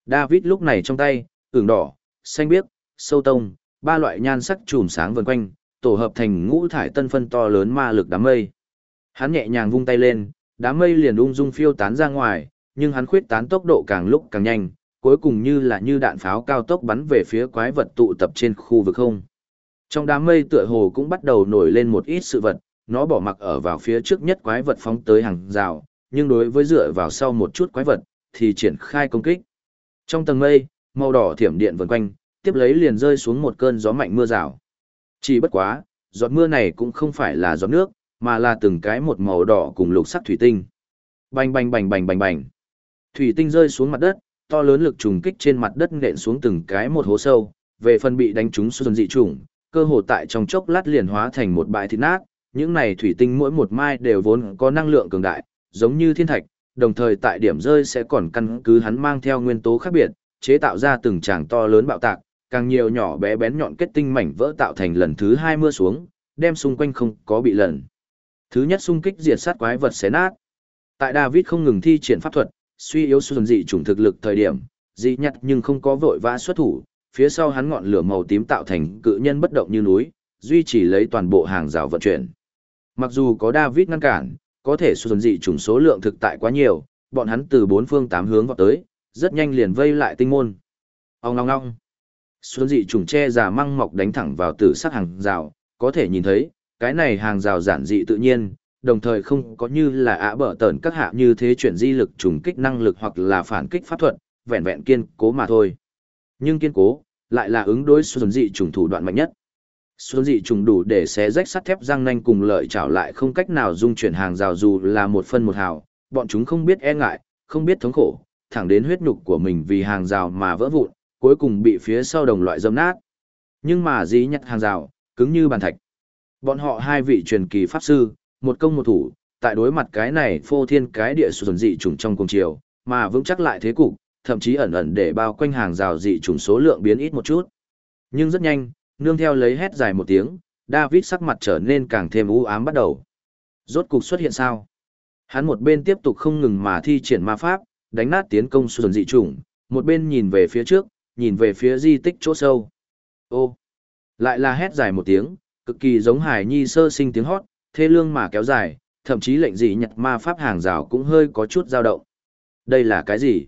David lúc này trong tay, ửng đỏ, xanh biếc, sâu tông, ba loại nhan sắc chùm sáng vần quanh, tổ hợp thành ngũ thải tân phân to lớn ma lực đám mây. Hắn nhẹ nhàng vung tay lên, đám mây liền ung dung phiêu tán ra ngoài, nhưng hắn khuyết tán tốc độ càng lúc càng nhanh, cuối cùng như là như đạn pháo cao tốc bắn về phía quái vật tụ tập trên khu vực không. Trong đám mây tựa hồ cũng bắt đầu nổi lên một ít sự vật, nó bỏ mặc ở vào phía trước nhất quái vật phóng tới hàng rào, nhưng đối với dựa vào sau một chút quái vật, thì triển khai công kích. Trong tầng mây, màu đỏ thiểm điện vần quanh, tiếp lấy liền rơi xuống một cơn gió mạnh mưa rào. Chỉ bất quá, giọt mưa này cũng không phải là giọt nước, mà là từng cái một màu đỏ cùng lục sắc thủy tinh. Bành bành bành bành bành bành. Thủy tinh rơi xuống mặt đất, to lớn lực trùng kích trên mặt đất nện xuống từng cái một hố sâu, về phần bị đánh trúng xuân dị trùng, cơ hồ tại trong chốc lát liền hóa thành một bãi thịt nát, những này thủy tinh mỗi một mai đều vốn có năng lượng cường đại, giống như thiên thạch, đồng thời tại điểm rơi sẽ còn căn cứ hắn mang theo nguyên tố khác biệt, chế tạo ra từng tràng to lớn bạo tạc, càng nhiều nhỏ bé bén nhọn kết tinh mảnh vỡ tạo thành lần thứ hai mưa xuống, đem xung quanh không có bị lần. Thứ nhất xung kích diệt sát quái vật xé nát. Tại David không ngừng thi triển pháp thuật, suy yếu xuân dị chủng thực lực thời điểm, dị nhặt nhưng không có vội vã xuất thủ, phía sau hắn ngọn lửa màu tím tạo thành cự nhân bất động như núi, duy trì lấy toàn bộ hàng rào vận chuyển. Mặc dù có David ngăn cản, có thể xuân dị chủng số lượng thực tại quá nhiều, bọn hắn từ bốn phương tám hướng vào tới, rất nhanh liền vây lại tinh môn. Ông ngong ngong. Xuân dị trùng tre giả măng mọc đánh thẳng vào tử sắc hàng rào, có thể nhìn thấy, cái này hàng rào giản dị tự nhiên, đồng thời không có như là ạ bở tờn các hạ như thế chuyển di lực trùng kích năng lực hoặc là phản kích pháp thuật, vẹn vẹn kiên cố mà thôi. Nhưng kiên cố, lại là ứng đối xuân dị trùng thủ đoạn mạnh nhất. Xuân dị trùng đủ để xé rách sắt thép răng nanh cùng lợi chảo lại không cách nào dung chuyển hàng rào dù là một phân một hào, bọn chúng không biết e ngại, không biết thống khổ, thẳng đến huyết nhục của mình vì hàng rào mà vỡ vụn, cuối cùng bị phía sau đồng loại dâm nát. Nhưng mà dí nhặt hàng rào, cứng như bàn thạch. Bọn họ hai vị truyền kỳ pháp sư, một công một thủ, tại đối mặt cái này phô thiên cái địa xuân dị trùng trong cùng chiều, mà vững chắc lại thế cục, thậm chí ẩn ẩn để bao quanh hàng rào dị trùng số lượng biến ít một chút. Nhưng rất nhanh, nương theo lấy hét dài một tiếng, David sắc mặt trở nên càng thêm u ám bắt đầu. Rốt cục xuất hiện sao? Hắn một bên tiếp tục không ngừng mà thi triển ma pháp, đánh nát tiến công xuân dị trùng, một bên nhìn về phía trước, nhìn về phía di tích chỗ sâu. Ô! Lại là hét dài một tiếng, cực kỳ giống hải nhi sơ sinh tiếng hót, thê lương mà kéo dài, thậm chí lệnh dị nhặt ma pháp hàng rào cũng hơi có chút dao động. Đây là cái gì?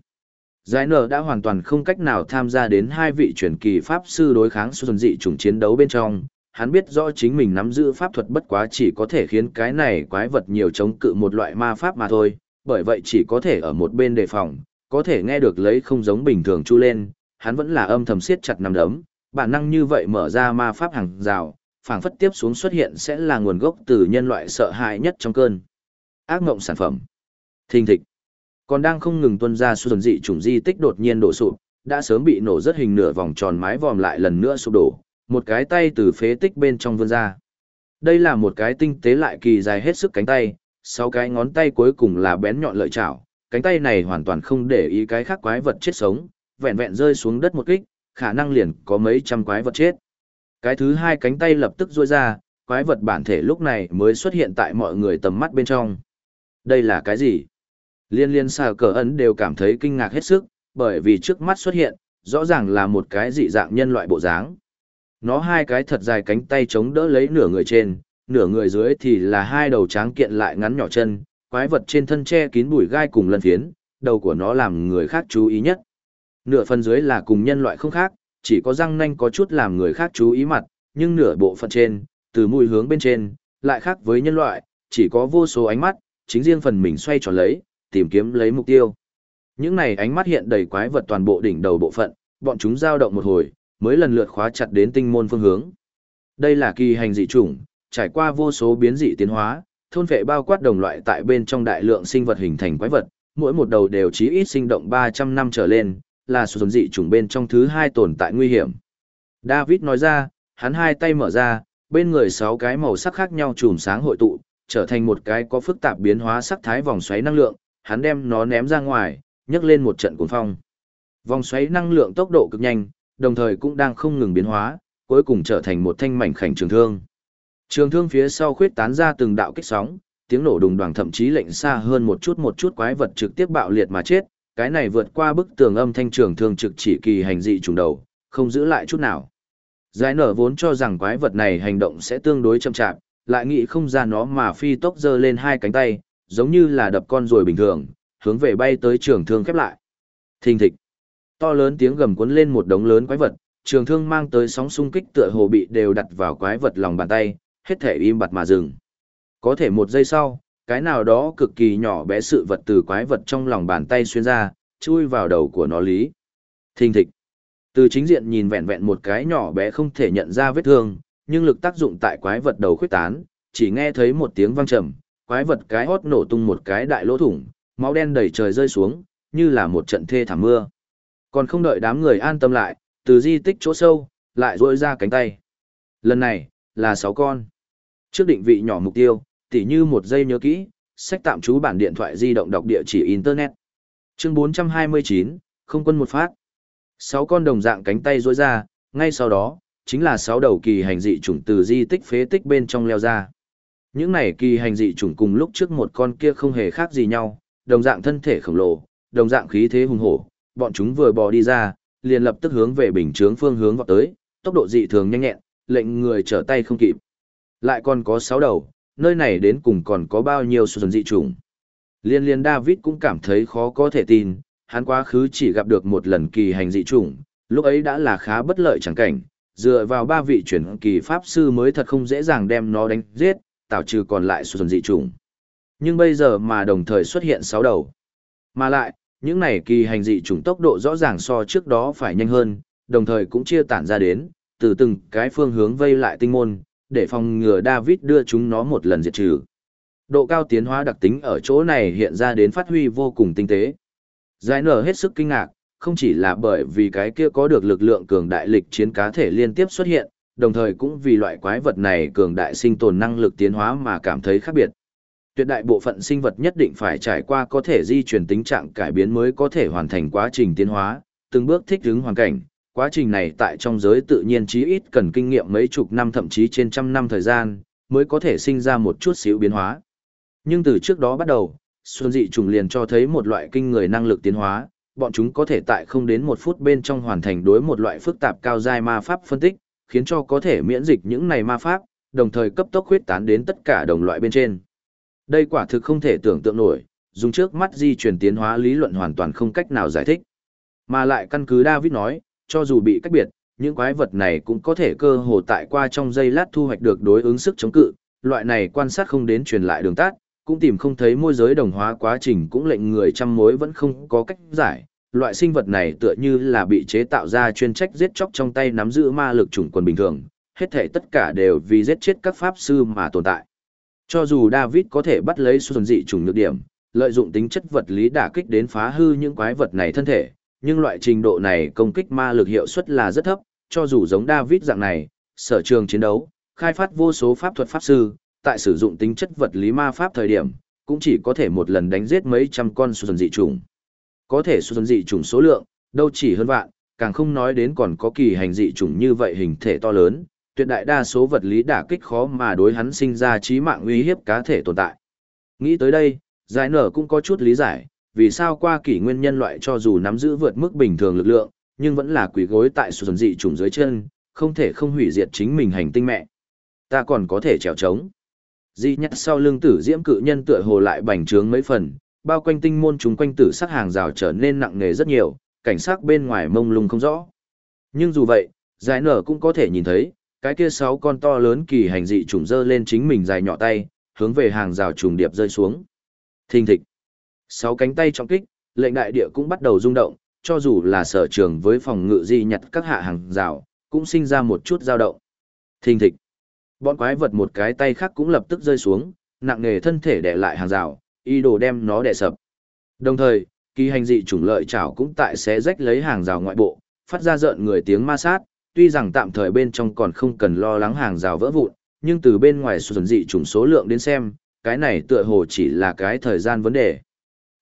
Giải nở đã hoàn toàn không cách nào tham gia đến hai vị truyền kỳ pháp sư đối kháng xuân dị chủng chiến đấu bên trong. Hắn biết rõ chính mình nắm giữ pháp thuật bất quá chỉ có thể khiến cái này quái vật nhiều chống cự một loại ma pháp mà thôi, bởi vậy chỉ có thể ở một bên đề phòng, có thể nghe được lấy không giống bình thường chu lên, hắn vẫn là âm thầm siết chặt nằm đấm, bản năng như vậy mở ra ma pháp hàng rào, phảng phất tiếp xuống xuất hiện sẽ là nguồn gốc từ nhân loại sợ hãi nhất trong cơn. Ác mộng sản phẩm. Thình thịch. Còn đang không ngừng tuân ra xuân dị chủng di tích đột nhiên đổ sụp, đã sớm bị nổ rất hình nửa vòng tròn mái vòm lại lần nữa sụp đổ, một cái tay từ phế tích bên trong vươn ra. Đây là một cái tinh tế lại kỳ dài hết sức cánh tay, sáu cái ngón tay cuối cùng là bén nhọn lợi chảo, cánh tay này hoàn toàn không để ý cái khác quái vật chết sống, vẹn vẹn rơi xuống đất một kích, khả năng liền có mấy trăm quái vật chết. Cái thứ hai cánh tay lập tức duỗi ra, quái vật bản thể lúc này mới xuất hiện tại mọi người tầm mắt bên trong. Đây là cái gì? Liên liên xà cờ ấn đều cảm thấy kinh ngạc hết sức, bởi vì trước mắt xuất hiện, rõ ràng là một cái dị dạng nhân loại bộ dáng. Nó hai cái thật dài cánh tay chống đỡ lấy nửa người trên, nửa người dưới thì là hai đầu tráng kiện lại ngắn nhỏ chân, quái vật trên thân che kín bụi gai cùng lân phiến, đầu của nó làm người khác chú ý nhất. Nửa phần dưới là cùng nhân loại không khác, chỉ có răng nanh có chút làm người khác chú ý mặt, nhưng nửa bộ phận trên, từ mũi hướng bên trên, lại khác với nhân loại, chỉ có vô số ánh mắt, chính riêng phần mình xoay tròn lấy, tìm kiếm lấy mục tiêu. Những này ánh mắt hiện đầy quái vật toàn bộ đỉnh đầu bộ phận, bọn chúng dao động một hồi, mới lần lượt khóa chặt đến tinh môn phương hướng. Đây là kỳ hành dị chủng, trải qua vô số biến dị tiến hóa, thôn vệ bao quát đồng loại tại bên trong đại lượng sinh vật hình thành quái vật, mỗi một đầu đều chí ít sinh động 300 năm trở lên, là số dị chủng bên trong thứ hai tồn tại nguy hiểm. David nói ra, hắn hai tay mở ra, bên người sáu cái màu sắc khác nhau chùm sáng hội tụ, trở thành một cái có phức tạp biến hóa sắc thái vòng xoáy năng lượng, hắn đem nó ném ra ngoài, nhấc lên một trận cuồng phong. Vòng xoáy năng lượng tốc độ cực nhanh, đồng thời cũng đang không ngừng biến hóa, cuối cùng trở thành một thanh mảnh khảnh trường thương. Trường thương phía sau khuyết tán ra từng đạo kích sóng, tiếng nổ đùng đoàng thậm chí lệnh xa hơn một chút một chút quái vật trực tiếp bạo liệt mà chết, cái này vượt qua bức tường âm thanh trường thương trực chỉ kỳ hành dị trùng đầu, không giữ lại chút nào. Giải nở vốn cho rằng quái vật này hành động sẽ tương đối chậm chạp, lại nghĩ không ra nó mà phi tốc giơ lên hai cánh tay, giống như là đập con rồi bình thường, hướng về bay tới trường thương khép lại. Thình thịch. To lớn tiếng gầm cuốn lên một đống lớn quái vật, trường thương mang tới sóng xung kích tựa hồ bị đều đặt vào quái vật lòng bàn tay, hết thể im bặt mà dừng. Có thể một giây sau, cái nào đó cực kỳ nhỏ bé sự vật từ quái vật trong lòng bàn tay xuyên ra, chui vào đầu của nó lý. Thình thịch. Từ chính diện nhìn vẹn vẹn một cái nhỏ bé không thể nhận ra vết thương, nhưng lực tác dụng tại quái vật đầu khuyết tán, chỉ nghe thấy một tiếng vang trầm, quái vật cái hót nổ tung một cái đại lỗ thủng, máu đen đầy trời rơi xuống, như là một trận thê thảm mưa. Còn không đợi đám người an tâm lại, từ di tích chỗ sâu, lại rỗi ra cánh tay. Lần này, là sáu con. Trước định vị nhỏ mục tiêu, tỉ như một giây nhớ kỹ, sách tạm trú bản điện thoại di động đọc địa chỉ Internet. Chương 429, không quân một phát. Sáu con đồng dạng cánh tay rỗi ra, ngay sau đó, chính là sáu đầu kỳ hành dị chủng từ di tích phế tích bên trong leo ra. Những này kỳ hành dị chủng cùng lúc trước một con kia không hề khác gì nhau, đồng dạng thân thể khổng lồ, đồng dạng khí thế hùng hổ, bọn chúng vừa bò đi ra, liền lập tức hướng về bình chướng phương hướng vọt tới, tốc độ dị thường nhanh nhẹn, lệnh người trở tay không kịp. Lại còn có sáu đầu, nơi này đến cùng còn có bao nhiêu xuân dị trùng? Liên liên David cũng cảm thấy khó có thể tin, hắn quá khứ chỉ gặp được một lần kỳ hành dị trùng, lúc ấy đã là khá bất lợi chẳng cảnh, dựa vào ba vị chuyển kỳ pháp sư mới thật không dễ dàng đem nó đánh giết, tạo trừ còn lại xuân dị trùng. Nhưng bây giờ mà đồng thời xuất hiện sáu đầu. Mà lại, những này kỳ hành dị trùng tốc độ rõ ràng so trước đó phải nhanh hơn, đồng thời cũng chia tản ra đến, từ từng cái phương hướng vây lại tinh môn, để phòng ngừa David đưa chúng nó một lần diệt trừ. Độ cao tiến hóa đặc tính ở chỗ này hiện ra đến phát huy vô cùng tinh tế. Giải nở hết sức kinh ngạc, không chỉ là bởi vì cái kia có được lực lượng cường đại lịch chiến cá thể liên tiếp xuất hiện, đồng thời cũng vì loại quái vật này cường đại sinh tồn năng lực tiến hóa mà cảm thấy khác biệt. Tuyệt đại bộ phận sinh vật nhất định phải trải qua có thể di chuyển tính trạng cải biến mới có thể hoàn thành quá trình tiến hóa, từng bước thích ứng hoàn cảnh. Quá trình này tại trong giới tự nhiên chí ít cần kinh nghiệm mấy chục năm thậm chí trên trăm năm thời gian, mới có thể sinh ra một chút xíu biến hóa. Nhưng từ trước đó bắt đầu, Xuân dị trùng liền cho thấy một loại kinh người năng lực tiến hóa, bọn chúng có thể tại không đến một phút bên trong hoàn thành đối một loại phức tạp cao giai ma pháp phân tích, khiến cho có thể miễn dịch những này ma pháp, đồng thời cấp tốc huyết tán đến tất cả đồng loại bên trên. Đây quả thực không thể tưởng tượng nổi, dùng trước mắt di chuyển tiến hóa lý luận hoàn toàn không cách nào giải thích. Mà lại căn cứ David nói, cho dù bị cách biệt, những quái vật này cũng có thể cơ hồ tại qua trong giây lát thu hoạch được đối ứng sức chống cự, loại này quan sát không đến truyền lại đường tắt, cũng tìm không thấy môi giới đồng hóa quá trình cũng lệnh người trăm mối vẫn không có cách giải. Loại sinh vật này tựa như là bị chế tạo ra chuyên trách giết chóc trong tay nắm giữ ma lực chủng quân bình thường, hết thể tất cả đều vì giết chết các pháp sư mà tồn tại. Cho dù David có thể bắt lấy xuân dị chủng nhược điểm, lợi dụng tính chất vật lý đả kích đến phá hư những quái vật này thân thể, nhưng loại trình độ này công kích ma lực hiệu suất là rất thấp, cho dù giống David dạng này, sở trường chiến đấu, khai phát vô số pháp thuật pháp sư, tại sử dụng tính chất vật lý ma pháp thời điểm, cũng chỉ có thể một lần đánh giết mấy trăm con xuân dị trùng. Có thể xuân dị trùng số lượng, đâu chỉ hơn vạn, càng không nói đến còn có kỳ hành dị trùng như vậy hình thể to lớn, tuyệt đại đa số vật lý đả kích khó mà đối hắn sinh ra trí mạng uy hiếp cá thể tồn tại. Nghĩ tới đây, giải nở cũng có chút lý giải, vì sao qua kỷ nguyên nhân loại cho dù nắm giữ vượt mức bình thường lực lượng, nhưng vẫn là quỷ gối tại sự dị trùng dưới chân, không thể không hủy diệt chính mình hành tinh mẹ. Ta còn có thể trèo trống. Di nhắc sau lưng tử diễm cự nhân tựa hồ lại bành trướng mấy phần, bao quanh tinh môn chúng quanh tử sắc hàng rào trở nên nặng nề rất nhiều, cảnh sắc bên ngoài mông lung không rõ. Nhưng dù vậy, giải nở cũng có thể nhìn thấy, cái kia sáu con to lớn kỳ hành dị trùng dơ lên chính mình dài nhỏ tay, hướng về hàng rào trùng điệp rơi xuống. Thình thịch. Sáu cánh tay trọng kích, lệnh đại địa cũng bắt đầu rung động, cho dù là sở trường với phòng ngự di nhặt các hạ hàng rào, cũng sinh ra một chút dao động. Thình thịch. Bọn quái vật một cái tay khác cũng lập tức rơi xuống, nặng nề thân thể đè lại hàng rào, ý đồ đem nó đè sập. Đồng thời, kỳ hành dị chủng lợi chảo cũng tại xé rách lấy hàng rào ngoại bộ, phát ra rợn người tiếng ma sát, tuy rằng tạm thời bên trong còn không cần lo lắng hàng rào vỡ vụn, nhưng từ bên ngoài xuân dị chủng số lượng đến xem, cái này tựa hồ chỉ là cái thời gian vấn đề.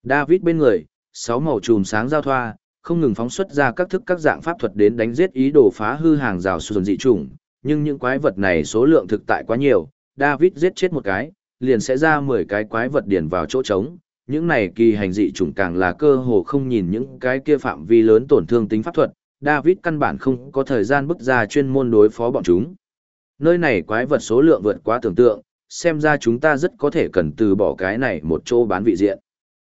David bên người, sáu màu chùm sáng giao thoa, không ngừng phóng xuất ra các thức các dạng pháp thuật đến đánh giết ý đồ phá hư hàng rào xuân dị chủng, nhưng những quái vật này số lượng thực tại quá nhiều, David giết chết một cái, liền sẽ ra 10 cái quái vật điền vào chỗ trống. Những này kỳ hành dị chủng càng là cơ hồ không nhìn những cái kia phạm vi lớn tổn thương tính pháp thuật, David căn bản không có thời gian bức ra chuyên môn đối phó bọn chúng. Nơi này quái vật số lượng vượt quá tưởng tượng, xem ra chúng ta rất có thể cần từ bỏ cái này một chỗ bán vị diện.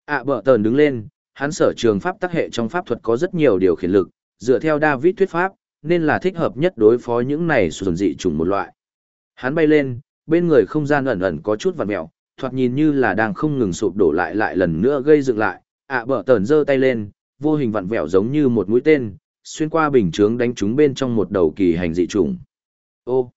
À bờ tờn đứng lên, hắn sở trường pháp tác hệ trong pháp thuật có rất nhiều điều khiển lực, dựa theo David thuyết pháp, nên là thích hợp nhất đối phó những này xuân dị chủng một loại. Hắn bay lên, bên người không gian ẩn ẩn có chút vặt mèo, thoạt nhìn như là đang không ngừng sụp đổ lại lại lần nữa gây dựng lại. À bờ tờn giơ tay lên, vô hình vặn vẹo giống như một mũi tên, xuyên qua bình chướng đánh trúng bên trong một đầu kỳ hành dị chủng. Ô,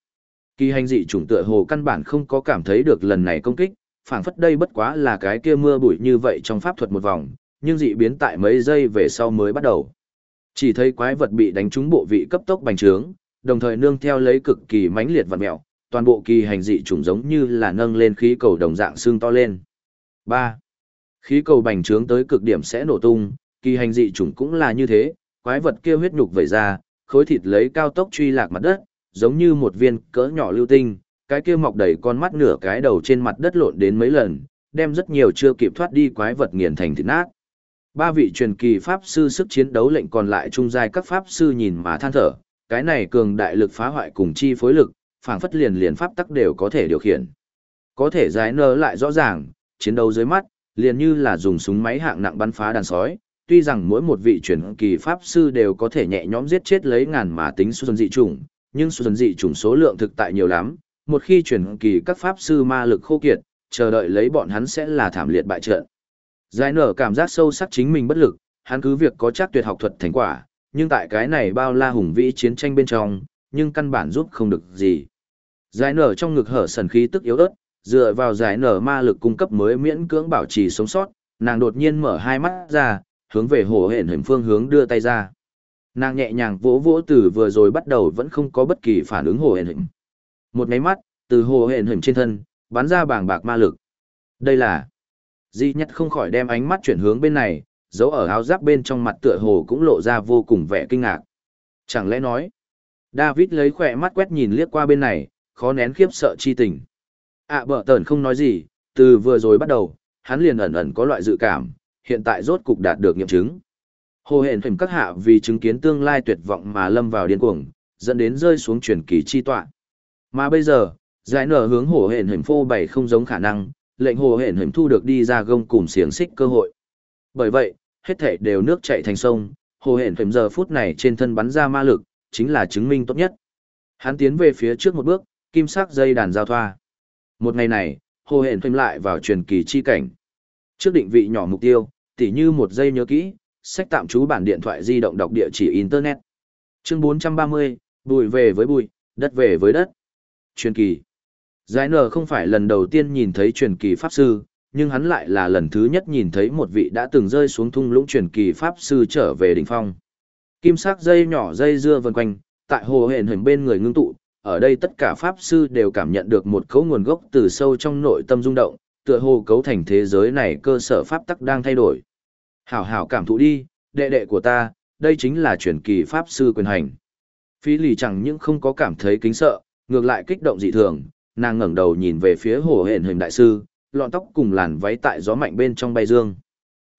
kỳ hành dị chủng tựa hồ căn bản không có cảm thấy được lần này công kích, phảng phất đây bất quá là cái kia mưa bụi như vậy trong pháp thuật một vòng, nhưng dị biến tại mấy giây về sau mới bắt đầu. Chỉ thấy quái vật bị đánh trúng bộ vị cấp tốc bành trướng, đồng thời nương theo lấy cực kỳ mãnh liệt vật mèo, toàn bộ kỳ hành dị trùng giống như là nâng lên khí cầu đồng dạng xương to lên. 3. Khí cầu bành trướng tới cực điểm sẽ nổ tung, kỳ hành dị trùng cũng là như thế, quái vật kia huyết nhục vẩy ra, khối thịt lấy cao tốc truy lạc mặt đất, giống như một viên cỡ nhỏ lưu tinh, cái kia mọc đầy con mắt nửa cái đầu trên mặt đất lộn đến mấy lần, đem rất nhiều chưa kịp thoát đi quái vật nghiền thành thịt nát. Ba vị truyền kỳ pháp sư sức chiến đấu lệnh còn lại trung giai các pháp sư nhìn mà than thở, cái này cường đại lực phá hoại cùng chi phối lực, phảng phất liền liền pháp tắc đều có thể điều khiển. Có thể giải nơ lại rõ ràng, chiến đấu dưới mắt, liền như là dùng súng máy hạng nặng bắn phá đàn sói, tuy rằng mỗi một vị truyền kỳ pháp sư đều có thể nhẹ nhõm giết chết lấy ngàn mà tính xuân dị chủng, nhưng xuân dị chủng số lượng thực tại nhiều lắm, một khi chuyển kỳ các pháp sư ma lực khô kiệt, chờ đợi lấy bọn hắn sẽ là thảm liệt bại trận. Giải nở cảm giác sâu sắc chính mình bất lực, hắn cứ việc có chắc tuyệt học thuật thành quả, nhưng tại cái này bao la hùng vĩ chiến tranh bên trong, nhưng căn bản giúp không được gì. Giải nở trong ngực hở sần khí tức yếu ớt, dựa vào giải nở ma lực cung cấp mới miễn cưỡng bảo trì sống sót, nàng đột nhiên mở hai mắt ra, hướng về hồ hển hình phương hướng đưa tay ra. Nàng nhẹ nhàng vỗ vỗ từ vừa rồi bắt đầu vẫn không có bất kỳ phản ứng hồ hển hình. Một máy mắt, từ hồ hển hình trên thân, bắn ra bảng bạc ma lực. Đây là Di nhất không khỏi đem ánh mắt chuyển hướng bên này, dấu ở áo giáp bên trong mặt tựa hồ cũng lộ ra vô cùng vẻ kinh ngạc. Chẳng lẽ nói, David lấy khỏe mắt quét nhìn liếc qua bên này, khó nén khiếp sợ chi tình. À bở tờn không nói gì, từ vừa rồi bắt đầu, hắn liền ẩn ẩn có loại dự cảm, hiện tại rốt cục đạt được nghiệm chứng. Hồ hển hình các hạ vì chứng kiến tương lai tuyệt vọng mà lâm vào điên cuồng, dẫn đến rơi xuống truyền kỳ chi tọa. Mà bây giờ, giải nở hướng hồ hển hình phô bày không giống khả năng, lệnh hồ hển hình thu được đi ra gông cùng xiềng xích cơ hội. Bởi vậy, hết thể đều nước chạy thành sông, hồ hển hình giờ phút này trên thân bắn ra ma lực, chính là chứng minh tốt nhất. Hắn tiến về phía trước một bước, kim sắc dây đàn giao thoa. Một ngày này, hồ hển hình lại vào truyền kỳ chi cảnh. Trước định vị nhỏ mục tiêu, tỉ như một giây nhớ kỹ, sách tạm trú bản điện thoại di động đọc địa chỉ Internet. Chương 430, bùi về với bùi, đất về với đất. Truyền kỳ. Giải nở không phải lần đầu tiên nhìn thấy truyền kỳ pháp sư, nhưng hắn lại là lần thứ nhất nhìn thấy một vị đã từng rơi xuống thung lũng truyền kỳ pháp sư trở về đỉnh phong. Kim sắc dây nhỏ dây dưa vần quanh, tại hồ hển hình bên người ngưng tụ, ở đây tất cả pháp sư đều cảm nhận được một cấu nguồn gốc từ sâu trong nội tâm rung động, tựa hồ cấu thành thế giới này cơ sở pháp tắc đang thay đổi. Hảo hảo cảm thụ đi, đệ đệ của ta, đây chính là truyền kỳ pháp sư quyền hành. Phi lì chẳng những không có cảm thấy kính sợ, ngược lại kích động dị thường, nàng ngẩng đầu nhìn về phía hồ hển hình đại sư, lọn tóc cùng làn váy tại gió mạnh bên trong bay dương.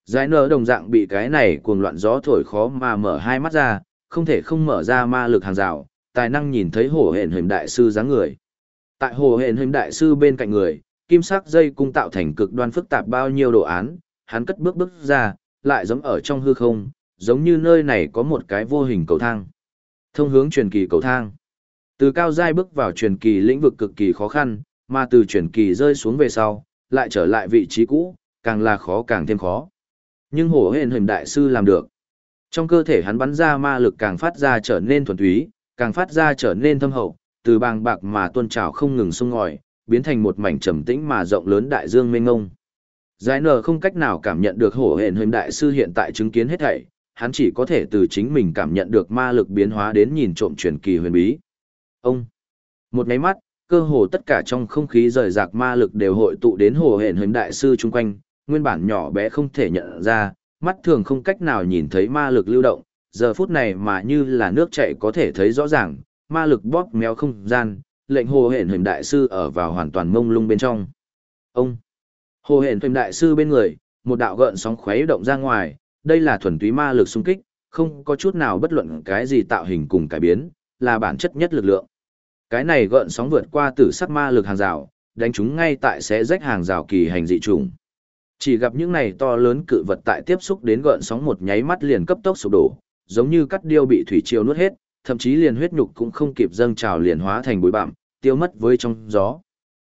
Giải nở đồng dạng bị cái này cuồng loạn gió thổi khó mà mở hai mắt ra, không thể không mở ra ma lực hàng rào, tài năng nhìn thấy hồ hển hình đại sư dáng người. Tại hồ hển hình đại sư bên cạnh người, kim sắc dây cung tạo thành cực đoan phức tạp bao nhiêu đồ án, hắn cất bước bước ra, lại giống ở trong hư không, giống như nơi này có một cái vô hình cầu thang. Thông hướng truyền kỳ cầu thang. Từ cao giai bước vào truyền kỳ lĩnh vực cực kỳ khó khăn, mà từ truyền kỳ rơi xuống về sau, lại trở lại vị trí cũ, càng là khó càng thêm khó. Nhưng hổ hên hình đại sư làm được. Trong cơ thể hắn bắn ra ma lực càng phát ra trở nên thuần túy, càng phát ra trở nên thâm hậu, từ bàng bạc mà tuôn trào không ngừng sông ngòi, biến thành một mảnh trầm tĩnh mà rộng lớn đại dương mênh ngông. Giải nở không cách nào cảm nhận được hổ hển hình đại sư hiện tại chứng kiến hết thảy, hắn chỉ có thể từ chính mình cảm nhận được ma lực biến hóa đến nhìn trộm truyền kỳ huyền bí. Ông! Một nháy mắt, cơ hồ tất cả trong không khí rời rạc ma lực đều hội tụ đến hồ hển hình đại sư chung quanh, nguyên bản nhỏ bé không thể nhận ra, mắt thường không cách nào nhìn thấy ma lực lưu động, giờ phút này mà như là nước chảy có thể thấy rõ ràng, ma lực bóp méo không gian, lệnh hồ hển hình đại sư ở vào hoàn toàn mông lung bên trong. Ông! Hồ hển hình đại sư bên người, một đạo gợn sóng khuấy động ra ngoài, đây là thuần túy ma lực xung kích, không có chút nào bất luận cái gì tạo hình cùng cải biến, là bản chất nhất lực lượng. Cái này gợn sóng vượt qua tử sắc ma lực hàng rào, đánh chúng ngay tại sẽ rách hàng rào kỳ hành dị trùng. Chỉ gặp những này to lớn cự vật tại tiếp xúc đến gợn sóng một nháy mắt liền cấp tốc sụp đổ, giống như cắt điêu bị thủy triều nuốt hết, thậm chí liền huyết nhục cũng không kịp dâng trào liền hóa thành bụi bặm, tiêu mất với trong gió.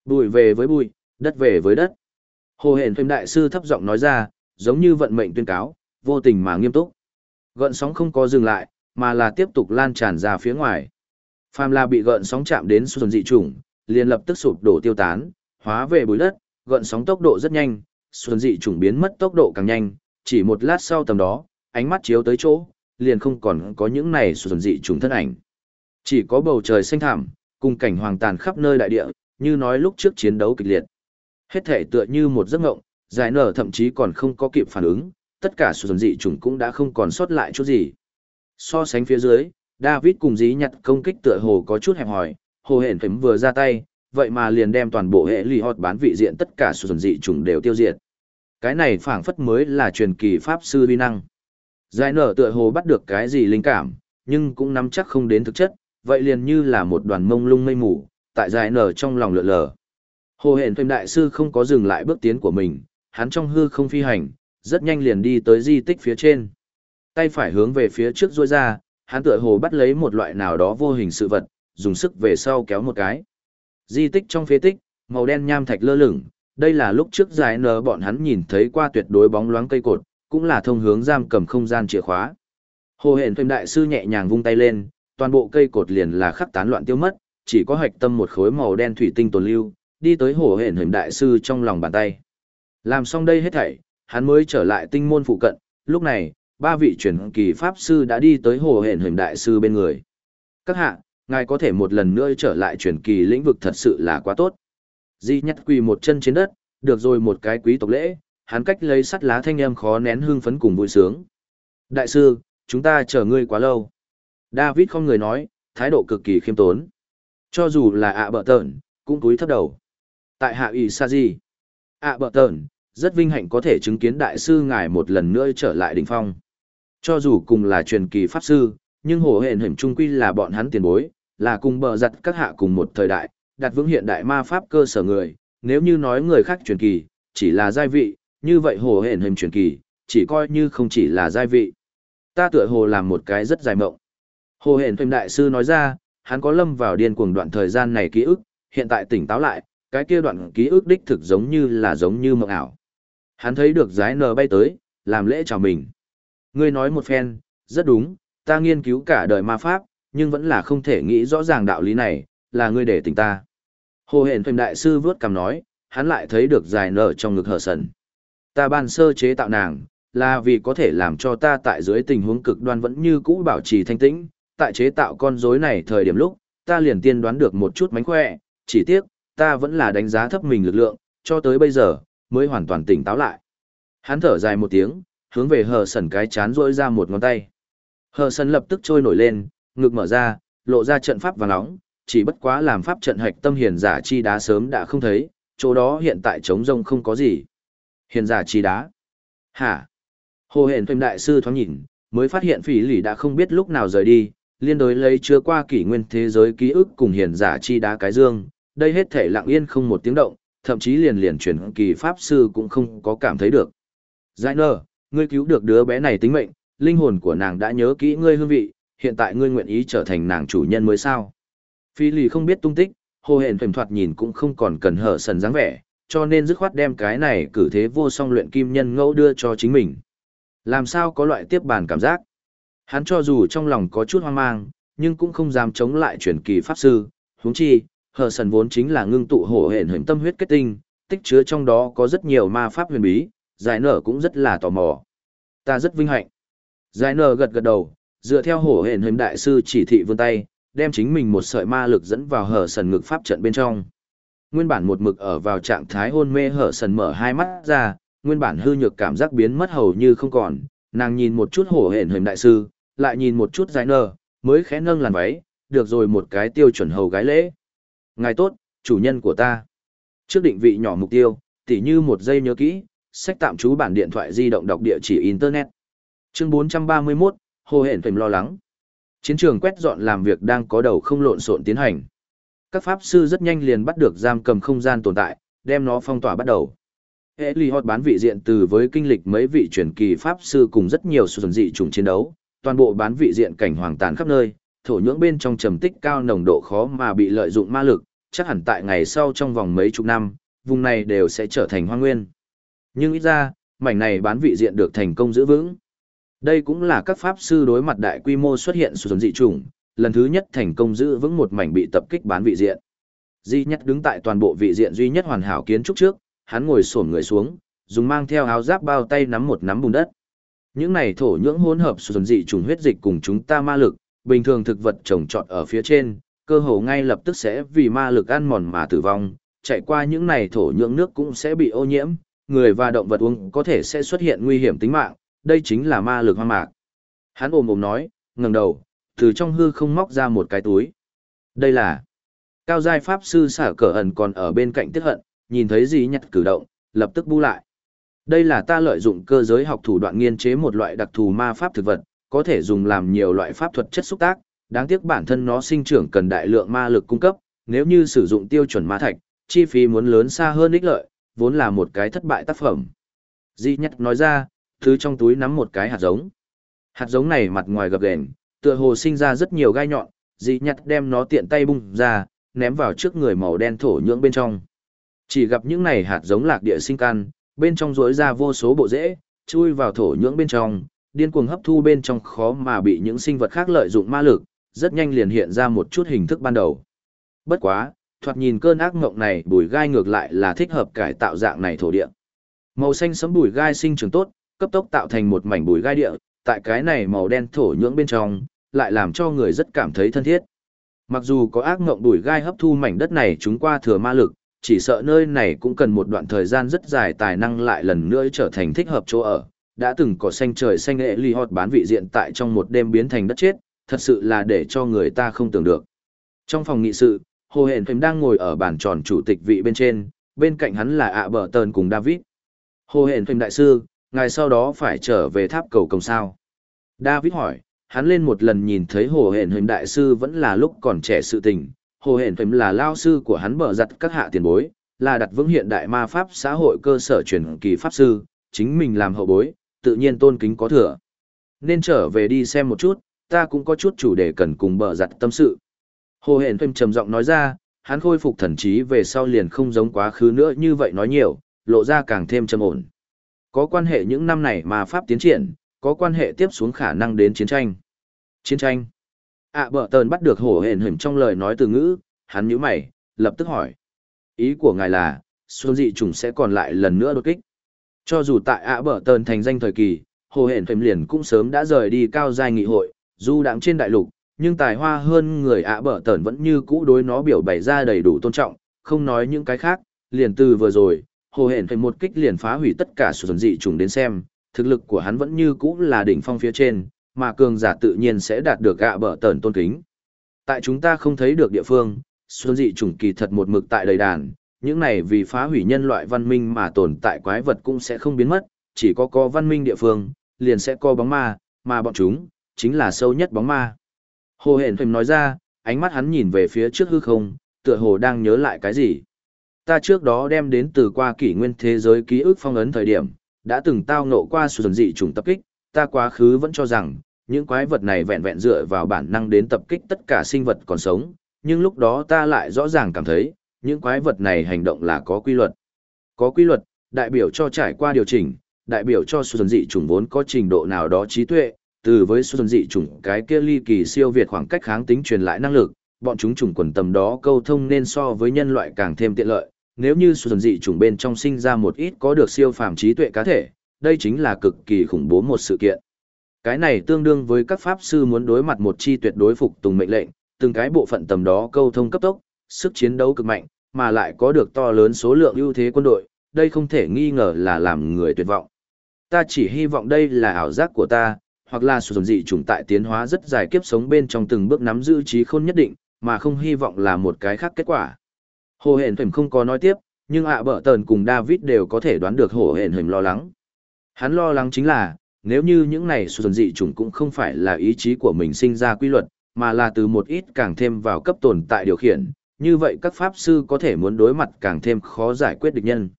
Bụi về với bụi, đất về với đất. Hồ Hển Thêm đại sư thấp giọng nói ra, giống như vận mệnh tuyên cáo, vô tình mà nghiêm túc. Gợn sóng không có dừng lại, mà là tiếp tục lan tràn ra phía ngoài. Phàm là bị gợn sóng chạm đến xuân dị trùng, liền lập tức sụp đổ tiêu tán, hóa về bụi đất, gợn sóng tốc độ rất nhanh, xuân dị trùng biến mất tốc độ càng nhanh, chỉ một lát sau tầm đó, ánh mắt chiếu tới chỗ, liền không còn có những này xuân dị trùng thân ảnh. Chỉ có bầu trời xanh thẳm, cùng cảnh hoàng tàn khắp nơi đại địa, như nói lúc trước chiến đấu kịch liệt. Hết thể tựa như một giấc ngộng, giải nở thậm chí còn không có kịp phản ứng, tất cả xuân dị trùng cũng đã không còn sót lại chút gì. So sánh phía dưới, David cùng dí nhặt công kích tựa hồ có chút hẹp hòi, hồ hển phím vừa ra tay, vậy mà liền đem toàn bộ hệ lì hot bán vị diện tất cả xuân dị trùng đều tiêu diệt. Cái này phảng phất mới là truyền kỳ pháp sư vi năng. Giải nở tựa hồ bắt được cái gì linh cảm, nhưng cũng nắm chắc không đến thực chất, vậy liền như là một đoàn mông lung mây mù, tại giải nở trong lòng lượn lờ. Hồ hển phim đại sư không có dừng lại bước tiến của mình, hắn trong hư không phi hành, rất nhanh liền đi tới di tích phía trên. Tay phải hướng về phía trước duỗi ra, hắn tựa hồ bắt lấy một loại nào đó vô hình sự vật, dùng sức về sau kéo một cái. Di tích trong phế tích, màu đen nham thạch lơ lửng, đây là lúc trước giải nở bọn hắn nhìn thấy qua tuyệt đối bóng loáng cây cột, cũng là thông hướng giam cầm không gian chìa khóa. Hồ hển phim đại sư nhẹ nhàng vung tay lên, toàn bộ cây cột liền là khắc tán loạn tiêu mất, chỉ có hạch tâm một khối màu đen thủy tinh tồn lưu, đi tới hồ hển hình đại sư trong lòng bàn tay. Làm xong đây hết thảy, hắn mới trở lại tinh môn phụ cận, lúc này, ba vị truyền kỳ pháp sư đã đi tới hồ hển hình đại sư bên người. Các hạ, ngài có thể một lần nữa trở lại truyền kỳ lĩnh vực thật sự là quá tốt. Di nhắc quỳ một chân trên đất, được rồi một cái quý tộc lễ, hắn cách lấy sắt lá thanh em khó nén hương phấn cùng vui sướng. Đại sư, chúng ta chờ ngươi quá lâu. David không người nói, thái độ cực kỳ khiêm tốn. Cho dù là ạ bợ tợn, cũng cúi thấp đầu. Tại hạ ủy sa di. ạ bợ tợn, rất vinh hạnh có thể chứng kiến đại sư ngài một lần nữa trở lại đỉnh phong. Cho dù cùng là truyền kỳ pháp sư, nhưng hồ hển hình trung quy là bọn hắn tiền bối, là cùng bờ giặt các hạ cùng một thời đại, đặt vững hiện đại ma pháp cơ sở người, nếu như nói người khác truyền kỳ, chỉ là giai vị, như vậy hồ hển hình truyền kỳ, chỉ coi như không chỉ là giai vị. Ta tựa hồ làm một cái rất dài mộng. Hồ hển phim đại sư nói ra, hắn có lâm vào điên cuồng đoạn thời gian này ký ức, hiện tại tỉnh táo lại, cái kia đoạn ký ức đích thực giống như là giống như mộng ảo. Hắn thấy được giái nờ bay tới, làm lễ chào mình. Ngươi nói một phen, rất đúng, ta nghiên cứu cả đời ma pháp, nhưng vẫn là không thể nghĩ rõ ràng đạo lý này, là ngươi để tỉnh ta. Hồ hển phim đại sư vớt cằm nói, hắn lại thấy được dài nở trong ngực hở sần. Ta ban sơ chế tạo nàng, là vì có thể làm cho ta tại dưới tình huống cực đoan vẫn như cũ bảo trì thanh tĩnh, tại chế tạo con rối này thời điểm lúc, ta liền tiên đoán được một chút mánh khỏe, chỉ tiếc, ta vẫn là đánh giá thấp mình lực lượng, cho tới bây giờ, mới hoàn toàn tỉnh táo lại. Hắn thở dài một tiếng, hướng về hờ sần cái chán rỗi ra một ngón tay. Hờ sần lập tức trôi nổi lên, ngực mở ra, lộ ra trận pháp và nóng, chỉ bất quá làm pháp trận hạch tâm hiền giả chi đá sớm đã không thấy, chỗ đó hiện tại trống rông không có gì. Hiền giả chi đá. Hả? Hồ hển phim đại sư thoáng nhìn, mới phát hiện phỉ lì đã không biết lúc nào rời đi, liên đối lấy chưa qua kỷ nguyên thế giới ký ức cùng hiền giả chi đá cái dương, đây hết thể lặng yên không một tiếng động, thậm chí liền liền chuyển kỳ pháp sư cũng không có cảm thấy được. Giải nơ, ngươi cứu được đứa bé này tính mệnh, linh hồn của nàng đã nhớ kỹ ngươi hương vị, hiện tại ngươi nguyện ý trở thành nàng chủ nhân mới sao. Phi lì không biết tung tích, hồ hển phềm thoạt nhìn cũng không còn cần hở sần dáng vẻ, cho nên dứt khoát đem cái này cử thế vô song luyện kim nhân ngẫu đưa cho chính mình. Làm sao có loại tiếp bàn cảm giác? Hắn cho dù trong lòng có chút hoang mang, nhưng cũng không dám chống lại truyền kỳ pháp sư, huống chi, hờ sần vốn chính là ngưng tụ hổ hển hình tâm huyết kết tinh, tích chứa trong đó có rất nhiều ma pháp huyền bí, giải nở cũng rất là tò mò. Ta rất vinh hạnh. Giải nở gật gật đầu, dựa theo hổ hển hình đại sư chỉ thị vươn tay, đem chính mình một sợi ma lực dẫn vào hở sần ngực pháp trận bên trong. Nguyên bản một mực ở vào trạng thái hôn mê hở sần mở hai mắt ra, nguyên bản hư nhược cảm giác biến mất hầu như không còn, nàng nhìn một chút hổ hển hình đại sư, lại nhìn một chút giải nở, mới khẽ nâng làn váy, được rồi một cái tiêu chuẩn hầu gái lễ. Ngài tốt, chủ nhân của ta. Trước định vị nhỏ mục tiêu, tỉ như một giây nhớ kỹ, sách tạm trú bản điện thoại di động đọc địa chỉ Internet. Chương 431, Hồ Hển Phềm lo lắng. Chiến trường quét dọn làm việc đang có đầu không lộn xộn tiến hành. Các pháp sư rất nhanh liền bắt được giam cầm không gian tồn tại, đem nó phong tỏa bắt đầu. Hệ lì hot bán vị diện từ với kinh lịch mấy vị truyền kỳ pháp sư cùng rất nhiều sự dị trùng chiến đấu, toàn bộ bán vị diện cảnh hoàng tàn khắp nơi, thổ nhưỡng bên trong trầm tích cao nồng độ khó mà bị lợi dụng ma lực, chắc hẳn tại ngày sau trong vòng mấy chục năm, vùng này đều sẽ trở thành hoang nguyên. Nhưng ít ra, mảnh này bán vị diện được thành công giữ vững. Đây cũng là các pháp sư đối mặt đại quy mô xuất hiện xuống dị chủng, lần thứ nhất thành công giữ vững một mảnh bị tập kích bán vị diện. Di nhất đứng tại toàn bộ vị diện duy nhất hoàn hảo kiến trúc trước, hắn ngồi xổm người xuống, dùng mang theo áo giáp bao tay nắm một nắm bùn đất. Những này thổ nhưỡng hỗn hợp xuống dị trùng huyết dịch cùng chúng ta ma lực, bình thường thực vật trồng trọt ở phía trên, cơ hồ ngay lập tức sẽ vì ma lực ăn mòn mà tử vong, chạy qua những này thổ nhưỡng nước cũng sẽ bị ô nhiễm, người và động vật uống có thể sẽ xuất hiện nguy hiểm tính mạng, đây chính là ma lực hoang mạc. Hắn ôm ôm nói, ngẩng đầu, từ trong hư không móc ra một cái túi. Đây là cao giai pháp sư xả cờ ẩn còn ở bên cạnh tiết hận, nhìn thấy gì nhặt cử động, lập tức bu lại. Đây là ta lợi dụng cơ giới học thủ đoạn nghiên chế một loại đặc thù ma pháp thực vật, có thể dùng làm nhiều loại pháp thuật chất xúc tác, đáng tiếc bản thân nó sinh trưởng cần đại lượng ma lực cung cấp, nếu như sử dụng tiêu chuẩn ma thạch, chi phí muốn lớn xa hơn ích lợi, vốn là một cái thất bại tác phẩm. Di nhất nói ra, thứ trong túi nắm một cái hạt giống. Hạt giống này mặt ngoài gập ghềnh, tựa hồ sinh ra rất nhiều gai nhọn, Di nhất đem nó tiện tay bung ra, ném vào trước người màu đen thổ nhưỡng bên trong. Chỉ gặp những này hạt giống lạc địa sinh căn, bên trong rỗi ra vô số bộ rễ, chui vào thổ nhưỡng bên trong, điên cuồng hấp thu bên trong khó mà bị những sinh vật khác lợi dụng ma lực, rất nhanh liền hiện ra một chút hình thức ban đầu. Bất quá, thoạt nhìn cơn ác ngộng này bùi gai ngược lại là thích hợp cải tạo dạng này thổ địa. Màu xanh sẫm bùi gai sinh trưởng tốt, cấp tốc tạo thành một mảnh bùi gai địa, tại cái này màu đen thổ nhưỡng bên trong, lại làm cho người rất cảm thấy thân thiết. Mặc dù có ác ngộng bùi gai hấp thu mảnh đất này chúng qua thừa ma lực, chỉ sợ nơi này cũng cần một đoạn thời gian rất dài tài năng lại lần nữa trở thành thích hợp chỗ ở, đã từng có xanh trời xanh nghệ ly hot bán vị diện tại trong một đêm biến thành đất chết, thật sự là để cho người ta không tưởng được. Trong phòng nghị sự, Hồ Hển Phim đang ngồi ở bàn tròn chủ tịch vị bên trên, bên cạnh hắn là ạ bờ tờn cùng David. Hồ Hển Phim đại sư, ngài sau đó phải trở về tháp cầu công sao. David hỏi, hắn lên một lần nhìn thấy Hồ Hển Phim đại sư vẫn là lúc còn trẻ sự tình. Hồ Hển Phim là lao sư của hắn bờ giặt các hạ tiền bối, là đặt vững hiện đại ma pháp xã hội cơ sở truyền kỳ pháp sư, chính mình làm hậu bối, tự nhiên tôn kính có thừa. Nên trở về đi xem một chút, ta cũng có chút chủ đề cần cùng bờ giặt tâm sự. Hồ hển phim trầm giọng nói ra, hắn khôi phục thần trí về sau liền không giống quá khứ nữa như vậy nói nhiều, lộ ra càng thêm trầm ổn. Có quan hệ những năm này mà Pháp tiến triển, có quan hệ tiếp xuống khả năng đến chiến tranh. Chiến tranh. À bờ tờn bắt được hổ hển hửm trong lời nói từ ngữ, hắn nhíu mày, lập tức hỏi. Ý của ngài là, xuân dị trùng sẽ còn lại lần nữa đột kích. Cho dù tại à, ạ bờ tờn thành danh thời kỳ, hồ hển phèm liền cũng sớm đã rời đi cao giai nghị hội, du đáng trên đại lục, nhưng tài hoa hơn người ạ bờ tờn vẫn như cũ đối nó biểu bày ra đầy đủ tôn trọng, không nói những cái khác, liền từ vừa rồi, hồ hển thành một kích liền phá hủy tất cả sự dị trùng đến xem, thực lực của hắn vẫn như cũ là đỉnh phong phía trên, mà cường giả tự nhiên sẽ đạt được ạ bờ tờn tôn kính. Tại chúng ta không thấy được địa phương, xuân dị trùng kỳ thật một mực tại đầy đàn, những này vì phá hủy nhân loại văn minh mà tồn tại quái vật cũng sẽ không biến mất, chỉ có có văn minh địa phương, liền sẽ có bóng ma, mà bọn chúng, chính là sâu nhất bóng ma. Hồ hển phim nói ra, ánh mắt hắn nhìn về phía trước hư không, tựa hồ đang nhớ lại cái gì. Ta trước đó đem đến từ qua kỷ nguyên thế giới ký ức phong ấn thời điểm, đã từng tao ngộ qua xuân dị chủng tập kích, ta quá khứ vẫn cho rằng, những quái vật này vẹn vẹn dựa vào bản năng đến tập kích tất cả sinh vật còn sống, nhưng lúc đó ta lại rõ ràng cảm thấy, những quái vật này hành động là có quy luật. Có quy luật, đại biểu cho trải qua điều chỉnh, đại biểu cho xuân dị chủng vốn có trình độ nào đó trí tuệ, từ với xuân dị chủng cái kia ly kỳ siêu việt khoảng cách kháng tính truyền lại năng lực, bọn chúng chủng quần tầm đó câu thông nên so với nhân loại càng thêm tiện lợi. Nếu như xuân dị chủng bên trong sinh ra một ít có được siêu phàm trí tuệ cá thể, đây chính là cực kỳ khủng bố một sự kiện. Cái này tương đương với các pháp sư muốn đối mặt một chi tuyệt đối phục tùng mệnh lệnh, từng cái bộ phận tầm đó câu thông cấp tốc, sức chiến đấu cực mạnh, mà lại có được to lớn số lượng ưu thế quân đội, đây không thể nghi ngờ là làm người tuyệt vọng. Ta chỉ hy vọng đây là ảo giác của ta, hoặc là sử dụng dị chủng tại tiến hóa rất dài kiếp sống bên trong từng bước nắm giữ trí khôn nhất định, mà không hy vọng là một cái khác kết quả. Hồ hển thềm không có nói tiếp, nhưng ạ bở tờn cùng David đều có thể đoán được hồ hển thềm lo lắng. Hắn lo lắng chính là, nếu như những này sử dụng dị chủng cũng không phải là ý chí của mình sinh ra quy luật, mà là từ một ít càng thêm vào cấp tồn tại điều khiển, như vậy các pháp sư có thể muốn đối mặt càng thêm khó giải quyết địch nhân.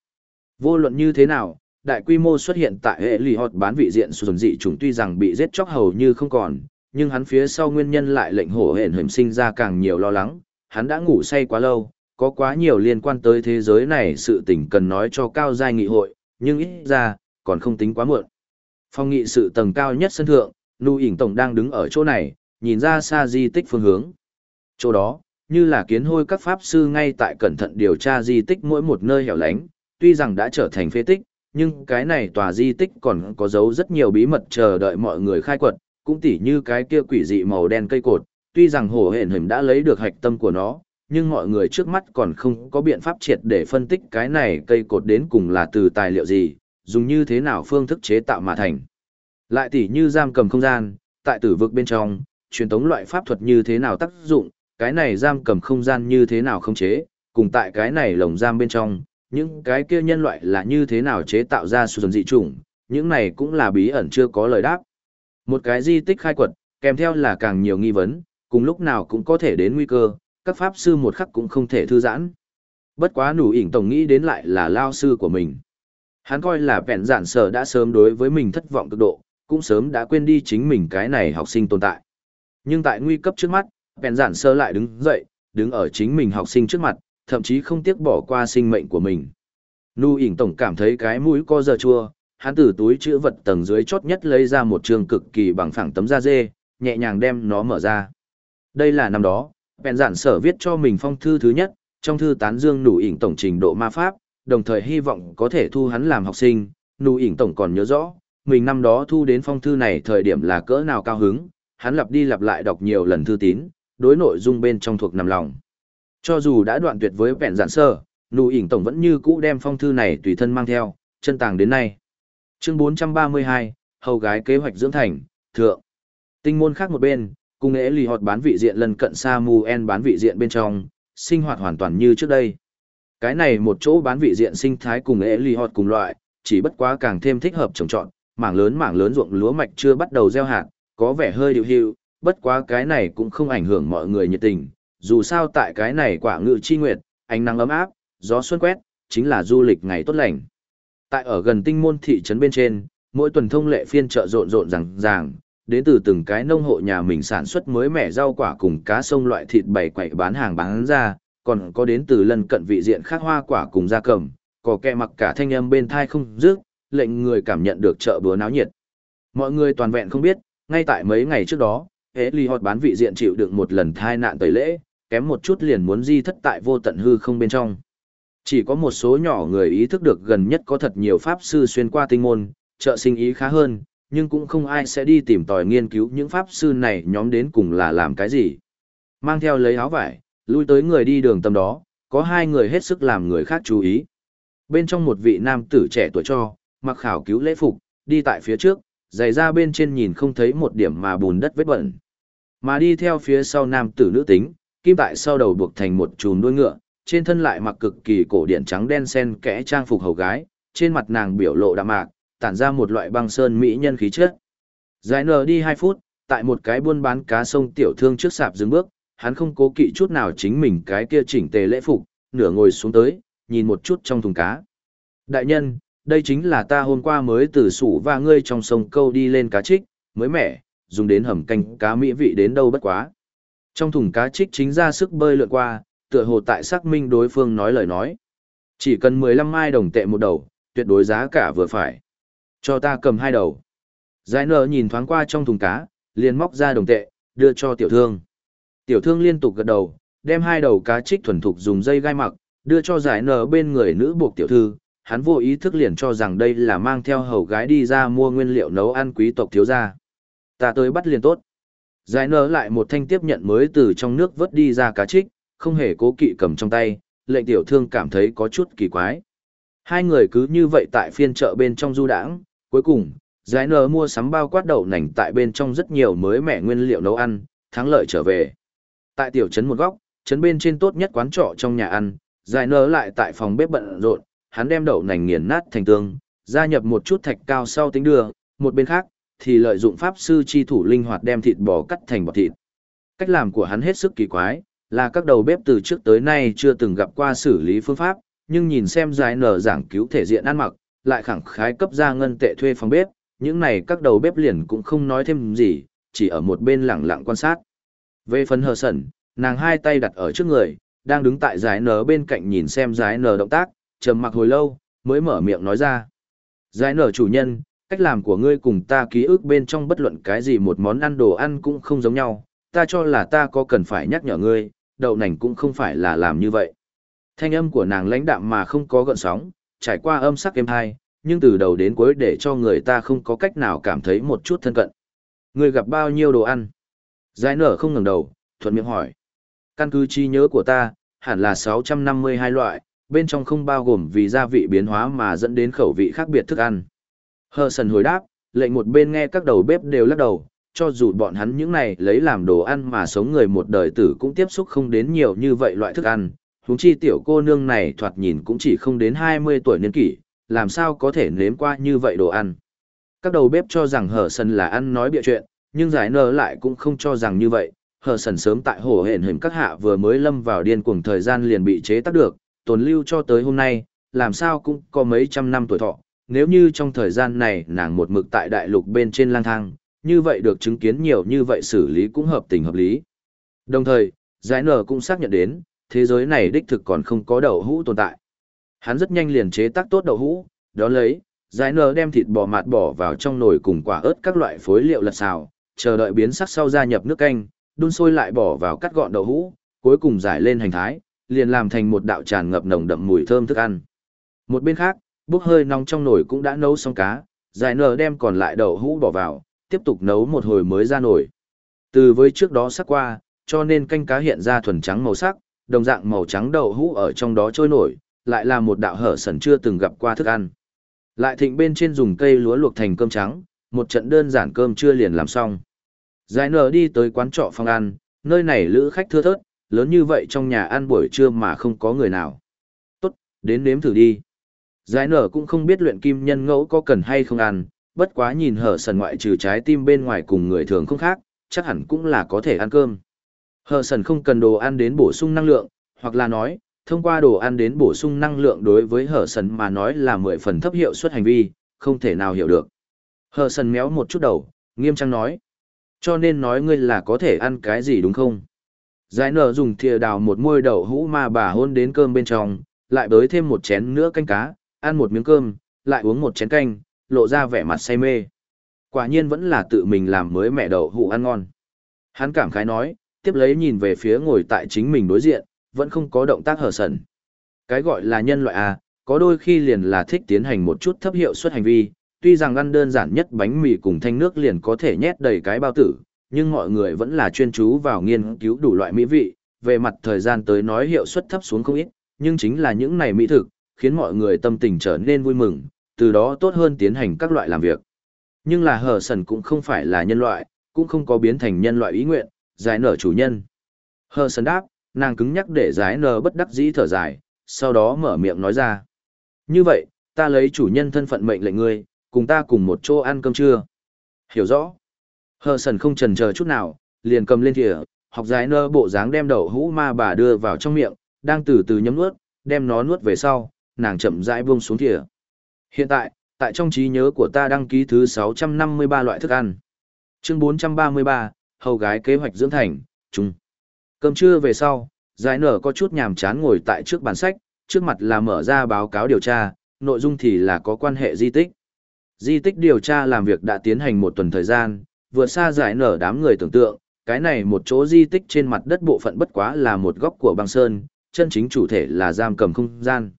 Vô luận như thế nào, đại quy mô xuất hiện tại hệ lì họt bán vị diện sử dị chủng tuy rằng bị giết chóc hầu như không còn, nhưng hắn phía sau nguyên nhân lại lệnh hổ hển hiểm sinh ra càng nhiều lo lắng, hắn đã ngủ say quá lâu, có quá nhiều liên quan tới thế giới này sự tình cần nói cho cao giai nghị hội, nhưng ít ra, còn không tính quá muộn. Phong nghị sự tầng cao nhất sân thượng, Nụ ỉn tổng đang đứng ở chỗ này, nhìn ra xa di tích phương hướng. Chỗ đó, như là kiến hôi các pháp sư ngay tại cẩn thận điều tra di tích mỗi một nơi hẻo lánh, tuy rằng đã trở thành phế tích, nhưng cái này tòa di tích còn có dấu rất nhiều bí mật chờ đợi mọi người khai quật, cũng tỉ như cái kia quỷ dị màu đen cây cột, tuy rằng hổ hển hình đã lấy được hạch tâm của nó, nhưng mọi người trước mắt còn không có biện pháp triệt để phân tích cái này cây cột đến cùng là từ tài liệu gì, dùng như thế nào phương thức chế tạo mà thành. Lại tỉ như giam cầm không gian, tại tử vực bên trong, truyền tống loại pháp thuật như thế nào tác dụng, cái này giam cầm không gian như thế nào không chế, cùng tại cái này lồng giam bên trong, những cái kia nhân loại là như thế nào chế tạo ra sử dị chủng, những này cũng là bí ẩn chưa có lời đáp. Một cái di tích khai quật, kèm theo là càng nhiều nghi vấn, cùng lúc nào cũng có thể đến nguy cơ, các pháp sư một khắc cũng không thể thư giãn. Bất quá nủ ỉn tổng nghĩ đến lại là lao sư của mình. Hắn coi là vẹn giản sở đã sớm đối với mình thất vọng cực độ, cũng sớm đã quên đi chính mình cái này học sinh tồn tại. Nhưng tại nguy cấp trước mắt, vẹn giản sơ lại đứng dậy, đứng ở chính mình học sinh trước mặt, thậm chí không tiếc bỏ qua sinh mệnh của mình. Nu ỉn tổng cảm thấy cái mũi co giờ chua, hắn từ túi chữ vật tầng dưới chốt nhất lấy ra một trường cực kỳ bằng phẳng tấm da dê, nhẹ nhàng đem nó mở ra. Đây là năm đó, bèn giản sở viết cho mình phong thư thứ nhất, trong thư tán dương nụ ỉn tổng trình độ ma pháp, đồng thời hy vọng có thể thu hắn làm học sinh, nụ ỉn tổng còn nhớ rõ, mình năm đó thu đến phong thư này thời điểm là cỡ nào cao hứng, hắn lặp đi lặp lại đọc nhiều lần thư tín, đối nội dung bên trong thuộc nằm lòng. Cho dù đã đoạn tuyệt với vẹn giản sơ, nụ ỉn tổng vẫn như cũ đem phong thư này tùy thân mang theo, chân tàng đến nay. Chương 432, hầu gái kế hoạch dưỡng thành, thượng. Tinh môn khác một bên, cùng nghệ lì họt bán vị diện lần cận Samuel bán vị diện bên trong, sinh hoạt hoàn toàn như trước đây. Cái này một chỗ bán vị diện sinh thái cùng nghệ lì họt cùng loại, chỉ bất quá càng thêm thích hợp trồng trọt, mảng lớn mảng lớn ruộng lúa mạch chưa bắt đầu gieo hạt, có vẻ hơi điều hưu, bất quá cái này cũng không ảnh hưởng mọi người nhiệt tình, dù sao tại cái này quả ngự chi nguyệt, ánh nắng ấm áp, gió xuân quét, chính là du lịch ngày tốt lành. Tại ở gần tinh môn thị trấn bên trên, mỗi tuần thông lệ phiên chợ rộn rộn ràng ràng, đến từ từng cái nông hộ nhà mình sản xuất mới mẻ rau quả cùng cá sông loại thịt bày quậy bán hàng bán ra, còn có đến từ lần cận vị diện khác hoa quả cùng gia cầm, có kẹ mặc cả thanh âm bên thai không dứt, lệnh người cảm nhận được chợ búa náo nhiệt. Mọi người toàn vẹn không biết, ngay tại mấy ngày trước đó, hệ ly họt bán vị diện chịu được một lần thai nạn tẩy lễ, kém một chút liền muốn di thất tại vô tận hư không bên trong. Chỉ có một số nhỏ người ý thức được gần nhất có thật nhiều pháp sư xuyên qua tinh môn, trợ sinh ý khá hơn, nhưng cũng không ai sẽ đi tìm tòi nghiên cứu những pháp sư này nhóm đến cùng là làm cái gì. Mang theo lấy áo vải, lui tới người đi đường tầm đó, có hai người hết sức làm người khác chú ý. Bên trong một vị nam tử trẻ tuổi cho, mặc khảo cứu lễ phục, đi tại phía trước, giày ra bên trên nhìn không thấy một điểm mà bùn đất vết bẩn. Mà đi theo phía sau nam tử nữ tính, kim tại sau đầu buộc thành một chùm đuôi ngựa, trên thân lại mặc cực kỳ cổ điển trắng đen sen kẽ trang phục hầu gái, trên mặt nàng biểu lộ đạm mạc, tản ra một loại băng sơn mỹ nhân khí chất. Giải nở đi 2 phút, tại một cái buôn bán cá sông tiểu thương trước sạp dừng bước, hắn không cố kỵ chút nào chính mình cái kia chỉnh tề lễ phục, nửa ngồi xuống tới, nhìn một chút trong thùng cá. Đại nhân, đây chính là ta hôm qua mới từ sủ và ngươi trong sông câu đi lên cá trích, mới mẻ, dùng đến hầm canh cá mỹ vị đến đâu bất quá. Trong thùng cá trích chính ra sức bơi lượn qua, tựa hồ tại xác minh đối phương nói lời nói. Chỉ cần 15 mai đồng tệ một đầu, tuyệt đối giá cả vừa phải. Cho ta cầm hai đầu. Giải nở nhìn thoáng qua trong thùng cá, liền móc ra đồng tệ, đưa cho tiểu thương. Tiểu thương liên tục gật đầu, đem hai đầu cá trích thuần thục dùng dây gai mặc, đưa cho giải nở bên người nữ buộc tiểu thư. Hắn vô ý thức liền cho rằng đây là mang theo hầu gái đi ra mua nguyên liệu nấu ăn quý tộc thiếu gia. Ta tới bắt liền tốt. Giải nở lại một thanh tiếp nhận mới từ trong nước vớt đi ra cá trích, không hề cố kỵ cầm trong tay, lệnh tiểu thương cảm thấy có chút kỳ quái. Hai người cứ như vậy tại phiên chợ bên trong du đãng, cuối cùng, giải nở mua sắm bao quát đậu nành tại bên trong rất nhiều mới mẻ nguyên liệu nấu ăn, thắng lợi trở về. Tại tiểu trấn một góc, trấn bên trên tốt nhất quán trọ trong nhà ăn, giải nở lại tại phòng bếp bận rộn, hắn đem đậu nành nghiền nát thành tương, gia nhập một chút thạch cao sau tính đưa, một bên khác, thì lợi dụng pháp sư chi thủ linh hoạt đem thịt bò cắt thành bọt thịt. Cách làm của hắn hết sức kỳ quái, là các đầu bếp từ trước tới nay chưa từng gặp qua xử lý phương pháp, nhưng nhìn xem giải nở giảng cứu thể diện ăn mặc, lại khẳng khái cấp ra ngân tệ thuê phòng bếp, những này các đầu bếp liền cũng không nói thêm gì, chỉ ở một bên lặng lặng quan sát. Về phần hờ sẩn, nàng hai tay đặt ở trước người, đang đứng tại giải nở bên cạnh nhìn xem giải nở động tác, trầm mặc hồi lâu, mới mở miệng nói ra. Giải nở chủ nhân, cách làm của ngươi cùng ta ký ức bên trong bất luận cái gì một món ăn đồ ăn cũng không giống nhau, ta cho là ta có cần phải nhắc nhở ngươi, đậu nành cũng không phải là làm như vậy. Thanh âm của nàng lãnh đạm mà không có gợn sóng, trải qua âm sắc êm hai, nhưng từ đầu đến cuối để cho người ta không có cách nào cảm thấy một chút thân cận. Ngươi gặp bao nhiêu đồ ăn? Giải nở không ngẩng đầu, thuận miệng hỏi. Căn cứ trí nhớ của ta, hẳn là 652 loại, bên trong không bao gồm vì gia vị biến hóa mà dẫn đến khẩu vị khác biệt thức ăn. Hờ sần hồi đáp, lệnh một bên nghe các đầu bếp đều lắc đầu, cho dù bọn hắn những này lấy làm đồ ăn mà sống người một đời tử cũng tiếp xúc không đến nhiều như vậy loại thức ăn, huống chi tiểu cô nương này thoạt nhìn cũng chỉ không đến 20 tuổi niên kỷ, làm sao có thể nếm qua như vậy đồ ăn. Các đầu bếp cho rằng hở sần là ăn nói bịa chuyện, nhưng giải nở lại cũng không cho rằng như vậy, hở sần sớm tại hồ hển hình các hạ vừa mới lâm vào điên cuồng thời gian liền bị chế tác được, tồn lưu cho tới hôm nay, làm sao cũng có mấy trăm năm tuổi thọ, nếu như trong thời gian này nàng một mực tại đại lục bên trên lang thang, như vậy được chứng kiến nhiều như vậy xử lý cũng hợp tình hợp lý. Đồng thời, giải nở cũng xác nhận đến, thế giới này đích thực còn không có đậu hũ tồn tại. Hắn rất nhanh liền chế tác tốt đậu hũ, đó lấy, giải nở đem thịt bò mạt bỏ vào trong nồi cùng quả ớt các loại phối liệu lật xào, chờ đợi biến sắc sau gia nhập nước canh, đun sôi lại bỏ vào cắt gọn đậu hũ, cuối cùng giải lên hành thái, liền làm thành một đạo tràn ngập nồng đậm mùi thơm thức ăn. Một bên khác, bốc hơi nóng trong nồi cũng đã nấu xong cá, giải nở đem còn lại đậu hũ bỏ vào, tiếp tục nấu một hồi mới ra nồi. Từ với trước đó sắc qua, cho nên canh cá hiện ra thuần trắng màu sắc, đồng dạng màu trắng đậu hũ ở trong đó trôi nổi, lại là một đạo hở sần chưa từng gặp qua thức ăn. Lại thịnh bên trên dùng cây lúa luộc thành cơm trắng, một trận đơn giản cơm chưa liền làm xong. Giải nở đi tới quán trọ phòng ăn, nơi này lữ khách thưa thớt, lớn như vậy trong nhà ăn buổi trưa mà không có người nào. Tốt, đến nếm thử đi. Giải nở cũng không biết luyện kim nhân ngẫu có cần hay không ăn, bất quá nhìn hở sần ngoại trừ trái tim bên ngoài cùng người thường không khác, chắc hẳn cũng là có thể ăn cơm. Hở sần không cần đồ ăn đến bổ sung năng lượng, hoặc là nói, thông qua đồ ăn đến bổ sung năng lượng đối với hở sần mà nói là mười phần thấp hiệu suất hành vi, không thể nào hiểu được. Hở sần méo một chút đầu, nghiêm trang nói. Cho nên nói ngươi là có thể ăn cái gì đúng không? Giải nở dùng thìa đào một môi đậu hũ mà bà hôn đến cơm bên trong, lại bới thêm một chén nữa canh cá, ăn một miếng cơm, lại uống một chén canh, lộ ra vẻ mặt say mê. Quả nhiên vẫn là tự mình làm mới mẹ đậu hũ ăn ngon. Hắn cảm khái nói, tiếp lấy nhìn về phía ngồi tại chính mình đối diện, vẫn không có động tác hở sần. Cái gọi là nhân loại A, có đôi khi liền là thích tiến hành một chút thấp hiệu suất hành vi, tuy rằng ăn đơn giản nhất bánh mì cùng thanh nước liền có thể nhét đầy cái bao tử, nhưng mọi người vẫn là chuyên chú vào nghiên cứu đủ loại mỹ vị, về mặt thời gian tới nói hiệu suất thấp xuống không ít, nhưng chính là những này mỹ thực, khiến mọi người tâm tình trở nên vui mừng, từ đó tốt hơn tiến hành các loại làm việc. Nhưng là hờ sần cũng không phải là nhân loại, cũng không có biến thành nhân loại ý nguyện, giải nở chủ nhân. Hờ sần đáp, nàng cứng nhắc để giải nở bất đắc dĩ thở dài, sau đó mở miệng nói ra. Như vậy, ta lấy chủ nhân thân phận mệnh lệnh ngươi, cùng ta cùng một chỗ ăn cơm trưa. Hiểu rõ. Hờ sần không trần chờ chút nào, liền cầm lên thìa, học giải nơ bộ dáng đem đậu hũ ma bà đưa vào trong miệng, đang từ từ nhấm nuốt, đem nó nuốt về sau, nàng chậm rãi buông xuống thìa. Hiện tại, tại trong trí nhớ của ta đăng ký thứ 653 loại thức ăn. Chương 433, hầu gái kế hoạch dưỡng thành, chung. Cơm trưa về sau, giải nở có chút nhàm chán ngồi tại trước bàn sách, trước mặt là mở ra báo cáo điều tra, nội dung thì là có quan hệ di tích. Di tích điều tra làm việc đã tiến hành một tuần thời gian, vượt xa giải nở đám người tưởng tượng, cái này một chỗ di tích trên mặt đất bộ phận bất quá là một góc của băng sơn, chân chính chủ thể là giam cầm không gian.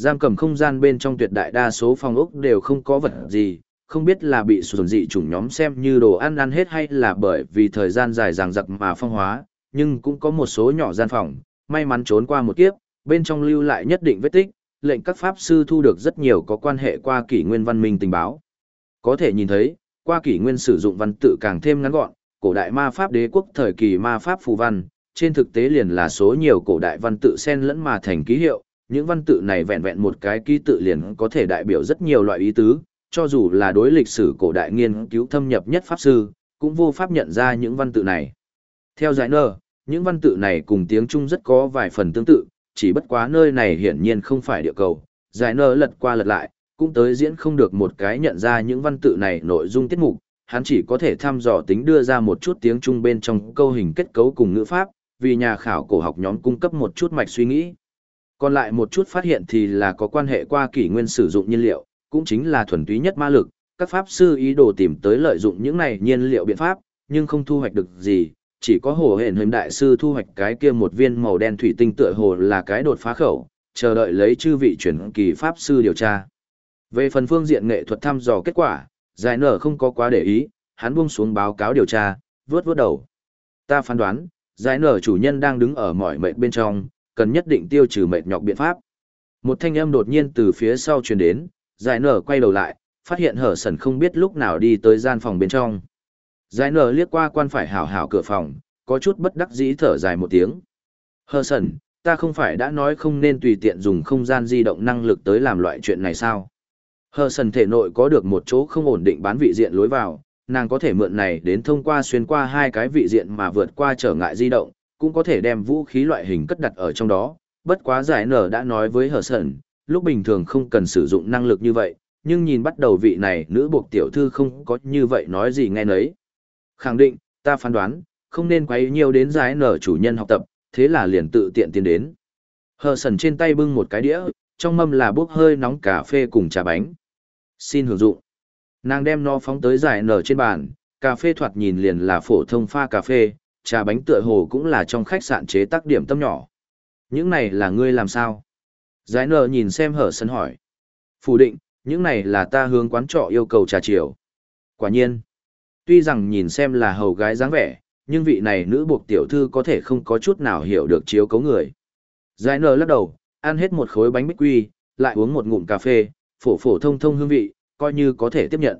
Giam cầm không gian bên trong tuyệt đại đa số phòng ốc đều không có vật gì, không biết là bị sùn dị chủng nhóm xem như đồ ăn ăn hết hay là bởi vì thời gian dài ràng giặc mà phong hóa, nhưng cũng có một số nhỏ gian phòng, may mắn trốn qua một kiếp, bên trong lưu lại nhất định vết tích, lệnh các pháp sư thu được rất nhiều có quan hệ qua kỷ nguyên văn minh tình báo. Có thể nhìn thấy, qua kỷ nguyên sử dụng văn tự càng thêm ngắn gọn, cổ đại ma pháp đế quốc thời kỳ ma pháp phù văn, trên thực tế liền là số nhiều cổ đại văn tự xen lẫn mà thành ký hiệu, những văn tự này vẹn vẹn một cái ký tự liền có thể đại biểu rất nhiều loại ý tứ, cho dù là đối lịch sử cổ đại nghiên cứu thâm nhập nhất pháp sư, cũng vô pháp nhận ra những văn tự này. Theo giải nơ, những văn tự này cùng tiếng Trung rất có vài phần tương tự, chỉ bất quá nơi này hiển nhiên không phải địa cầu. Giải nơ lật qua lật lại, cũng tới diễn không được một cái nhận ra những văn tự này nội dung tiết mục, hắn chỉ có thể thăm dò tính đưa ra một chút tiếng Trung bên trong câu hình kết cấu cùng ngữ pháp, vì nhà khảo cổ học nhóm cung cấp một chút mạch suy nghĩ. Còn lại một chút phát hiện thì là có quan hệ qua kỷ nguyên sử dụng nhiên liệu, cũng chính là thuần túy nhất ma lực, các pháp sư ý đồ tìm tới lợi dụng những này nhiên liệu biện pháp, nhưng không thu hoạch được gì, chỉ có hồ hển hình đại sư thu hoạch cái kia một viên màu đen thủy tinh tựa hồ là cái đột phá khẩu, chờ đợi lấy chư vị chuyển kỳ pháp sư điều tra. Về phần phương diện nghệ thuật thăm dò kết quả, giải nở không có quá để ý, hắn buông xuống báo cáo điều tra, vướt vướt đầu. Ta phán đoán, giải nở chủ nhân đang đứng ở mọi mệt bên trong, cần nhất định tiêu trừ mệt nhọc biện pháp. Một thanh âm đột nhiên từ phía sau truyền đến, giải nở quay đầu lại, phát hiện hở sần không biết lúc nào đi tới gian phòng bên trong. Giải nở liếc qua quan phải hảo hảo cửa phòng, có chút bất đắc dĩ thở dài một tiếng. Hở sần, ta không phải đã nói không nên tùy tiện dùng không gian di động năng lực tới làm loại chuyện này sao? Hờ sần thể nội có được một chỗ không ổn định bán vị diện lối vào, nàng có thể mượn này đến thông qua xuyên qua hai cái vị diện mà vượt qua trở ngại di động, cũng có thể đem vũ khí loại hình cất đặt ở trong đó. Bất quá giải nở đã nói với hờ sần, lúc bình thường không cần sử dụng năng lực như vậy, nhưng nhìn bắt đầu vị này nữ buộc tiểu thư không có như vậy nói gì nghe nấy. Khẳng định, ta phán đoán, không nên quấy nhiều đến giải nở chủ nhân học tập, thế là liền tự tiện tiến đến. Hờ sần trên tay bưng một cái đĩa, trong mâm là bốc hơi nóng cà phê cùng trà bánh. Xin hưởng dụng. Nàng đem nó phóng tới giải nở trên bàn, cà phê thoạt nhìn liền là phổ thông pha cà phê, trà bánh tựa hồ cũng là trong khách sạn chế tác điểm tâm nhỏ. Những này là ngươi làm sao? Giải nở nhìn xem hở sân hỏi. Phủ định, những này là ta hướng quán trọ yêu cầu trà chiều. Quả nhiên. Tuy rằng nhìn xem là hầu gái dáng vẻ, nhưng vị này nữ buộc tiểu thư có thể không có chút nào hiểu được chiếu cấu người. Giải nở lắc đầu, ăn hết một khối bánh bích quy, lại uống một ngụm cà phê, phổ phổ thông thông hương vị, coi như có thể tiếp nhận.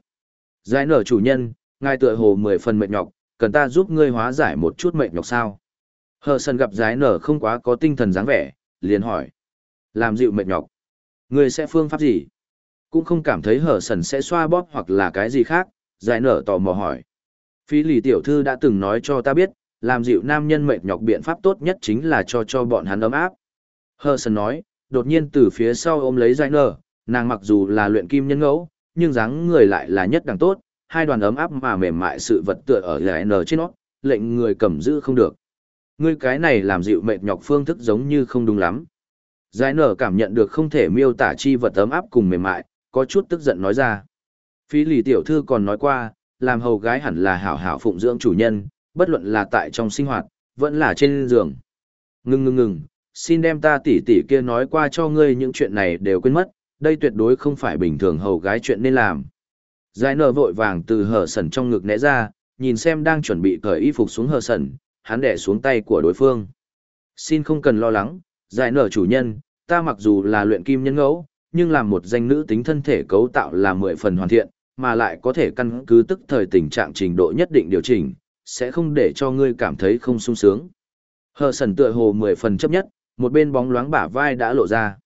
Giải nở chủ nhân, ngài tựa hồ mười phần mệt nhọc, cần ta giúp ngươi hóa giải một chút mệnh nhọc sao? Hờ sân gặp giái nở không quá có tinh thần dáng vẻ, liền hỏi. Làm dịu mệt nhọc. Ngươi sẽ phương pháp gì? Cũng không cảm thấy hờ sần sẽ xoa bóp hoặc là cái gì khác, giải nở tò mò hỏi. Phi lì tiểu thư đã từng nói cho ta biết, làm dịu nam nhân mệt nhọc biện pháp tốt nhất chính là cho cho bọn hắn ấm áp. Hờ sần nói, đột nhiên từ phía sau ôm lấy giải nở, nàng mặc dù là luyện kim nhân ngẫu, nhưng dáng người lại là nhất đẳng tốt, hai đoàn ấm áp mà mềm mại sự vật tựa ở giải nở trên nó, lệnh người cầm giữ không được. Ngươi cái này làm dịu mệt nhọc phương thức giống như không đúng lắm. Giải nở cảm nhận được không thể miêu tả chi vật ấm áp cùng mềm mại, có chút tức giận nói ra. Phi lì tiểu thư còn nói qua, làm hầu gái hẳn là hảo hảo phụng dưỡng chủ nhân, bất luận là tại trong sinh hoạt, vẫn là trên giường. ngưng ngưng ngừng, xin đem ta tỉ tỉ kia nói qua cho ngươi những chuyện này đều quên mất, đây tuyệt đối không phải bình thường hầu gái chuyện nên làm. Giải nở vội vàng từ hở sẩn trong ngực né ra, nhìn xem đang chuẩn bị cởi y phục xuống hở sẩn, hắn đẻ xuống tay của đối phương. Xin không cần lo lắng, giải nở chủ nhân, ta mặc dù là luyện kim nhân ngẫu, nhưng làm một danh nữ tính thân thể cấu tạo là mười phần hoàn thiện, mà lại có thể căn cứ tức thời tình trạng trình độ nhất định điều chỉnh, sẽ không để cho ngươi cảm thấy không sung sướng. Hờ sần tựa hồ mười phần chấp nhất, một bên bóng loáng bả vai đã lộ ra.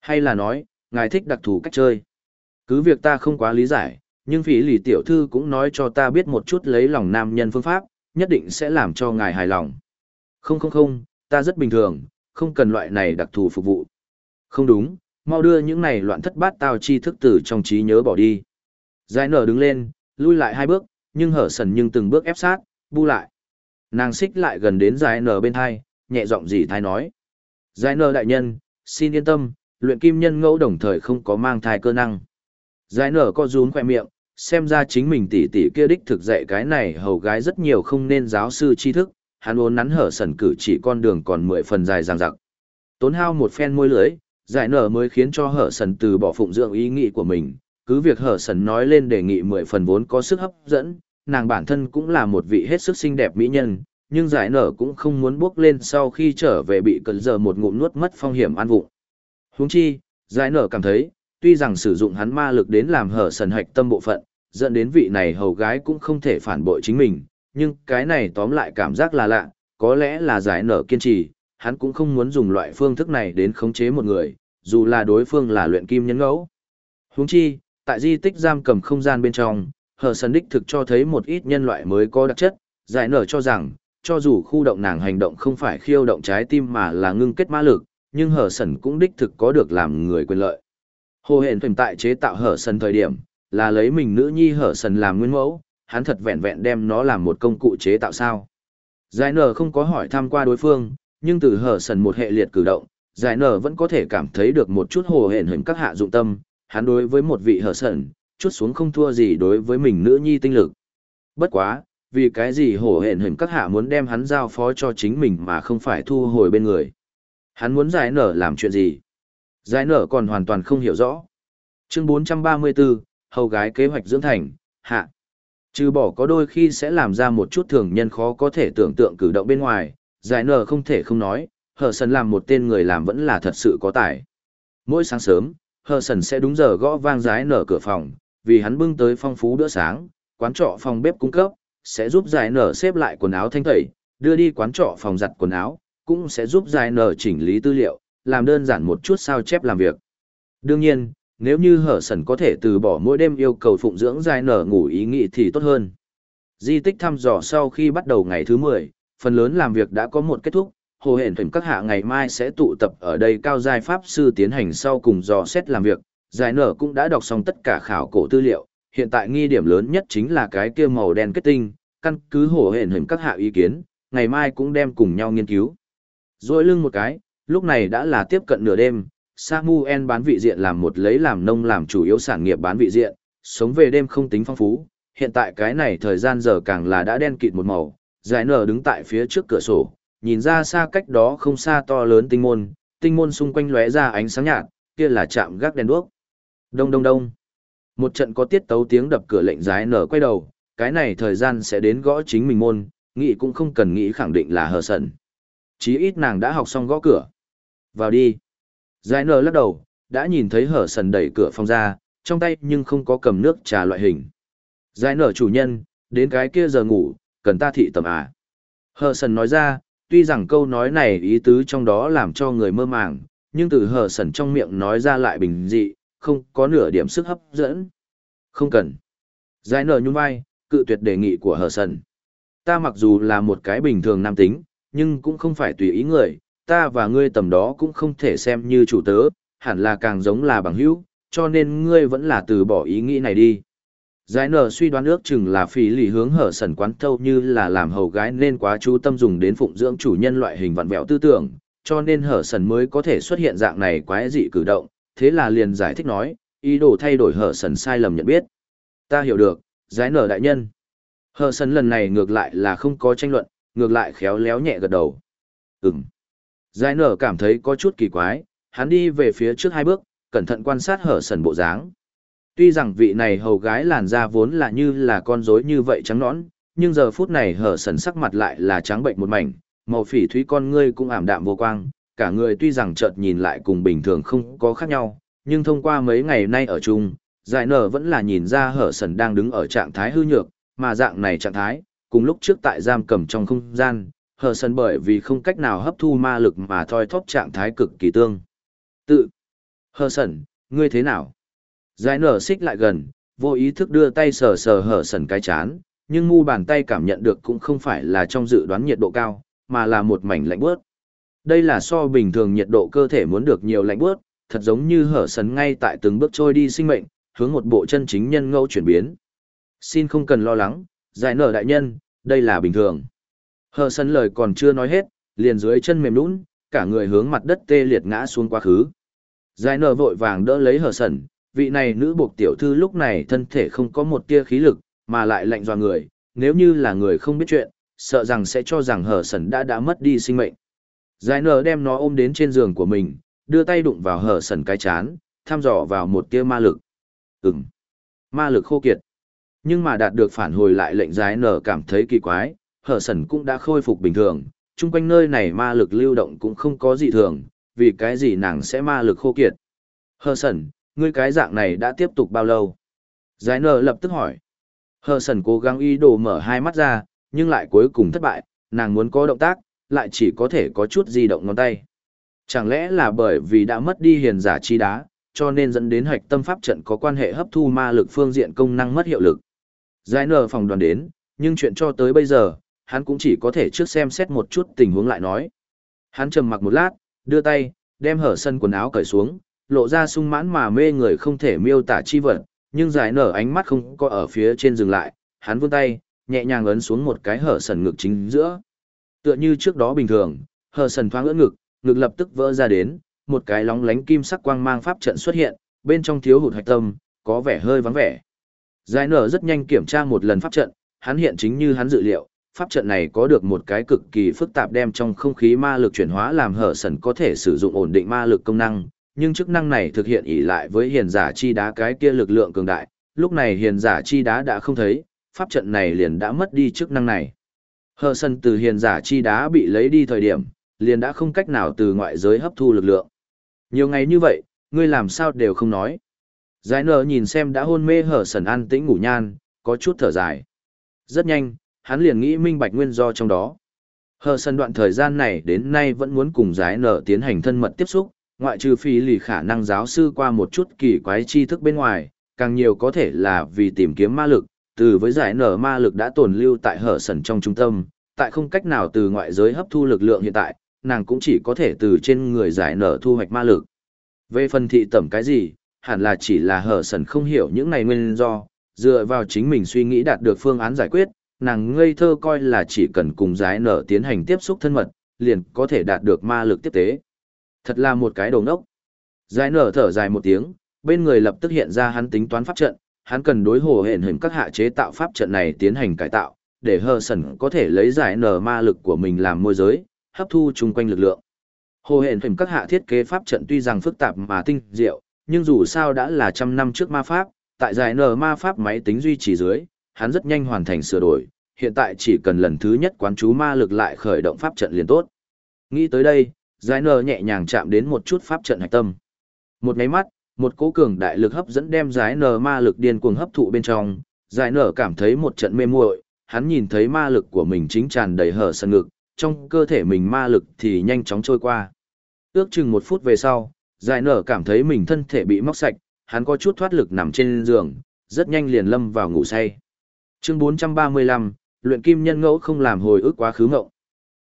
Hay là nói, ngài thích đặc thù cách chơi. Cứ việc ta không quá lý giải, nhưng phỉ lì tiểu thư cũng nói cho ta biết một chút lấy lòng nam nhân phương pháp, nhất định sẽ làm cho ngài hài lòng. Không không không, ta rất bình thường, không cần loại này đặc thù phục vụ. Không đúng, mau đưa những này loạn thất bát tao chi thức từ trong trí nhớ bỏ đi. Giải nở đứng lên, lui lại hai bước, nhưng hở sần nhưng từng bước ép sát, bu lại. Nàng xích lại gần đến giải nở bên thai, nhẹ giọng gì thai nói. Giải nở đại nhân, xin yên tâm, luyện kim nhân ngẫu đồng thời không có mang thai cơ năng. Giải nở co rún khỏe miệng, xem ra chính mình tỷ tỷ kia đích thực dạy cái này hầu gái rất nhiều không nên giáo sư tri thức, hắn vốn nắn hở sần cử chỉ con đường còn mười phần dài dằng dặc. Tốn hao một phen môi lưới, giải nở mới khiến cho hở sần từ bỏ phụng dưỡng ý nghĩ của mình, cứ việc hở sần nói lên đề nghị mười phần vốn có sức hấp dẫn, nàng bản thân cũng là một vị hết sức xinh đẹp mỹ nhân, nhưng giải nở cũng không muốn bước lên sau khi trở về bị cẩn giờ một ngụm nuốt mất phong hiểm an vụng. Huống chi, giải nở cảm thấy, tuy rằng sử dụng hắn ma lực đến làm hở sần hạch tâm bộ phận, dẫn đến vị này hầu gái cũng không thể phản bội chính mình, nhưng cái này tóm lại cảm giác là lạ, có lẽ là giải nở kiên trì, hắn cũng không muốn dùng loại phương thức này đến khống chế một người, dù là đối phương là luyện kim nhân ngẫu. Huống chi, tại di tích giam cầm không gian bên trong, hờ sân đích thực cho thấy một ít nhân loại mới có đặc chất, giải nở cho rằng, cho dù khu động nàng hành động không phải khiêu động trái tim mà là ngưng kết mã lực, nhưng hờ sần cũng đích thực có được làm người quyền lợi. Hồ hển tồn tại chế tạo hở sần thời điểm, là lấy mình nữ nhi hở sần làm nguyên mẫu, hắn thật vẹn vẹn đem nó làm một công cụ chế tạo sao. Giải nở không có hỏi thăm qua đối phương, nhưng từ hở sần một hệ liệt cử động, giải nở vẫn có thể cảm thấy được một chút hồ hển hình các hạ dụng tâm, hắn đối với một vị hở sần, chút xuống không thua gì đối với mình nữ nhi tinh lực. Bất quá, vì cái gì hổ hển hình các hạ muốn đem hắn giao phó cho chính mình mà không phải thu hồi bên người. Hắn muốn giải nở làm chuyện gì? Giải nở còn hoàn toàn không hiểu rõ. Chương 434, hầu gái kế hoạch dưỡng thành, hạ. Trừ bỏ có đôi khi sẽ làm ra một chút thường nhân khó có thể tưởng tượng cử động bên ngoài, giải nở không thể không nói, hờ sần làm một tên người làm vẫn là thật sự có tài. Mỗi sáng sớm, hờ sần sẽ đúng giờ gõ vang giải nở cửa phòng, vì hắn bưng tới phong phú bữa sáng, quán trọ phòng bếp cung cấp, sẽ giúp giải nở xếp lại quần áo thanh tẩy, đưa đi quán trọ phòng giặt quần áo, cũng sẽ giúp giải nở chỉnh lý tư liệu, làm đơn giản một chút sao chép làm việc. Đương nhiên, nếu như hở sần có thể từ bỏ mỗi đêm yêu cầu phụng dưỡng dài nở ngủ ý nghĩ thì tốt hơn. Di tích thăm dò sau khi bắt đầu ngày thứ 10, phần lớn làm việc đã có một kết thúc, hồ hển thỉnh các hạ ngày mai sẽ tụ tập ở đây cao giai pháp sư tiến hành sau cùng dò xét làm việc, giải nở cũng đã đọc xong tất cả khảo cổ tư liệu, hiện tại nghi điểm lớn nhất chính là cái kia màu đen kết tinh, căn cứ hồ hển hình các hạ ý kiến, ngày mai cũng đem cùng nhau nghiên cứu. Rồi lưng một cái, lúc này đã là tiếp cận nửa đêm, Samuel bán vị diện làm một lấy làm nông làm chủ yếu sản nghiệp bán vị diện, sống về đêm không tính phong phú, hiện tại cái này thời gian giờ càng là đã đen kịt một màu, giải nở đứng tại phía trước cửa sổ, nhìn ra xa cách đó không xa to lớn tinh môn, tinh môn xung quanh lóe ra ánh sáng nhạt, kia là chạm gác đèn đuốc. Đông đông đông. Một trận có tiết tấu tiếng đập cửa lệnh giải nở quay đầu, cái này thời gian sẽ đến gõ chính mình môn, nghĩ cũng không cần nghĩ khẳng định là hờ sần. Chí ít nàng đã học xong gõ cửa. Vào đi. Giải nở lắc đầu, đã nhìn thấy hở sần đẩy cửa phòng ra, trong tay nhưng không có cầm nước trà loại hình. Giải nở chủ nhân, đến cái kia giờ ngủ, cần ta thị tầm à. Hở sần nói ra, tuy rằng câu nói này ý tứ trong đó làm cho người mơ màng, nhưng từ hở sần trong miệng nói ra lại bình dị, không có nửa điểm sức hấp dẫn. Không cần. Giải nở nhún vai, cự tuyệt đề nghị của hở sần. Ta mặc dù là một cái bình thường nam tính, nhưng cũng không phải tùy ý người, ta và ngươi tầm đó cũng không thể xem như chủ tớ, hẳn là càng giống là bằng hữu, cho nên ngươi vẫn là từ bỏ ý nghĩ này đi. Giải nở suy đoán ước chừng là phí lì hướng hở sần quán thâu như là làm hầu gái nên quá chú tâm dùng đến phụng dưỡng chủ nhân loại hình vặn vẹo tư tưởng, cho nên hở sần mới có thể xuất hiện dạng này quái dị cử động, thế là liền giải thích nói, ý đồ thay đổi hở sần sai lầm nhận biết. Ta hiểu được, giải nở đại nhân. Hở sần lần này ngược lại là không có tranh luận, ngược lại khéo léo nhẹ gật đầu. Ừm. Giải nở cảm thấy có chút kỳ quái, hắn đi về phía trước hai bước, cẩn thận quan sát hở sần bộ dáng. Tuy rằng vị này hầu gái làn da vốn là như là con rối như vậy trắng nõn, nhưng giờ phút này hở sần sắc mặt lại là trắng bệnh một mảnh, màu phỉ thúy con ngươi cũng ảm đạm vô quang, cả người tuy rằng chợt nhìn lại cùng bình thường không có khác nhau, nhưng thông qua mấy ngày nay ở chung, giải nở vẫn là nhìn ra hở sần đang đứng ở trạng thái hư nhược, mà dạng này trạng thái, cùng lúc trước tại giam cầm trong không gian, hờ sân bởi vì không cách nào hấp thu ma lực mà thoi thóp trạng thái cực kỳ tương. Tự. Hờ sân, ngươi thế nào? Giải nở xích lại gần, vô ý thức đưa tay sờ sờ hờ sân cái chán, nhưng ngu bàn tay cảm nhận được cũng không phải là trong dự đoán nhiệt độ cao, mà là một mảnh lạnh bớt. Đây là so bình thường nhiệt độ cơ thể muốn được nhiều lạnh bớt, thật giống như hở sấn ngay tại từng bước trôi đi sinh mệnh, hướng một bộ chân chính nhân ngẫu chuyển biến. Xin không cần lo lắng, giải nở đại nhân, đây là bình thường. Hờ sân lời còn chưa nói hết, liền dưới chân mềm nũng, cả người hướng mặt đất tê liệt ngã xuống quá khứ. Giải nở vội vàng đỡ lấy hờ sần, vị này nữ buộc tiểu thư lúc này thân thể không có một tia khí lực, mà lại lạnh dò người, nếu như là người không biết chuyện, sợ rằng sẽ cho rằng hờ sần đã đã mất đi sinh mệnh. Giải nở đem nó ôm đến trên giường của mình, đưa tay đụng vào hờ sần cái chán, thăm dò vào một tia ma lực. Ừm, ma lực khô kiệt. Nhưng mà đạt được phản hồi lại lệnh giải nở cảm thấy kỳ quái, hở sần cũng đã khôi phục bình thường, chung quanh nơi này ma lực lưu động cũng không có gì thường, vì cái gì nàng sẽ ma lực khô kiệt. Hờ sần, ngươi cái dạng này đã tiếp tục bao lâu? Giải nở lập tức hỏi. Hờ sần cố gắng ý đồ mở hai mắt ra, nhưng lại cuối cùng thất bại, nàng muốn có động tác, lại chỉ có thể có chút di động ngón tay. Chẳng lẽ là bởi vì đã mất đi hiền giả chi đá, cho nên dẫn đến hạch tâm pháp trận có quan hệ hấp thu ma lực phương diện công năng mất hiệu lực. Giải nở phòng đoàn đến, nhưng chuyện cho tới bây giờ, hắn cũng chỉ có thể trước xem xét một chút tình huống lại nói. Hắn trầm mặc một lát, đưa tay, đem hở sân quần áo cởi xuống, lộ ra sung mãn mà mê người không thể miêu tả chi vật, nhưng giải nở ánh mắt không có ở phía trên dừng lại, hắn vươn tay, nhẹ nhàng ấn xuống một cái hở sần ngực chính giữa. Tựa như trước đó bình thường, hở sần thoáng ưỡn ngực, ngực lập tức vỡ ra đến, một cái lóng lánh kim sắc quang mang pháp trận xuất hiện, bên trong thiếu hụt hạch tâm, có vẻ hơi vắng vẻ. Giải nở rất nhanh kiểm tra một lần pháp trận, hắn hiện chính như hắn dự liệu, pháp trận này có được một cái cực kỳ phức tạp đem trong không khí ma lực chuyển hóa làm hở sần có thể sử dụng ổn định ma lực công năng, nhưng chức năng này thực hiện ỉ lại với hiền giả chi đá cái kia lực lượng cường đại, lúc này hiền giả chi đá đã không thấy, pháp trận này liền đã mất đi chức năng này. Hờ sân từ hiền giả chi đá bị lấy đi thời điểm, liền đã không cách nào từ ngoại giới hấp thu lực lượng. Nhiều ngày như vậy, ngươi làm sao đều không nói. Giải nở nhìn xem đã hôn mê hở sần an tĩnh ngủ nhan, có chút thở dài. Rất nhanh, hắn liền nghĩ minh bạch nguyên do trong đó. Hờ sân đoạn thời gian này đến nay vẫn muốn cùng giải nở tiến hành thân mật tiếp xúc, ngoại trừ phi lì khả năng giáo sư qua một chút kỳ quái tri thức bên ngoài, càng nhiều có thể là vì tìm kiếm ma lực, từ với giải nở ma lực đã tồn lưu tại hở sần trong trung tâm, tại không cách nào từ ngoại giới hấp thu lực lượng hiện tại, nàng cũng chỉ có thể từ trên người giải nở thu hoạch ma lực. Về phần thị tẩm cái gì, hẳn là chỉ là hở sần không hiểu những này nguyên do, dựa vào chính mình suy nghĩ đạt được phương án giải quyết, nàng ngây thơ coi là chỉ cần cùng giải nở tiến hành tiếp xúc thân mật, liền có thể đạt được ma lực tiếp tế. Thật là một cái đầu nốc Giải nở thở dài một tiếng, bên người lập tức hiện ra hắn tính toán pháp trận, hắn cần đối hồ hển hình các hạ chế tạo pháp trận này tiến hành cải tạo, để hờ sần có thể lấy giải nở ma lực của mình làm môi giới, hấp thu chung quanh lực lượng. Hồ hển hình các hạ thiết kế pháp trận tuy rằng phức tạp mà tinh diệu, nhưng dù sao đã là trăm năm trước ma pháp, tại giải nở ma pháp máy tính duy trì dưới, hắn rất nhanh hoàn thành sửa đổi, hiện tại chỉ cần lần thứ nhất quán chú ma lực lại khởi động pháp trận liền tốt. Nghĩ tới đây, giải nở nhẹ nhàng chạm đến một chút pháp trận hạch tâm. Một máy mắt, một cố cường đại lực hấp dẫn đem giải nở ma lực điên cuồng hấp thụ bên trong, giải nở cảm thấy một trận mê muội, hắn nhìn thấy ma lực của mình chính tràn đầy hở sân ngực, trong cơ thể mình ma lực thì nhanh chóng trôi qua. Ước chừng một phút về sau, giải nở cảm thấy mình thân thể bị móc sạch, hắn có chút thoát lực nằm trên giường, rất nhanh liền lâm vào ngủ say. Chương 435, luyện kim nhân ngẫu không làm hồi ức quá khứ ngộng.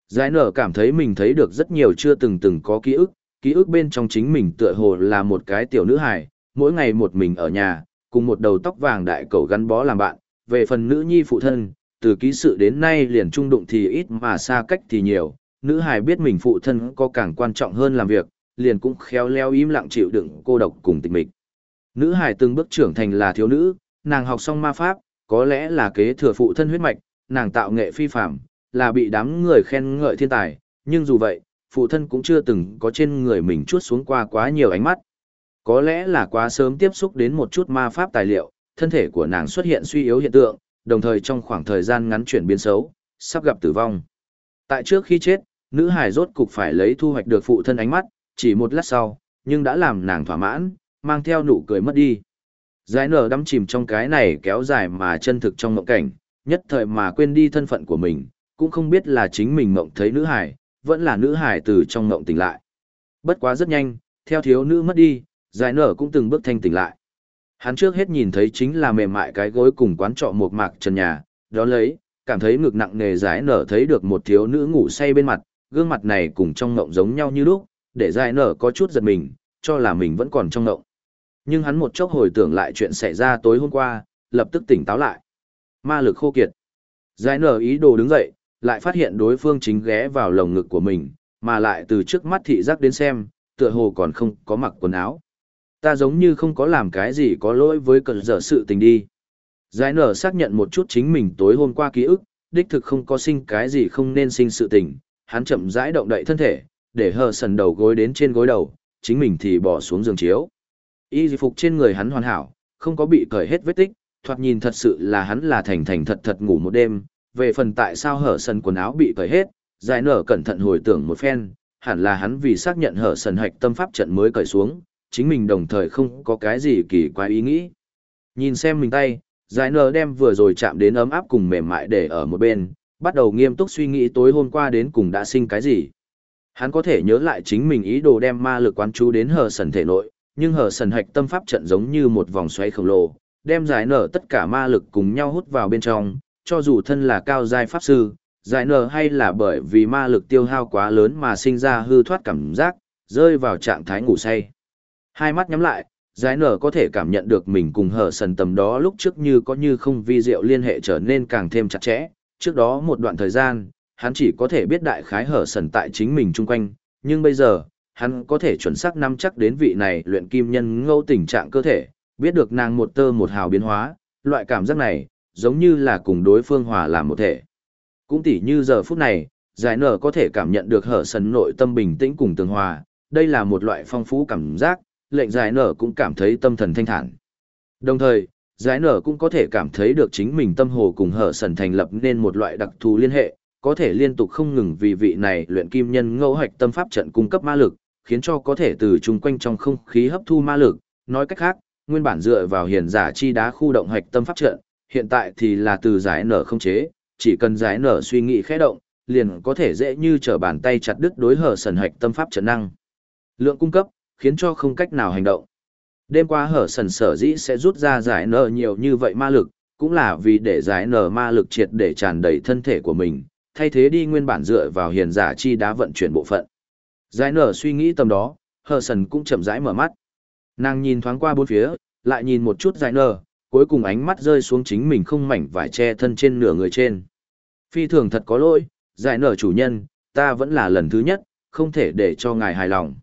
Giải nở cảm thấy mình thấy được rất nhiều chưa từng từng có ký ức, ký ức bên trong chính mình tựa hồ là một cái tiểu nữ hài, mỗi ngày một mình ở nhà, cùng một đầu tóc vàng đại cầu gắn bó làm bạn, về phần nữ nhi phụ thân, từ ký sự đến nay liền trung đụng thì ít mà xa cách thì nhiều, nữ hài biết mình phụ thân có càng quan trọng hơn làm việc, liền cũng khéo léo im lặng chịu đựng cô độc cùng tịch mịch. Nữ hài từng bước trưởng thành là thiếu nữ, nàng học xong ma pháp, có lẽ là kế thừa phụ thân huyết mạch, nàng tạo nghệ phi phàm, là bị đám người khen ngợi thiên tài, nhưng dù vậy, phụ thân cũng chưa từng có trên người mình chuốt xuống qua quá nhiều ánh mắt. Có lẽ là quá sớm tiếp xúc đến một chút ma pháp tài liệu, thân thể của nàng xuất hiện suy yếu hiện tượng, đồng thời trong khoảng thời gian ngắn chuyển biến xấu, sắp gặp tử vong. Tại trước khi chết, nữ hài rốt cục phải lấy thu hoạch được phụ thân ánh mắt, chỉ một lát sau, nhưng đã làm nàng thỏa mãn, mang theo nụ cười mất đi. Giải nở đắm chìm trong cái này kéo dài mà chân thực trong mộng cảnh, nhất thời mà quên đi thân phận của mình, cũng không biết là chính mình mộng thấy nữ hải, vẫn là nữ hải từ trong mộng tỉnh lại. Bất quá rất nhanh, theo thiếu nữ mất đi, giải nở cũng từng bước thanh tỉnh lại. Hắn trước hết nhìn thấy chính là mềm mại cái gối cùng quán trọ một mạc trần nhà, đó lấy, cảm thấy ngực nặng nề giải nở thấy được một thiếu nữ ngủ say bên mặt, gương mặt này cùng trong ngộng giống nhau như lúc, để giải nở có chút giật mình, cho là mình vẫn còn trong ngộng. Nhưng hắn một chốc hồi tưởng lại chuyện xảy ra tối hôm qua, lập tức tỉnh táo lại. Ma lực khô kiệt. Giải nở ý đồ đứng dậy, lại phát hiện đối phương chính ghé vào lồng ngực của mình, mà lại từ trước mắt thị giác đến xem, tựa hồ còn không có mặc quần áo. Ta giống như không có làm cái gì có lỗi với cẩn dở sự tình đi. Giải nở xác nhận một chút chính mình tối hôm qua ký ức, đích thực không có sinh cái gì không nên sinh sự tình, hắn chậm rãi động đậy thân thể, để hờ sần đầu gối đến trên gối đầu, chính mình thì bỏ xuống giường chiếu. Y phục trên người hắn hoàn hảo, không có bị cởi hết vết tích, thoạt nhìn thật sự là hắn là thành thành thật thật ngủ một đêm, về phần tại sao hở sần quần áo bị cởi hết, giải nở cẩn thận hồi tưởng một phen, hẳn là hắn vì xác nhận hở sần hạch tâm pháp trận mới cởi xuống, chính mình đồng thời không có cái gì kỳ quái ý nghĩ. Nhìn xem mình tay, giải nở đem vừa rồi chạm đến ấm áp cùng mềm mại để ở một bên, bắt đầu nghiêm túc suy nghĩ tối hôm qua đến cùng đã sinh cái gì. Hắn có thể nhớ lại chính mình ý đồ đem ma lực quán chú đến hở sần thể nội, nhưng hở sần hạch tâm pháp trận giống như một vòng xoáy khổng lồ, đem giải nở tất cả ma lực cùng nhau hút vào bên trong, cho dù thân là cao giai pháp sư, giải nở hay là bởi vì ma lực tiêu hao quá lớn mà sinh ra hư thoát cảm giác, rơi vào trạng thái ngủ say. Hai mắt nhắm lại, giải nở có thể cảm nhận được mình cùng hở sần tầm đó lúc trước như có như không vi diệu liên hệ trở nên càng thêm chặt chẽ. Trước đó một đoạn thời gian, hắn chỉ có thể biết đại khái hở sần tại chính mình chung quanh, nhưng bây giờ, hắn có thể chuẩn xác nắm chắc đến vị này luyện kim nhân ngẫu tình trạng cơ thể, biết được nàng một tơ một hào biến hóa, loại cảm giác này, giống như là cùng đối phương hòa làm một thể. Cũng tỉ như giờ phút này, giải nở có thể cảm nhận được hở sần nội tâm bình tĩnh cùng tường hòa, đây là một loại phong phú cảm giác, lệnh giải nở cũng cảm thấy tâm thần thanh thản. Đồng thời, giải nở cũng có thể cảm thấy được chính mình tâm hồ cùng hở sần thành lập nên một loại đặc thù liên hệ, có thể liên tục không ngừng vì vị này luyện kim nhân ngẫu hạch tâm pháp trận cung cấp ma lực, khiến cho có thể từ chung quanh trong không khí hấp thu ma lực, nói cách khác, nguyên bản dựa vào hiền giả chi đá khu động hạch tâm pháp trận, hiện tại thì là từ giải nở không chế, chỉ cần giải nở suy nghĩ khẽ động, liền có thể dễ như trở bàn tay chặt đứt đối hở sần hạch tâm pháp trận năng. Lượng cung cấp, khiến cho không cách nào hành động. Đêm qua hở sần sở dĩ sẽ rút ra giải nở nhiều như vậy ma lực, cũng là vì để giải nở ma lực triệt để tràn đầy thân thể của mình, thay thế đi nguyên bản dựa vào hiền giả chi đá vận chuyển bộ phận. Giải nở suy nghĩ tầm đó, Hờ sần cũng chậm rãi mở mắt. Nàng nhìn thoáng qua bốn phía, lại nhìn một chút giải nở, cuối cùng ánh mắt rơi xuống chính mình không mảnh vải che thân trên nửa người trên. Phi thường thật có lỗi, giải nở chủ nhân, ta vẫn là lần thứ nhất, không thể để cho ngài hài lòng.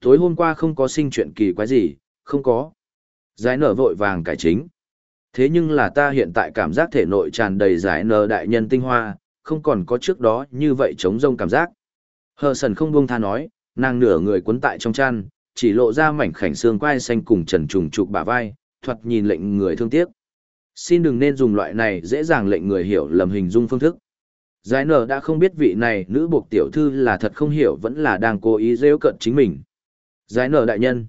Tối hôm qua không có sinh chuyện kỳ quái gì, không có. Giải nở vội vàng cải chính. Thế nhưng là ta hiện tại cảm giác thể nội tràn đầy giải nở đại nhân tinh hoa, không còn có trước đó như vậy chống rông cảm giác. Hờ sần không buông tha nói, nàng nửa người cuốn tại trong chăn, chỉ lộ ra mảnh khảnh xương quai xanh cùng trần trùng trục bả vai, thoạt nhìn lệnh người thương tiếc. Xin đừng nên dùng loại này dễ dàng lệnh người hiểu lầm hình dung phương thức. Giải nở đã không biết vị này nữ buộc tiểu thư là thật không hiểu vẫn là đang cố ý rêu cận chính mình. Giải nở đại nhân.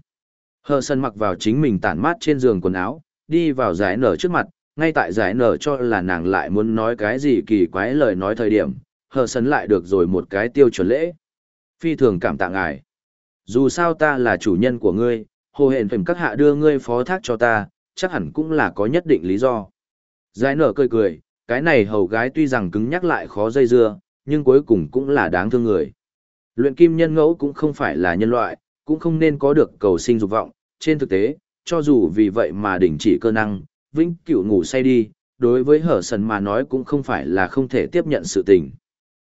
Hờ sân mặc vào chính mình tản mát trên giường quần áo, đi vào giải nở trước mặt, ngay tại giải nở cho là nàng lại muốn nói cái gì kỳ quái lời nói thời điểm, hờ sấn lại được rồi một cái tiêu chuẩn lễ. Phi thường cảm tạ ngài. Dù sao ta là chủ nhân của ngươi, hồ hẹn phềm các hạ đưa ngươi phó thác cho ta, chắc hẳn cũng là có nhất định lý do. Giải nở cười cười, cái này hầu gái tuy rằng cứng nhắc lại khó dây dưa, nhưng cuối cùng cũng là đáng thương người. Luyện kim nhân ngẫu cũng không phải là nhân loại, cũng không nên có được cầu sinh dục vọng, trên thực tế, cho dù vì vậy mà đình chỉ cơ năng, vĩnh cửu ngủ say đi, đối với hở sần mà nói cũng không phải là không thể tiếp nhận sự tình.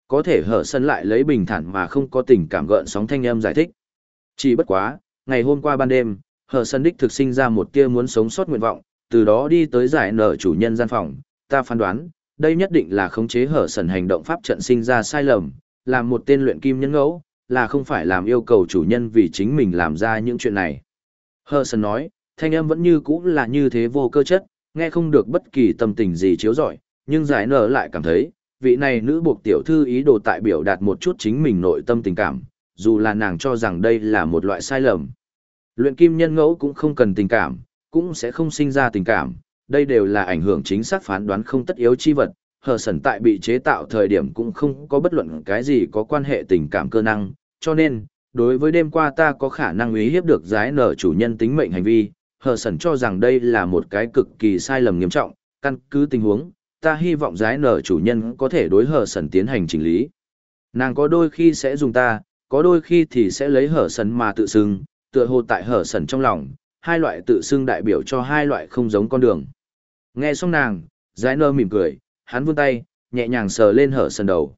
Có thể hở sân lại lấy bình thản mà không có tình cảm gợn sóng thanh âm giải thích. Chỉ bất quá, ngày hôm qua ban đêm, hở sân đích thực sinh ra một tia muốn sống sót nguyện vọng, từ đó đi tới giải nở chủ nhân gian phòng, ta phán đoán, đây nhất định là khống chế hở sần hành động pháp trận sinh ra sai lầm, làm một tên luyện kim nhân ngẫu, là không phải làm yêu cầu chủ nhân vì chính mình làm ra những chuyện này. Hở sần nói, thanh âm vẫn như cũ là như thế vô cơ chất, nghe không được bất kỳ tâm tình gì chiếu rọi, nhưng giải nở lại cảm thấy, vị này nữ buộc tiểu thư ý đồ tại biểu đạt một chút chính mình nội tâm tình cảm, dù là nàng cho rằng đây là một loại sai lầm. Luyện kim nhân ngẫu cũng không cần tình cảm, cũng sẽ không sinh ra tình cảm, đây đều là ảnh hưởng chính xác phán đoán không tất yếu chi vật. Hờ sẩn tại bị chế tạo thời điểm cũng không có bất luận cái gì có quan hệ tình cảm cơ năng, cho nên, đối với đêm qua ta có khả năng uy hiếp được giái nở chủ nhân tính mệnh hành vi, hờ sẩn cho rằng đây là một cái cực kỳ sai lầm nghiêm trọng, căn cứ tình huống, ta hy vọng giái nở chủ nhân có thể đối hở sần tiến hành chỉnh lý. Nàng có đôi khi sẽ dùng ta, có đôi khi thì sẽ lấy hở sần mà tự xưng, tựa hồ tại hở sần trong lòng, hai loại tự xưng đại biểu cho hai loại không giống con đường. Nghe xong nàng, giái nơ mỉm cười, hắn vươn tay, nhẹ nhàng sờ lên hở sần đầu.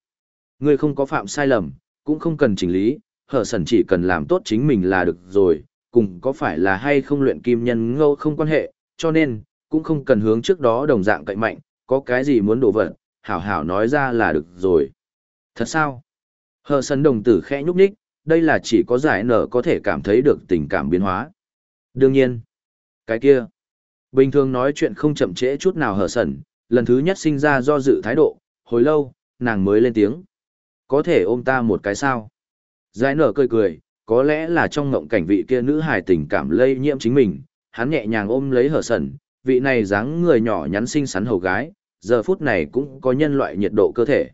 Ngươi không có phạm sai lầm, cũng không cần chỉnh lý, hở sần chỉ cần làm tốt chính mình là được rồi, cùng có phải là hay không luyện kim nhân ngâu không quan hệ, cho nên, cũng không cần hướng trước đó đồng dạng cậy mạnh, có cái gì muốn đổ vật, hảo hảo nói ra là được rồi. Thật sao? Hờ sân đồng tử khẽ nhúc nhích, đây là chỉ có giải nở có thể cảm thấy được tình cảm biến hóa. Đương nhiên, cái kia, bình thường nói chuyện không chậm trễ chút nào hờ sần, lần thứ nhất sinh ra do dự thái độ, hồi lâu, nàng mới lên tiếng. Có thể ôm ta một cái sao? Giải nở cười cười, có lẽ là trong ngộng cảnh vị kia nữ hài tình cảm lây nhiễm chính mình, hắn nhẹ nhàng ôm lấy hờ sần, vị này dáng người nhỏ nhắn xinh xắn hầu gái, giờ phút này cũng có nhân loại nhiệt độ cơ thể.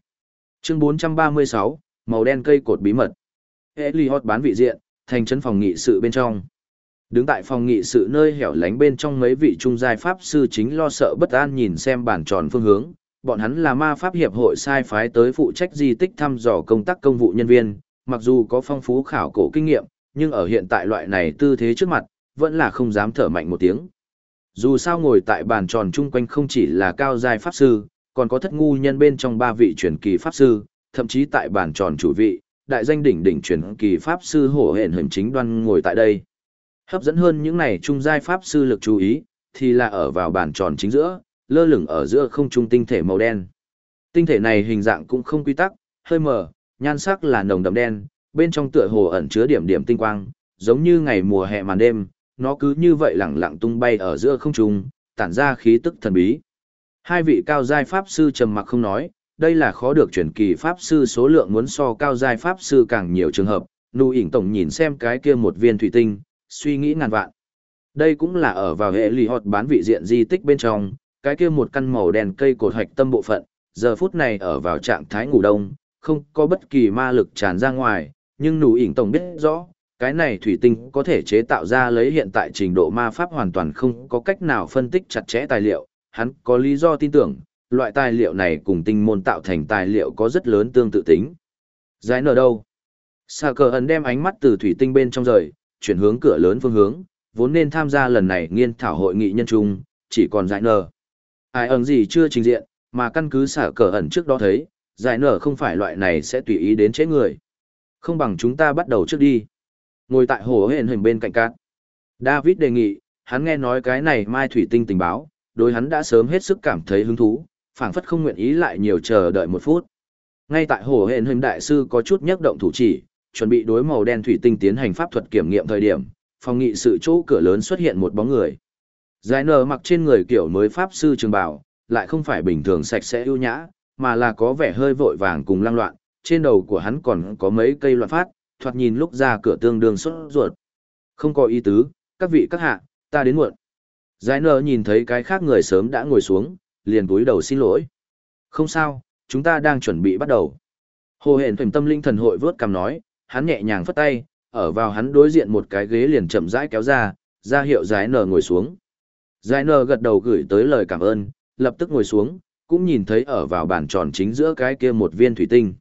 Chương 436, màu đen cây cột bí mật. Elliot bán vị diện, thành trấn phòng nghị sự bên trong. Đứng tại phòng nghị sự nơi hẻo lánh bên trong mấy vị trung giai pháp sư chính lo sợ bất an nhìn xem bản tròn phương hướng, bọn hắn là ma pháp hiệp hội sai phái tới phụ trách di tích thăm dò công tác công vụ nhân viên, mặc dù có phong phú khảo cổ kinh nghiệm, nhưng ở hiện tại loại này tư thế trước mặt, vẫn là không dám thở mạnh một tiếng. Dù sao ngồi tại bàn tròn chung quanh không chỉ là cao giai pháp sư, còn có thất ngu nhân bên trong ba vị truyền kỳ pháp sư, thậm chí tại bàn tròn chủ vị, đại danh đỉnh đỉnh truyền kỳ pháp sư hổ hển hình chính đoan ngồi tại đây. Hấp dẫn hơn những này trung giai pháp sư lực chú ý, thì là ở vào bàn tròn chính giữa, lơ lửng ở giữa không trung tinh thể màu đen. Tinh thể này hình dạng cũng không quy tắc, hơi mờ, nhan sắc là nồng đậm đen, bên trong tựa hồ ẩn chứa điểm điểm tinh quang, giống như ngày mùa hè màn đêm, nó cứ như vậy lẳng lặng tung bay ở giữa không trung, tản ra khí tức thần bí. Hai vị cao giai pháp sư trầm mặc không nói, đây là khó được chuyển kỳ pháp sư số lượng muốn so cao giai pháp sư càng nhiều trường hợp, nụ ỉn tổng nhìn xem cái kia một viên thủy tinh, suy nghĩ ngàn vạn. Đây cũng là ở vào hệ lì họt bán vị diện di tích bên trong, cái kia một căn màu đen cây cột hoạch tâm bộ phận, giờ phút này ở vào trạng thái ngủ đông, không có bất kỳ ma lực tràn ra ngoài, nhưng nụ ỉn tổng biết rõ, cái này thủy tinh có thể chế tạo ra lấy hiện tại trình độ ma pháp hoàn toàn không có cách nào phân tích chặt chẽ tài liệu, hắn có lý do tin tưởng, loại tài liệu này cùng tinh môn tạo thành tài liệu có rất lớn tương tự tính. Giải nở đâu? Sà cờ ẩn đem ánh mắt từ thủy tinh bên trong rời, chuyển hướng cửa lớn phương hướng, vốn nên tham gia lần này nghiên thảo hội nghị nhân trung, chỉ còn giải nở. Ai ẩn gì chưa trình diện, mà căn cứ sà cờ ẩn trước đó thấy, giải nở không phải loại này sẽ tùy ý đến chế người. Không bằng chúng ta bắt đầu trước đi. Ngồi tại hồ hển hình bên cạnh cát. David đề nghị, hắn nghe nói cái này mai thủy tinh tình báo, đối hắn đã sớm hết sức cảm thấy hứng thú, phảng phất không nguyện ý lại nhiều chờ đợi một phút. Ngay tại hồ hển hình đại sư có chút nhấc động thủ chỉ, chuẩn bị đối màu đen thủy tinh tiến hành pháp thuật kiểm nghiệm thời điểm, phòng nghị sự chỗ cửa lớn xuất hiện một bóng người. Giải nở mặc trên người kiểu mới pháp sư trường bào, lại không phải bình thường sạch sẽ ưu nhã, mà là có vẻ hơi vội vàng cùng lăng loạn, trên đầu của hắn còn có mấy cây loạn phát, thoạt nhìn lúc ra cửa tương đương xuất ruột. Không có ý tứ, các vị các hạ, ta đến muộn. Giải nở nhìn thấy cái khác người sớm đã ngồi xuống, liền túi đầu xin lỗi. Không sao, chúng ta đang chuẩn bị bắt đầu. Hồ hển thềm tâm linh thần hội vớt cằm nói, hắn nhẹ nhàng phất tay, ở vào hắn đối diện một cái ghế liền chậm rãi kéo ra, ra hiệu giải nở ngồi xuống. Giải nở gật đầu gửi tới lời cảm ơn, lập tức ngồi xuống, cũng nhìn thấy ở vào bàn tròn chính giữa cái kia một viên thủy tinh.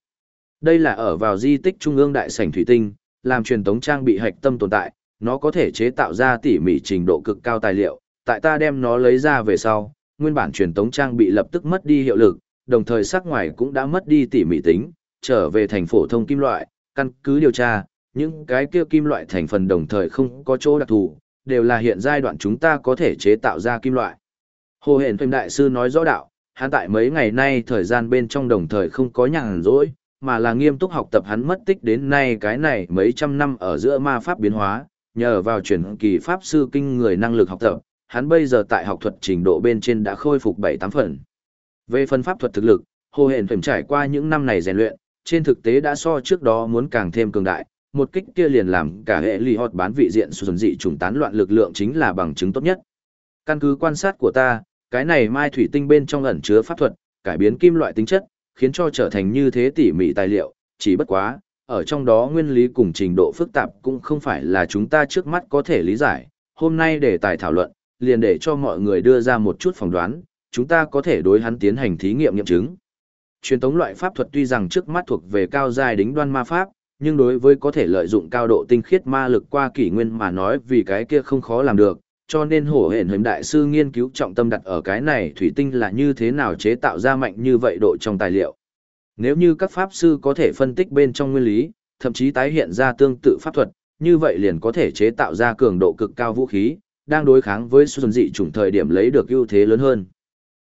Đây là ở vào di tích trung ương đại sảnh thủy tinh, làm truyền tống trang bị hạch tâm tồn tại, nó có thể chế tạo ra tỉ mỉ trình độ cực cao tài liệu, tại ta đem nó lấy ra về sau, nguyên bản truyền tống trang bị lập tức mất đi hiệu lực, đồng thời sắc ngoài cũng đã mất đi tỉ mỉ tính, trở về thành phổ thông kim loại, căn cứ điều tra, những cái kia kim loại thành phần đồng thời không có chỗ đặc thù, đều là hiện giai đoạn chúng ta có thể chế tạo ra kim loại. Hồ Hển Phim Đại Sư nói rõ đạo, hắn tại mấy ngày nay thời gian bên trong đồng thời không có nhàn rỗi, mà là nghiêm túc học tập hắn mất tích đến nay cái này mấy trăm năm ở giữa ma pháp biến hóa, nhờ vào chuyển kỳ pháp sư kinh người năng lực học tập, hắn bây giờ tại học thuật trình độ bên trên đã khôi phục 7-8 phần. Về phân pháp thuật thực lực, Hồ Hển Phim trải qua những năm này rèn luyện, trên thực tế đã so trước đó muốn càng thêm cường đại, một kích kia liền làm cả hệ ly hot bán vị diện xuân dị trùng tán loạn lực lượng chính là bằng chứng tốt nhất. Căn cứ quan sát của ta, cái này mai thủy tinh bên trong ẩn chứa pháp thuật, cải biến kim loại tính chất, khiến cho trở thành như thế tỉ mỉ tài liệu, chỉ bất quá, ở trong đó nguyên lý cùng trình độ phức tạp cũng không phải là chúng ta trước mắt có thể lý giải. Hôm nay để tài thảo luận, liền để cho mọi người đưa ra một chút phỏng đoán, chúng ta có thể đối hắn tiến hành thí nghiệm nghiệm chứng. Truyền thống loại pháp thuật tuy rằng trước mắt thuộc về cao giai đính đoan ma pháp, nhưng đối với có thể lợi dụng cao độ tinh khiết ma lực qua kỷ nguyên mà nói vì cái kia không khó làm được, cho nên hổ hển hình đại sư nghiên cứu trọng tâm đặt ở cái này thủy tinh là như thế nào chế tạo ra mạnh như vậy độ trong tài liệu. Nếu như các pháp sư có thể phân tích bên trong nguyên lý, thậm chí tái hiện ra tương tự pháp thuật, như vậy liền có thể chế tạo ra cường độ cực cao vũ khí, đang đối kháng với xuân dị chủng thời điểm lấy được ưu thế lớn hơn.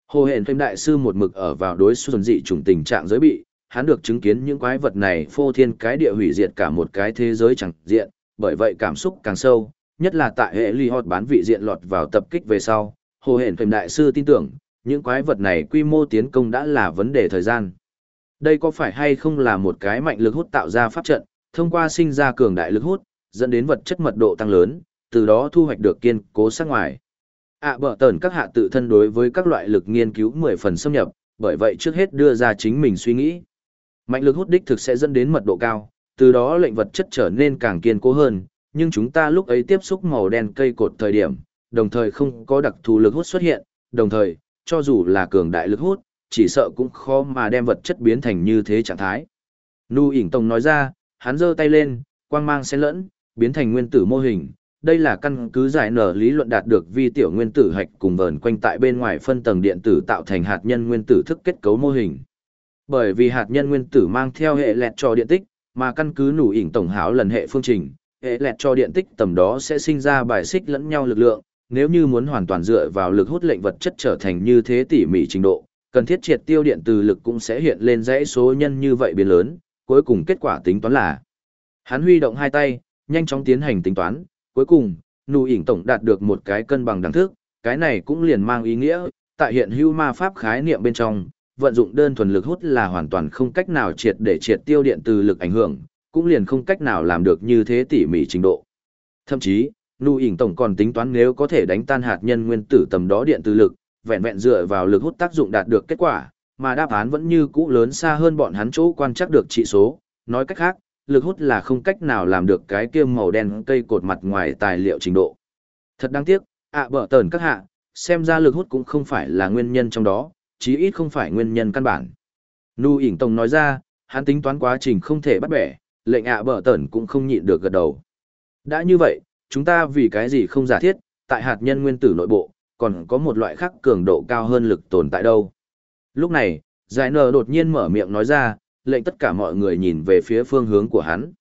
Hồ hển thêm đại sư một mực ở vào đối xuân dị chủng tình trạng giới bị, hắn được chứng kiến những quái vật này phô thiên cái địa hủy diệt cả một cái thế giới chẳng diện, bởi vậy cảm xúc càng sâu, nhất là tại hệ ly hot bán vị diện lọt vào tập kích về sau. Hồ hển phim đại sư tin tưởng, những quái vật này quy mô tiến công đã là vấn đề thời gian. Đây có phải hay không là một cái mạnh lực hút tạo ra pháp trận, thông qua sinh ra cường đại lực hút, dẫn đến vật chất mật độ tăng lớn, từ đó thu hoạch được kiên cố sát ngoài. ạ à, bở tờn các hạ tự thân đối với các loại lực nghiên cứu 10 phần xâm nhập, bởi vậy trước hết đưa ra chính mình suy nghĩ. Mạnh lực hút đích thực sẽ dẫn đến mật độ cao, từ đó lệnh vật chất trở nên càng kiên cố hơn, nhưng chúng ta lúc ấy tiếp xúc màu đen cây cột thời điểm, đồng thời không có đặc thù lực hút xuất hiện, đồng thời, cho dù là cường đại lực hút, chỉ sợ cũng khó mà đem vật chất biến thành như thế trạng thái. Nu ỉn tông nói ra, hắn giơ tay lên, quang mang xen lẫn, biến thành nguyên tử mô hình. Đây là căn cứ giải nở lý luận đạt được vi tiểu nguyên tử hạch cùng vờn quanh tại bên ngoài phân tầng điện tử tạo thành hạt nhân nguyên tử thức kết cấu mô hình. Bởi vì hạt nhân nguyên tử mang theo hệ lẹt cho điện tích, mà căn cứ nủ ỉn tổng hảo lần hệ phương trình, hệ lẹt cho điện tích tầm đó sẽ sinh ra bài xích lẫn nhau lực lượng, nếu như muốn hoàn toàn dựa vào lực hút lệnh vật chất trở thành như thế tỉ mỉ trình độ, cần thiết triệt tiêu điện từ lực cũng sẽ hiện lên dãy số nhân như vậy biến lớn, cuối cùng kết quả tính toán là hắn huy động hai tay, nhanh chóng tiến hành tính toán, cuối cùng, nụ ỉn tổng đạt được một cái cân bằng đẳng thức, cái này cũng liền mang ý nghĩa, tại hiện hưu ma pháp khái niệm bên trong, vận dụng đơn thuần lực hút là hoàn toàn không cách nào triệt để triệt tiêu điện từ lực ảnh hưởng, cũng liền không cách nào làm được như thế tỉ mỉ trình độ. Thậm chí, nụ ỉn tổng còn tính toán nếu có thể đánh tan hạt nhân nguyên tử tầm đó điện từ lực, vẹn vẹn dựa vào lực hút tác dụng đạt được kết quả, mà đáp án vẫn như cũ lớn xa hơn bọn hắn chỗ quan chắc được trị số. Nói cách khác, lực hút là không cách nào làm được cái kia màu đen cây cột mặt ngoài tài liệu trình độ. Thật đáng tiếc, ạ à, bở tờn các hạ, xem ra lực hút cũng không phải là nguyên nhân trong đó, chí ít không phải nguyên nhân căn bản. Nu ỉn tổng nói ra, hắn tính toán quá trình không thể bắt bẻ, lệnh ạ à bở tẩn cũng không nhịn được gật đầu. Đã như vậy, chúng ta vì cái gì không giả thiết, tại hạt nhân nguyên tử nội bộ, còn có một loại khác cường độ cao hơn lực tồn tại đâu. Lúc này, giải nờ đột nhiên mở miệng nói ra, lệnh tất cả mọi người nhìn về phía phương hướng của hắn.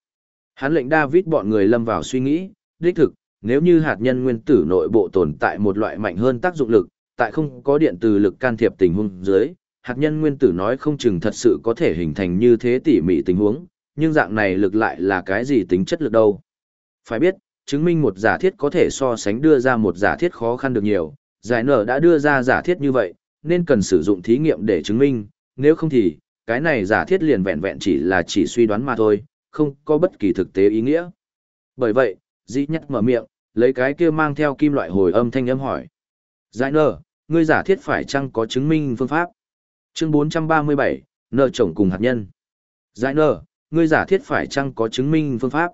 Hắn lệnh David bọn người lâm vào suy nghĩ, đích thực, nếu như hạt nhân nguyên tử nội bộ tồn tại một loại mạnh hơn tác dụng lực, tại không có điện từ lực can thiệp tình huống dưới, hạt nhân nguyên tử nói không chừng thật sự có thể hình thành như thế tỉ mỉ tình huống, nhưng dạng này lực lại là cái gì tính chất lực đâu. Phải biết, chứng minh một giả thiết có thể so sánh đưa ra một giả thiết khó khăn được nhiều, giải nở đã đưa ra giả thiết như vậy, nên cần sử dụng thí nghiệm để chứng minh, nếu không thì, cái này giả thiết liền vẹn vẹn chỉ là chỉ suy đoán mà thôi, không có bất kỳ thực tế ý nghĩa. Bởi vậy, dĩ nhất mở miệng, lấy cái kia mang theo kim loại hồi âm thanh âm hỏi. Giải nở, ngươi giả thiết phải chăng có chứng minh phương pháp? Chương 437, nợ chồng cùng hạt nhân. Giải nở, ngươi giả thiết phải chăng có chứng minh phương pháp?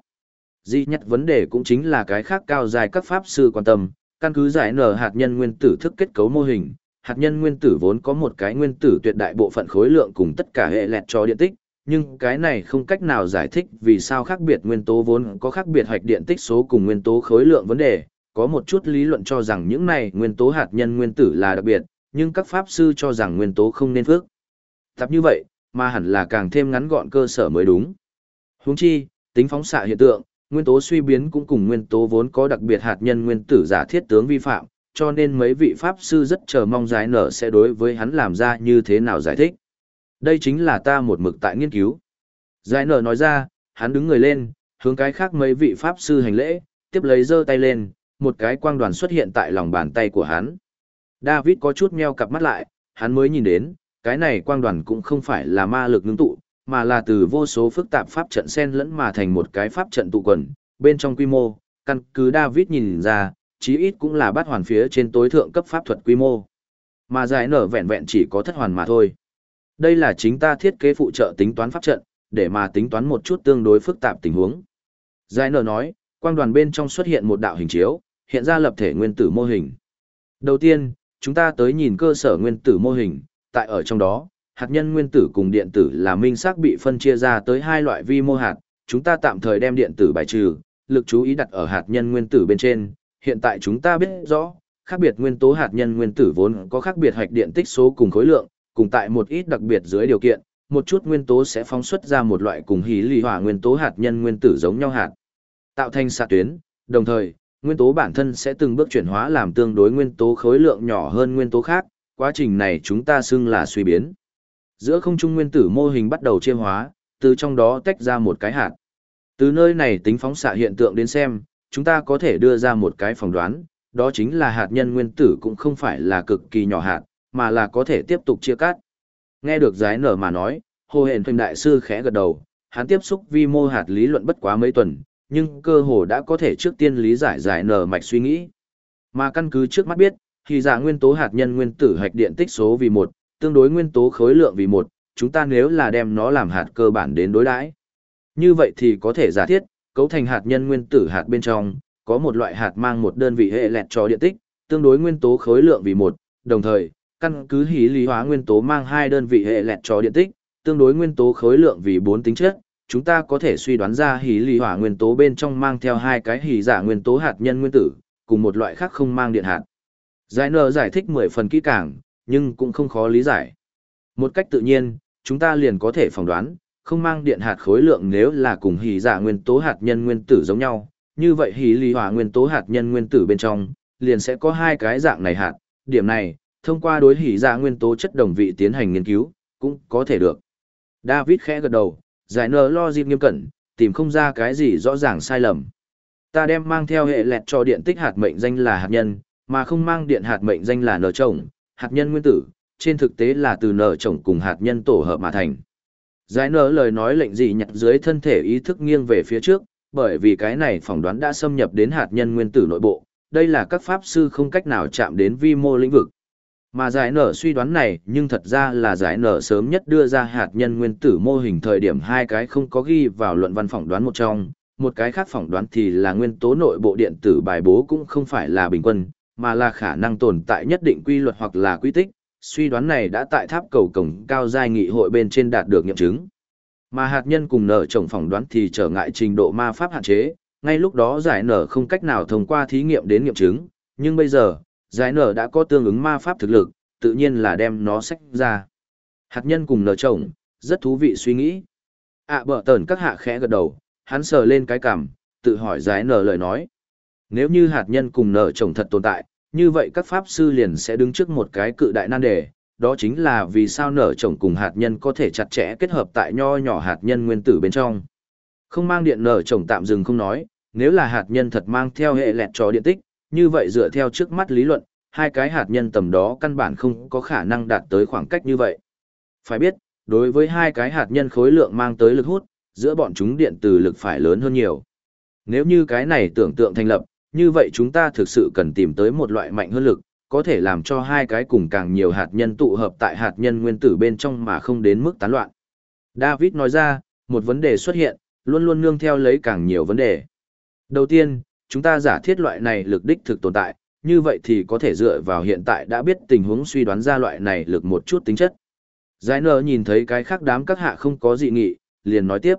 Dĩ nhất vấn đề cũng chính là cái khác cao dài các pháp sư quan tâm, căn cứ giải nở hạt nhân nguyên tử thức kết cấu mô hình, hạt nhân nguyên tử vốn có một cái nguyên tử tuyệt đại bộ phận khối lượng cùng tất cả hệ lẹt cho điện tích, nhưng cái này không cách nào giải thích vì sao khác biệt nguyên tố vốn có khác biệt hoạch điện tích số cùng nguyên tố khối lượng vấn đề. Có một chút lý luận cho rằng những này nguyên tố hạt nhân nguyên tử là đặc biệt, nhưng các pháp sư cho rằng nguyên tố không nên phước. Tập như vậy, mà hẳn là càng thêm ngắn gọn cơ sở mới đúng. Huống chi, tính phóng xạ hiện tượng, nguyên tố suy biến cũng cùng nguyên tố vốn có đặc biệt hạt nhân nguyên tử giả thiết tướng vi phạm, cho nên mấy vị pháp sư rất chờ mong giải nở sẽ đối với hắn làm ra như thế nào giải thích. Đây chính là ta một mực tại nghiên cứu. Giải nở nói ra, hắn đứng người lên, hướng cái khác mấy vị pháp sư hành lễ, tiếp lấy giơ tay lên, một cái quang đoàn xuất hiện tại lòng bàn tay của hắn. David có chút meo cặp mắt lại, hắn mới nhìn đến, cái này quang đoàn cũng không phải là ma lực ngưng tụ, mà là từ vô số phức tạp pháp trận xen lẫn mà thành một cái pháp trận tụ quần, bên trong quy mô, căn cứ David nhìn ra, chí ít cũng là bát hoàn phía trên tối thượng cấp pháp thuật quy mô. mà giải nở vẹn vẹn chỉ có thất hoàn mà thôi. Đây là chính ta thiết kế phụ trợ tính toán pháp trận, để mà tính toán một chút tương đối phức tạp tình huống. Giải nở nói, quang đoàn bên trong xuất hiện một đạo hình chiếu, hiện ra lập thể nguyên tử mô hình. Đầu tiên, chúng ta tới nhìn cơ sở nguyên tử mô hình, tại ở trong đó, hạt nhân nguyên tử cùng điện tử là minh xác bị phân chia ra tới hai loại vi mô hạt, chúng ta tạm thời đem điện tử bài trừ, lực chú ý đặt ở hạt nhân nguyên tử bên trên, hiện tại chúng ta biết rõ, khác biệt nguyên tố hạt nhân nguyên tử vốn có khác biệt hạch điện tích số cùng khối lượng, cùng tại một ít đặc biệt dưới điều kiện, một chút nguyên tố sẽ phóng xuất ra một loại cùng hí lì hỏa nguyên tố hạt nhân nguyên tử giống nhau hạt, tạo thành xạ tuyến, đồng thời, nguyên tố bản thân sẽ từng bước chuyển hóa làm tương đối nguyên tố khối lượng nhỏ hơn nguyên tố khác, quá trình này chúng ta xưng là suy biến. Giữa không trung nguyên tử mô hình bắt đầu chia hóa, từ trong đó tách ra một cái hạt. Từ nơi này tính phóng xạ hiện tượng đến xem, chúng ta có thể đưa ra một cái phỏng đoán, đó chính là hạt nhân nguyên tử cũng không phải là cực kỳ nhỏ hạt, mà là có thể tiếp tục chia cắt. Nghe được giái nở mà nói, Hồ Hền Phanh Đại Sư khẽ gật đầu, hắn tiếp xúc vi mô hạt lý luận bất quá mấy tuần, nhưng cơ hồ đã có thể trước tiên lý giải giải nở mạch suy nghĩ. Mà căn cứ trước mắt biết, thì giả dạ nguyên tố hạt nhân nguyên tử hạch điện tích số vì một, tương đối nguyên tố khối lượng vì một, chúng ta nếu là đem nó làm hạt cơ bản đến đối đãi. Như vậy thì có thể giả thiết, cấu thành hạt nhân nguyên tử hạt bên trong, có một loại hạt mang một đơn vị hệ lẹt cho điện tích, tương đối nguyên tố khối lượng vì một, đồng thời, căn cứ hí lý hóa nguyên tố mang hai đơn vị hệ lẹt cho điện tích, tương đối nguyên tố khối lượng vì bốn tính chất, chúng ta có thể suy đoán ra hí lý hỏa nguyên tố bên trong mang theo hai cái hí giả nguyên tố hạt nhân nguyên tử, cùng một loại khác không mang điện hạt. Giải nở giải thích mười phần kỹ càng, nhưng cũng không khó lý giải. Một cách tự nhiên, chúng ta liền có thể phỏng đoán, không mang điện hạt khối lượng nếu là cùng hỉ giả nguyên tố hạt nhân nguyên tử giống nhau, như vậy hỉ lý hỏa nguyên tố hạt nhân nguyên tử bên trong, liền sẽ có hai cái dạng này hạt, điểm này, thông qua đối hỉ giả nguyên tố chất đồng vị tiến hành nghiên cứu, cũng có thể được. David khẽ gật đầu, giải nở lo dịp nghiêm cẩn, tìm không ra cái gì rõ ràng sai lầm. Ta đem mang theo hệ lẹt cho điện tích hạt mệnh danh là hạt nhân, mà không mang điện hạt mệnh danh là nở trồng, hạt nhân nguyên tử, trên thực tế là từ nở trồng cùng hạt nhân tổ hợp mà thành. Giải nở lời nói lệnh gì nhặt dưới thân thể ý thức nghiêng về phía trước, bởi vì cái này phỏng đoán đã xâm nhập đến hạt nhân nguyên tử nội bộ, đây là các pháp sư không cách nào chạm đến vi mô lĩnh vực. Mà giải nở suy đoán này nhưng thật ra là giải nở sớm nhất đưa ra hạt nhân nguyên tử mô hình thời điểm hai cái không có ghi vào luận văn phỏng đoán một trong, một cái khác phỏng đoán thì là nguyên tố nội bộ điện tử bài bố cũng không phải là bình quân, mà là khả năng tồn tại nhất định quy luật hoặc là quy tích, suy đoán này đã tại tháp cầu cổng cao giai nghị hội bên trên đạt được nghiệm chứng. Mà hạt nhân cùng nở trồng phỏng đoán thì trở ngại trình độ ma pháp hạn chế, ngay lúc đó giải nở không cách nào thông qua thí nghiệm đến nghiệm chứng, nhưng bây giờ, giải nở đã có tương ứng ma pháp thực lực, tự nhiên là đem nó sách ra. Hạt nhân cùng nở trồng, rất thú vị suy nghĩ. ạ à, bở tờn các hạ khẽ gật đầu, hắn sờ lên cái cằm, tự hỏi giải nở lời nói. Nếu như hạt nhân cùng nở trồng thật tồn tại, như vậy các pháp sư liền sẽ đứng trước một cái cự đại nan đề, đó chính là vì sao nở trồng cùng hạt nhân có thể chặt chẽ kết hợp tại nho nhỏ hạt nhân nguyên tử bên trong. Không mang điện nở trồng tạm dừng không nói, nếu là hạt nhân thật mang theo hệ lẹt cho điện tích, như vậy dựa theo trước mắt lý luận, hai cái hạt nhân tầm đó căn bản không có khả năng đạt tới khoảng cách như vậy. Phải biết, đối với hai cái hạt nhân khối lượng mang tới lực hút, giữa bọn chúng điện từ lực phải lớn hơn nhiều. Nếu như cái này tưởng tượng thành lập, như vậy chúng ta thực sự cần tìm tới một loại mạnh hơn lực, có thể làm cho hai cái cùng càng nhiều hạt nhân tụ hợp tại hạt nhân nguyên tử bên trong mà không đến mức tán loạn. David nói ra, một vấn đề xuất hiện, luôn luôn nương theo lấy càng nhiều vấn đề. Đầu tiên, chúng ta giả thiết loại này lực đích thực tồn tại, như vậy thì có thể dựa vào hiện tại đã biết tình huống suy đoán ra loại này lực một chút tính chất. Giải nở nhìn thấy cái khác đám các hạ không có dị nghị, liền nói tiếp.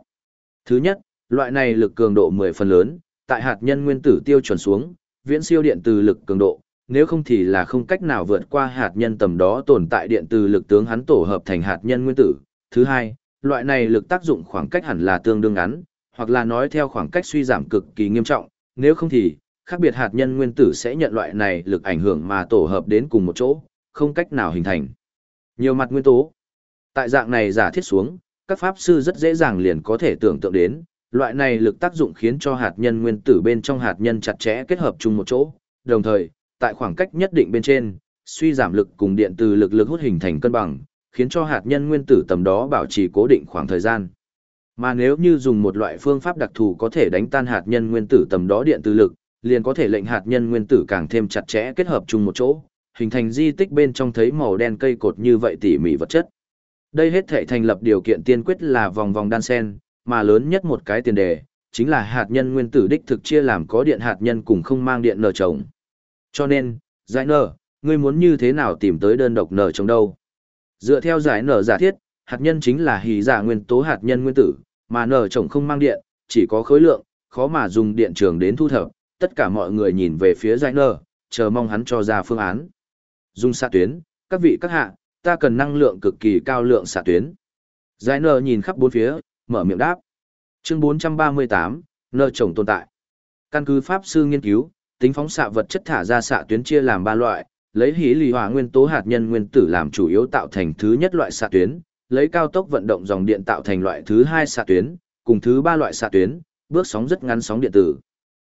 Thứ nhất, loại này lực cường độ 10 phần lớn, tại hạt nhân nguyên tử tiêu chuẩn xuống, viễn siêu điện từ lực cường độ, nếu không thì là không cách nào vượt qua hạt nhân tầm đó tồn tại điện từ lực tướng hắn tổ hợp thành hạt nhân nguyên tử. Thứ hai, loại này lực tác dụng khoảng cách hẳn là tương đương ngắn, hoặc là nói theo khoảng cách suy giảm cực kỳ nghiêm trọng, nếu không thì, khác biệt hạt nhân nguyên tử sẽ nhận loại này lực ảnh hưởng mà tổ hợp đến cùng một chỗ, không cách nào hình thành. Nhiều mặt nguyên tố. Tại dạng này giả thiết xuống, các pháp sư rất dễ dàng liền có thể tưởng tượng đến, loại này lực tác dụng khiến cho hạt nhân nguyên tử bên trong hạt nhân chặt chẽ kết hợp chung một chỗ, đồng thời, tại khoảng cách nhất định bên trên, suy giảm lực cùng điện từ lực lực hút hình thành cân bằng, khiến cho hạt nhân nguyên tử tầm đó bảo trì cố định khoảng thời gian. Mà nếu như dùng một loại phương pháp đặc thù có thể đánh tan hạt nhân nguyên tử tầm đó điện từ lực, liền có thể lệnh hạt nhân nguyên tử càng thêm chặt chẽ kết hợp chung một chỗ, hình thành di tích bên trong thấy màu đen cây cột như vậy tỉ mỉ vật chất. Đây hết thể thành lập điều kiện tiên quyết là vòng vòng đan sen, mà lớn nhất một cái tiền đề, chính là hạt nhân nguyên tử đích thực chia làm có điện hạt nhân cùng không mang điện nở trồng. Cho nên, giải nở, ngươi muốn như thế nào tìm tới đơn độc nở trồng đâu? Dựa theo giải nở giả thiết, hạt nhân chính là hì giả nguyên tố hạt nhân nguyên tử, mà nở trồng không mang điện, chỉ có khối lượng, khó mà dùng điện trường đến thu thập. Tất cả mọi người nhìn về phía giải nở, chờ mong hắn cho ra phương án. Dùng xạ tuyến, các vị các hạ, ta cần năng lượng cực kỳ cao lượng xạ tuyến. Giải nở nhìn khắp bốn phía, mở miệng đáp. Chương 438, nơ trồng tồn tại. Căn cứ pháp sư nghiên cứu, tính phóng xạ vật chất thả ra xạ tuyến chia làm ba loại, lấy hí lì hỏa nguyên tố hạt nhân nguyên tử làm chủ yếu tạo thành thứ nhất loại xạ tuyến, lấy cao tốc vận động dòng điện tạo thành loại thứ hai xạ tuyến, cùng thứ ba loại xạ tuyến, bước sóng rất ngắn sóng điện tử.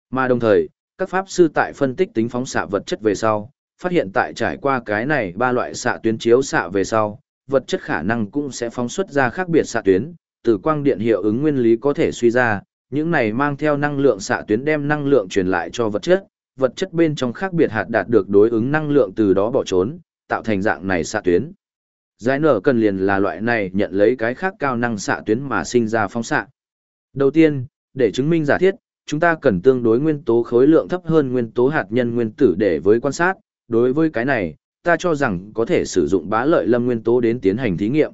Mà đồng thời, các pháp sư tại phân tích tính phóng xạ vật chất về sau, phát hiện tại trải qua cái này ba loại xạ tuyến chiếu xạ về sau, vật chất khả năng cũng sẽ phóng xuất ra khác biệt xạ tuyến, từ quang điện hiệu ứng nguyên lý có thể suy ra, những này mang theo năng lượng xạ tuyến đem năng lượng truyền lại cho vật chất, vật chất bên trong khác biệt hạt đạt được đối ứng năng lượng từ đó bỏ trốn, tạo thành dạng này xạ tuyến. Giải nở cần liền là loại này nhận lấy cái khác cao năng xạ tuyến mà sinh ra phóng xạ. Đầu tiên, để chứng minh giả thiết, chúng ta cần tương đối nguyên tố khối lượng thấp hơn nguyên tố hạt nhân nguyên tử để với quan sát, đối với cái này, ta cho rằng có thể sử dụng bá lợi lâm nguyên tố đến tiến hành thí nghiệm.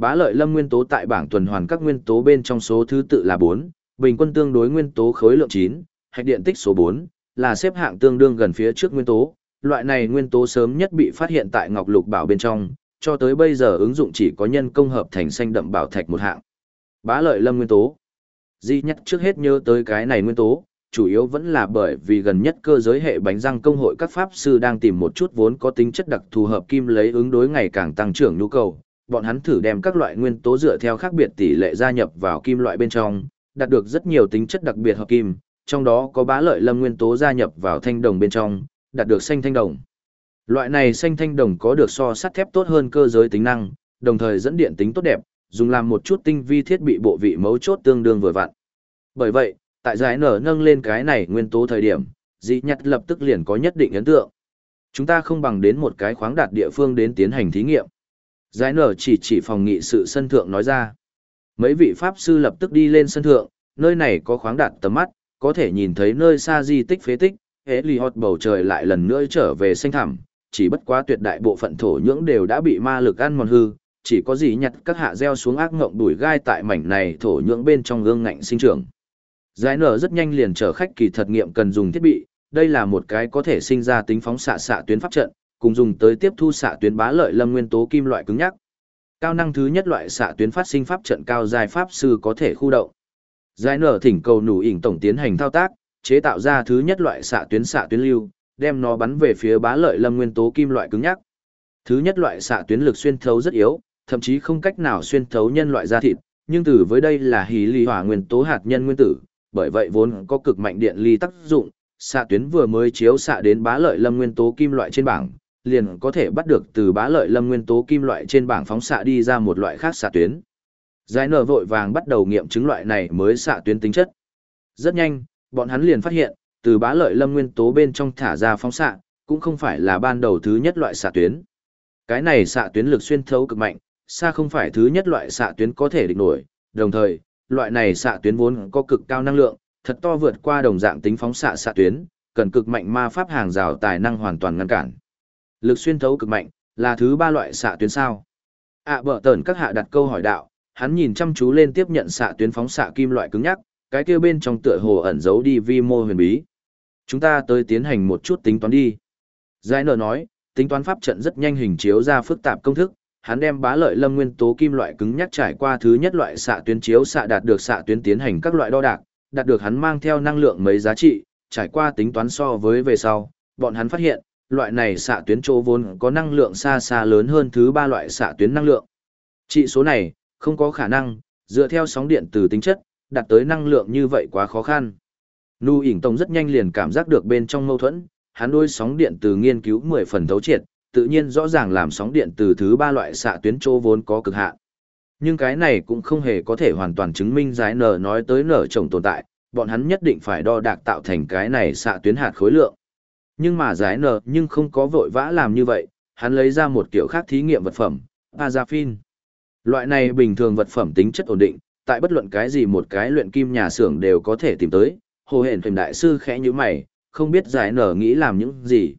Bá lợi lâm nguyên tố tại bảng tuần hoàn các nguyên tố bên trong số thứ tự là 4, bình quân tương đối nguyên tố khối lượng 9, hạch điện tích số 4, là xếp hạng tương đương gần phía trước nguyên tố. Loại này nguyên tố sớm nhất bị phát hiện tại Ngọc Lục Bảo bên trong, cho tới bây giờ ứng dụng chỉ có nhân công hợp thành xanh đậm bảo thạch một hạng. Bá lợi lâm nguyên tố. Di nhắc trước hết nhớ tới cái này nguyên tố, chủ yếu vẫn là bởi vì gần nhất cơ giới hệ bánh răng công hội các pháp sư đang tìm một chút vốn có tính chất đặc thù hợp kim lấy ứng đối ngày càng tăng trưởng nhu cầu, bọn hắn thử đem các loại nguyên tố dựa theo khác biệt tỷ lệ gia nhập vào kim loại bên trong, đạt được rất nhiều tính chất đặc biệt hợp kim, trong đó có bá lợi lâm nguyên tố gia nhập vào thanh đồng bên trong, đạt được xanh thanh đồng. Loại này xanh thanh đồng có được so sắt thép tốt hơn cơ giới tính năng, đồng thời dẫn điện tính tốt đẹp, dùng làm một chút tinh vi thiết bị bộ vị mấu chốt tương đương vừa vặn. Bởi vậy, tại giải nở nâng lên cái này nguyên tố thời điểm, dị nhặt lập tức liền có nhất định ấn tượng. Chúng ta không bằng đến một cái khoáng đạt địa phương đến tiến hành thí nghiệm. Giải nở chỉ chỉ phòng nghị sự sân thượng nói ra. Mấy vị pháp sư lập tức đi lên sân thượng, nơi này có khoáng đạt tầm mắt, có thể nhìn thấy nơi xa di tích phế tích, hế lì hót bầu trời lại lần nữa trở về xanh thẳm, chỉ bất quá tuyệt đại bộ phận thổ nhưỡng đều đã bị ma lực ăn mòn hư, chỉ có gì nhặt các hạ gieo xuống ác ngộng đuổi gai tại mảnh này thổ nhưỡng bên trong gương ngạnh sinh trưởng. Giải nở rất nhanh liền chở khách kỳ thật nghiệm cần dùng thiết bị, đây là một cái có thể sinh ra tính phóng xạ xạ tuyến pháp trận, cùng dùng tới tiếp thu xạ tuyến bá lợi lâm nguyên tố kim loại cứng nhắc. Cao năng thứ nhất loại xạ tuyến phát sinh pháp trận cao dài pháp sư có thể khu động. Giải nở thỉnh cầu nủ ỉnh tổng tiến hành thao tác, chế tạo ra thứ nhất loại xạ tuyến xạ tuyến lưu, đem nó bắn về phía bá lợi lâm nguyên tố kim loại cứng nhắc. Thứ nhất loại xạ tuyến lực xuyên thấu rất yếu, thậm chí không cách nào xuyên thấu nhân loại da thịt, nhưng từ với đây là hí ly hỏa nguyên tố hạt nhân nguyên tử, bởi vậy vốn có cực mạnh điện ly tác dụng, xạ tuyến vừa mới chiếu xạ đến bá lợi lâm nguyên tố kim loại trên bảng, liền có thể bắt được từ bá lợi lâm nguyên tố kim loại trên bảng phóng xạ đi ra một loại khác xạ tuyến. Giải nở vội vàng bắt đầu nghiệm chứng loại này mới xạ tuyến tính chất. Rất nhanh, bọn hắn liền phát hiện, từ bá lợi lâm nguyên tố bên trong thả ra phóng xạ, cũng không phải là ban đầu thứ nhất loại xạ tuyến. Cái này xạ tuyến lực xuyên thấu cực mạnh, xa không phải thứ nhất loại xạ tuyến có thể địch nổi, đồng thời, loại này xạ tuyến vốn có cực cao năng lượng, thật to vượt qua đồng dạng tính phóng xạ xạ tuyến, cần cực mạnh ma pháp hàng rào tài năng hoàn toàn ngăn cản. Lực xuyên thấu cực mạnh, là thứ ba loại xạ tuyến sao. ạ à, bở tờn các hạ đặt câu hỏi đạo, hắn nhìn chăm chú lên tiếp nhận xạ tuyến phóng xạ kim loại cứng nhắc, cái kia bên trong tựa hồ ẩn giấu đi vi mô huyền bí. Chúng ta tới tiến hành một chút tính toán đi. Giải nở nói, tính toán pháp trận rất nhanh hình chiếu ra phức tạp công thức, hắn đem bá lợi lâm nguyên tố kim loại cứng nhắc trải qua thứ nhất loại xạ tuyến chiếu xạ đạt được xạ tuyến tiến hành các loại đo đạc, đạt được hắn mang theo năng lượng mấy giá trị, trải qua tính toán so với về sau, bọn hắn phát hiện, loại này xạ tuyến chỗ vốn có năng lượng xa xa lớn hơn thứ ba loại xạ tuyến năng lượng. Trị số này, không có khả năng, dựa theo sóng điện từ tính chất, đạt tới năng lượng như vậy quá khó khăn. Nu ỉn tông rất nhanh liền cảm giác được bên trong mâu thuẫn, hắn đôi sóng điện từ nghiên cứu 10 phần thấu triệt, tự nhiên rõ ràng làm sóng điện từ thứ ba loại xạ tuyến chỗ vốn có cực hạn. Nhưng cái này cũng không hề có thể hoàn toàn chứng minh giải nở nói tới nở trồng tồn tại, bọn hắn nhất định phải đo đạc tạo thành cái này xạ tuyến hạt khối lượng. Nhưng mà giải nở nhưng không có vội vã làm như vậy, hắn lấy ra một kiểu khác thí nghiệm vật phẩm, Azafin. Loại này bình thường vật phẩm tính chất ổn định, tại bất luận cái gì một cái luyện kim nhà xưởng đều có thể tìm tới. Hồ hển thuyền đại sư khẽ như mày, không biết giải nở nghĩ làm những gì.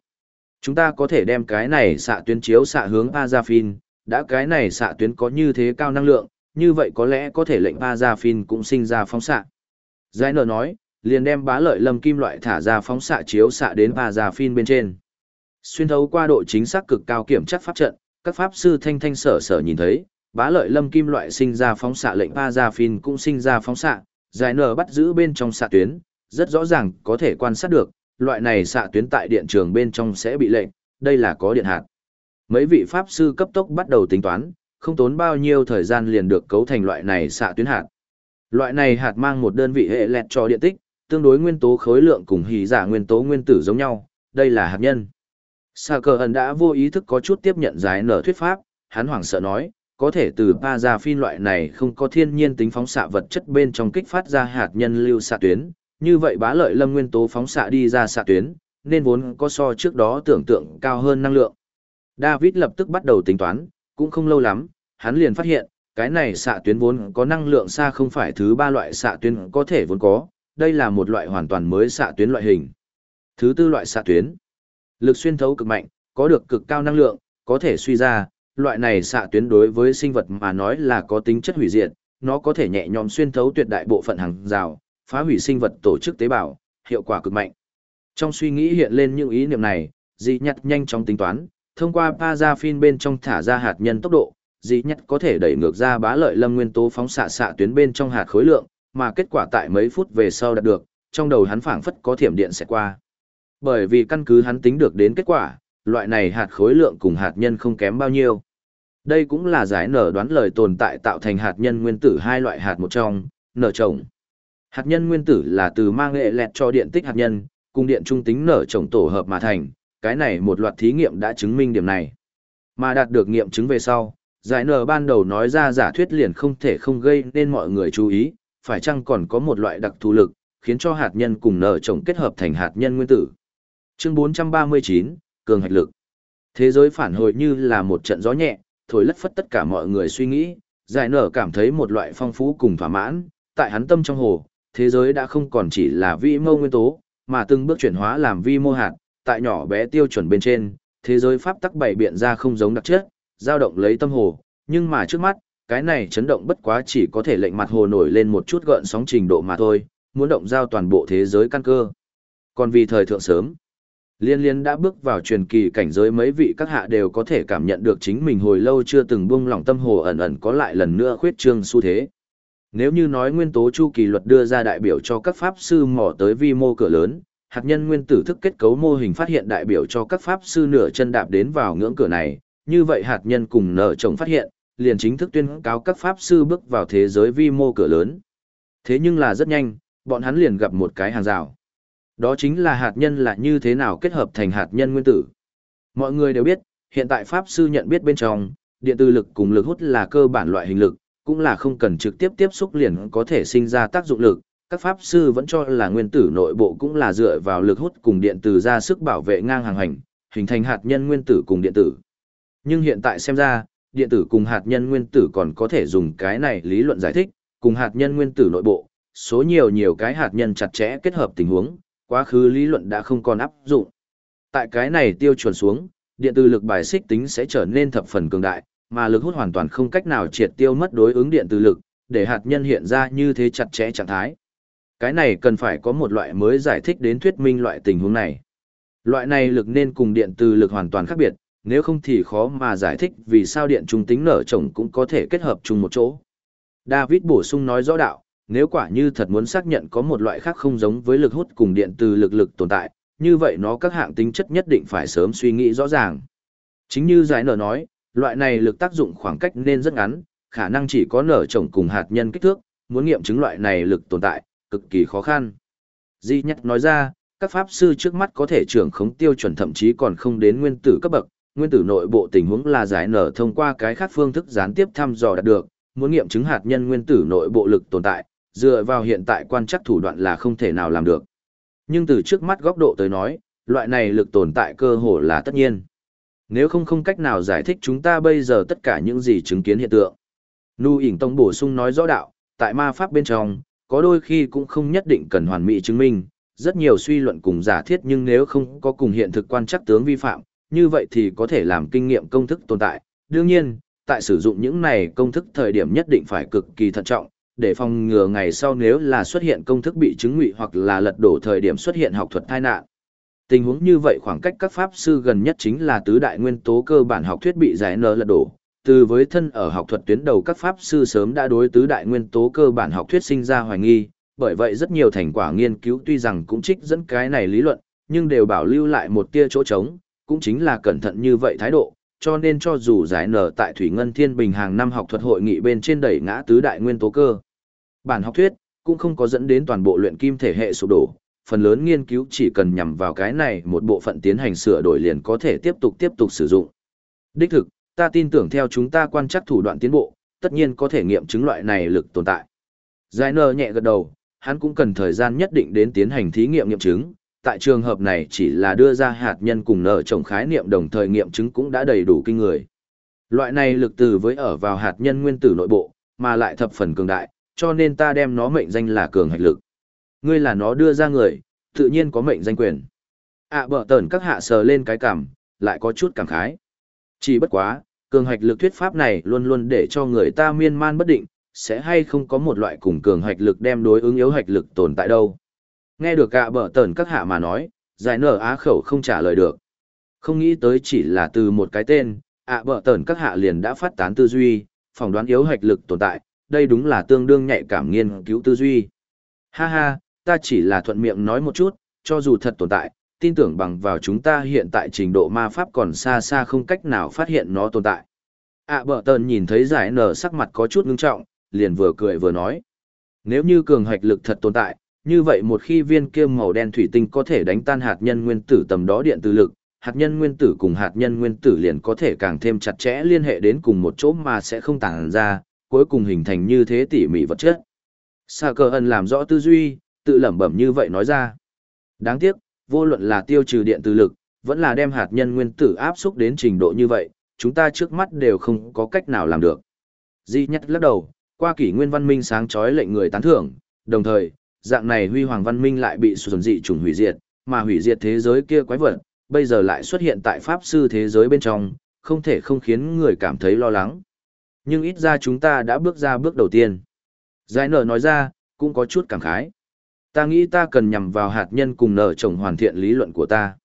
Chúng ta có thể đem cái này xạ tuyến chiếu xạ hướng Azafin, đã cái này xạ tuyến có như thế cao năng lượng, như vậy có lẽ có thể lệnh Azafin cũng sinh ra phóng xạ. Giải nở nói, liền đem bá lợi lâm kim loại thả ra phóng xạ chiếu xạ đến Azafin bên trên. Xuyên thấu qua độ chính xác cực cao kiểm chất pháp trận, các pháp sư thanh thanh sở sở nhìn thấy, bá lợi lâm kim loại sinh ra phóng xạ lệnh Azafin cũng sinh ra phóng xạ, giải nở bắt giữ bên trong xạ tuyến, rất rõ ràng có thể quan sát được, loại này xạ tuyến tại điện trường bên trong sẽ bị lệnh, đây là có điện hạt. Mấy vị pháp sư cấp tốc bắt đầu tính toán, không tốn bao nhiêu thời gian liền được cấu thành loại này xạ tuyến hạt. Loại này hạt mang một đơn vị hệ lẹt cho điện tích, tương đối nguyên tố khối lượng cùng hỉ giả nguyên tố nguyên tử giống nhau, đây là hạt nhân. Sa cờ ẩn đã vô ý thức có chút tiếp nhận giải nở thuyết pháp, hắn hoảng sợ nói, có thể từ pa ra phin loại này không có thiên nhiên tính phóng xạ vật chất bên trong kích phát ra hạt nhân lưu xạ tuyến, như vậy bá lợi lâm nguyên tố phóng xạ đi ra xạ tuyến, nên vốn có so trước đó tưởng tượng cao hơn năng lượng. David lập tức bắt đầu tính toán, cũng không lâu lắm, hắn liền phát hiện, cái này xạ tuyến vốn có năng lượng xa không phải thứ ba loại xạ tuyến có thể vốn có, đây là một loại hoàn toàn mới xạ tuyến loại hình. Thứ tư loại xạ tuyến, lực xuyên thấu cực mạnh, có được cực cao năng lượng, có thể suy ra, loại này xạ tuyến đối với sinh vật mà nói là có tính chất hủy diệt, nó có thể nhẹ nhõm xuyên thấu tuyệt đại bộ phận hàng rào, phá hủy sinh vật tổ chức tế bào, hiệu quả cực mạnh. Trong suy nghĩ hiện lên những ý niệm này, dị nhặt nhanh chóng tính toán, thông qua Pazafin bên trong thả ra hạt nhân tốc độ, dị nhặt có thể đẩy ngược ra bá lợi lâm nguyên tố phóng xạ xạ tuyến bên trong hạt khối lượng, mà kết quả tại mấy phút về sau đạt được, trong đầu hắn phảng phất có thiểm điện sẽ qua. Bởi vì căn cứ hắn tính được đến kết quả, loại này hạt khối lượng cùng hạt nhân không kém bao nhiêu. Đây cũng là giải nở đoán lời tồn tại tạo thành hạt nhân nguyên tử hai loại hạt một trong, nở trồng. Hạt nhân nguyên tử là từ mang nghệ lẹt cho điện tích hạt nhân, cùng điện trung tính nở trồng tổ hợp mà thành, cái này một loạt thí nghiệm đã chứng minh điểm này. Mà đạt được nghiệm chứng về sau, giải nở ban đầu nói ra giả thuyết liền không thể không gây nên mọi người chú ý, phải chăng còn có một loại đặc thù lực, khiến cho hạt nhân cùng nở trồng kết hợp thành hạt nhân nguyên tử. Chương 439, Cường hạch lực. Thế giới phản hồi như là một trận gió nhẹ, thổi lất phất tất cả mọi người suy nghĩ, giải nở cảm thấy một loại phong phú cùng thỏa mãn, tại hắn tâm trong hồ, thế giới đã không còn chỉ là vi mô nguyên tố, mà từng bước chuyển hóa làm vi mô hạt, tại nhỏ bé tiêu chuẩn bên trên, thế giới pháp tắc bảy biện ra không giống đặc chất, dao động lấy tâm hồ, nhưng mà trước mắt, cái này chấn động bất quá chỉ có thể lệnh mặt hồ nổi lên một chút gợn sóng trình độ mà thôi, muốn động giao toàn bộ thế giới căn cơ. Còn vì thời thượng sớm, Liên liên đã bước vào truyền kỳ cảnh giới mấy vị các hạ đều có thể cảm nhận được chính mình hồi lâu chưa từng buông lỏng tâm hồ ẩn ẩn có lại lần nữa khuyết trương xu thế. Nếu như nói nguyên tố chu kỳ luật đưa ra đại biểu cho các pháp sư mò tới vi mô cửa lớn, hạt nhân nguyên tử thức kết cấu mô hình phát hiện đại biểu cho các pháp sư nửa chân đạp đến vào ngưỡng cửa này, như vậy hạt nhân cùng nở chồng phát hiện, liền chính thức tuyên cáo các pháp sư bước vào thế giới vi mô cửa lớn. Thế nhưng là rất nhanh, bọn hắn liền gặp một cái hàng rào. Đó chính là hạt nhân là như thế nào kết hợp thành hạt nhân nguyên tử. Mọi người đều biết, hiện tại Pháp Sư nhận biết bên trong, điện từ lực cùng lực hút là cơ bản loại hình lực, cũng là không cần trực tiếp tiếp xúc liền có thể sinh ra tác dụng lực. Các Pháp Sư vẫn cho là nguyên tử nội bộ cũng là dựa vào lực hút cùng điện từ ra sức bảo vệ ngang hàng hành, hình thành hạt nhân nguyên tử cùng điện tử. Nhưng hiện tại xem ra, điện tử cùng hạt nhân nguyên tử còn có thể dùng cái này lý luận giải thích, cùng hạt nhân nguyên tử nội bộ, số nhiều nhiều cái hạt nhân chặt chẽ kết hợp tình huống, quá khứ lý luận đã không còn áp dụng. Tại cái này tiêu chuẩn xuống, điện từ lực bài xích tính sẽ trở nên thập phần cường đại, mà lực hút hoàn toàn không cách nào triệt tiêu mất đối ứng điện từ lực, để hạt nhân hiện ra như thế chặt chẽ trạng thái. Cái này cần phải có một loại mới giải thích đến thuyết minh loại tình huống này. Loại này lực nên cùng điện từ lực hoàn toàn khác biệt, nếu không thì khó mà giải thích vì sao điện trung tính nở chồng cũng có thể kết hợp chung một chỗ. David bổ sung nói rõ đạo, nếu quả như thật muốn xác nhận có một loại khác không giống với lực hút cùng điện từ lực lực tồn tại, như vậy nó các hạng tính chất nhất định phải sớm suy nghĩ rõ ràng. Chính như giải nở nói, loại này lực tác dụng khoảng cách nên rất ngắn, khả năng chỉ có nở chồng cùng hạt nhân kích thước, muốn nghiệm chứng loại này lực tồn tại, cực kỳ khó khăn. Di nhất nói ra, các pháp sư trước mắt có thể trưởng khống tiêu chuẩn thậm chí còn không đến nguyên tử cấp bậc, nguyên tử nội bộ tình huống là giải nở thông qua cái khác phương thức gián tiếp thăm dò đạt được, muốn nghiệm chứng hạt nhân nguyên tử nội bộ lực tồn tại, dựa vào hiện tại quan chắc thủ đoạn là không thể nào làm được. Nhưng từ trước mắt góc độ tới nói, loại này lực tồn tại cơ hồ là tất nhiên. Nếu không không cách nào giải thích chúng ta bây giờ tất cả những gì chứng kiến hiện tượng. Nu ỉn tông bổ sung nói rõ đạo, tại ma pháp bên trong, có đôi khi cũng không nhất định cần hoàn mỹ chứng minh, rất nhiều suy luận cùng giả thiết nhưng nếu không có cùng hiện thực quan chắc tướng vi phạm, như vậy thì có thể làm kinh nghiệm công thức tồn tại. Đương nhiên, tại sử dụng những này công thức thời điểm nhất định phải cực kỳ thận trọng, để phòng ngừa ngày sau nếu là xuất hiện công thức bị chứng ngụy hoặc là lật đổ thời điểm xuất hiện học thuật tai nạn. Tình huống như vậy khoảng cách các pháp sư gần nhất chính là tứ đại nguyên tố cơ bản học thuyết bị giải nở lật đổ. Từ với thân ở học thuật tuyến đầu các pháp sư sớm đã đối tứ đại nguyên tố cơ bản học thuyết sinh ra hoài nghi, bởi vậy rất nhiều thành quả nghiên cứu tuy rằng cũng trích dẫn cái này lý luận, nhưng đều bảo lưu lại một tia chỗ trống, cũng chính là cẩn thận như vậy thái độ, cho nên cho dù giải nở tại Thủy Ngân Thiên Bình hàng năm học thuật hội nghị bên trên đẩy ngã tứ đại nguyên tố cơ. Bản học thuyết cũng không có dẫn đến toàn bộ luyện kim thể hệ sụp đổ, phần lớn nghiên cứu chỉ cần nhằm vào cái này một bộ phận tiến hành sửa đổi liền có thể tiếp tục tiếp tục sử dụng. Đích thực, ta tin tưởng theo chúng ta quan trắc thủ đoạn tiến bộ, tất nhiên có thể nghiệm chứng loại này lực tồn tại. Giải nở nhẹ gật đầu, hắn cũng cần thời gian nhất định đến tiến hành thí nghiệm nghiệm chứng. Tại trường hợp này chỉ là đưa ra hạt nhân cùng nở trồng khái niệm đồng thời nghiệm chứng cũng đã đầy đủ kinh người. Loại này lực từ với ở vào hạt nhân nguyên tử nội bộ, mà lại thập phần cường đại, cho nên ta đem nó mệnh danh là cường hạch lực. Ngươi là nó đưa ra người, tự nhiên có mệnh danh quyền. à, bở tẩn các hạ sờ lên cái cảm, lại có chút cảm khái. Chỉ bất quá, cường hạch lực thuyết pháp này luôn luôn để cho người ta miên man bất định, sẽ hay không có một loại cùng cường hạch lực đem đối ứng yếu hạch lực tồn tại đâu. Nghe được ạ bở tẩn các hạ mà nói, giải nở á khẩu không trả lời được. Không nghĩ tới chỉ là từ một cái tên, ạ à, bở tẩn các hạ liền đã phát tán tư duy, phỏng đoán yếu hạch lực tồn tại, đây đúng là tương đương nhạy cảm nghiên cứu tư duy. Ha ha, ta chỉ là thuận miệng nói một chút, cho dù thật tồn tại, tin tưởng bằng vào chúng ta hiện tại trình độ ma pháp còn xa xa không cách nào phát hiện nó tồn tại. À bợ tờn nhìn thấy giải nở sắc mặt có chút ngưng trọng, liền vừa cười vừa nói. Nếu như cường hạch lực thật tồn tại, như vậy một khi viên kia màu đen thủy tinh có thể đánh tan hạt nhân nguyên tử tầm đó điện từ lực, hạt nhân nguyên tử cùng hạt nhân nguyên tử liền có thể càng thêm chặt chẽ liên hệ đến cùng một chỗ mà sẽ không tàng ra, cuối cùng hình thành như thế tỉ mỉ vật chất. Sa cơ ân làm rõ tư duy, tự lẩm bẩm như vậy nói ra. Đáng tiếc, vô luận là tiêu trừ điện từ lực, vẫn là đem hạt nhân nguyên tử áp xúc đến trình độ như vậy, chúng ta trước mắt đều không có cách nào làm được. Di nhất lắc đầu, qua kỷ nguyên văn minh sáng chói lệnh người tán thưởng, đồng thời, dạng này huy hoàng văn minh lại bị sùn dị chủng hủy diệt, mà hủy diệt thế giới kia quái vật, bây giờ lại xuất hiện tại pháp sư thế giới bên trong, không thể không khiến người cảm thấy lo lắng. Nhưng ít ra chúng ta đã bước ra bước đầu tiên. Giải nở nói ra, cũng có chút cảm khái. Ta nghĩ ta cần nhằm vào hạt nhân cùng nở chồng hoàn thiện lý luận của ta.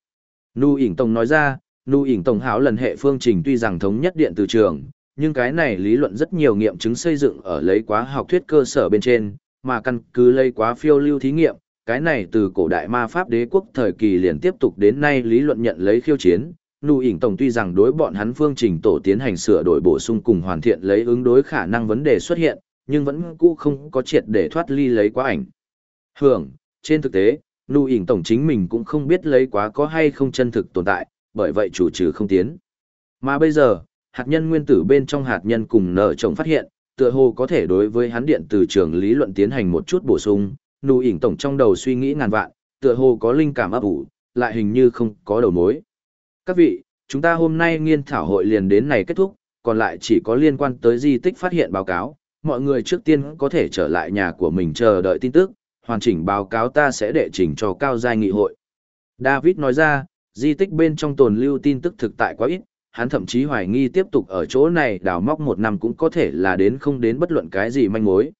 Nu ỉng Tông nói ra, Nu ỉng Tông hảo lần hệ phương trình tuy rằng thống nhất điện từ trường, nhưng cái này lý luận rất nhiều nghiệm chứng xây dựng ở lấy quá học thuyết cơ sở bên trên, mà căn cứ lấy quá phiêu lưu thí nghiệm, cái này từ cổ đại ma pháp đế quốc thời kỳ liền tiếp tục đến nay lý luận nhận lấy khiêu chiến. Nụ ỉn Tổng tuy rằng đối bọn hắn phương trình tổ tiến hành sửa đổi bổ sung cùng hoàn thiện lấy ứng đối khả năng vấn đề xuất hiện, nhưng vẫn cũ không có triệt để thoát ly lấy quá ảnh. Hưởng, trên thực tế, nụ ỉn tổng chính mình cũng không biết lấy quá có hay không chân thực tồn tại, bởi vậy chủ trừ không tiến. Mà bây giờ, hạt nhân nguyên tử bên trong hạt nhân cùng nợ chồng phát hiện, tựa hồ có thể đối với hắn điện từ trường lý luận tiến hành một chút bổ sung, nụ ỉn tổng trong đầu suy nghĩ ngàn vạn, tựa hồ có linh cảm ấp ủ, lại hình như không có đầu mối. Các vị, chúng ta hôm nay nghiên thảo hội liền đến này kết thúc, còn lại chỉ có liên quan tới di tích phát hiện báo cáo, mọi người trước tiên có thể trở lại nhà của mình chờ đợi tin tức, hoàn chỉnh báo cáo ta sẽ đệ trình cho cao giai nghị hội. David nói ra, di tích bên trong tồn lưu tin tức thực tại quá ít, hắn thậm chí hoài nghi tiếp tục ở chỗ này đào móc một năm cũng có thể là đến không đến bất luận cái gì manh mối.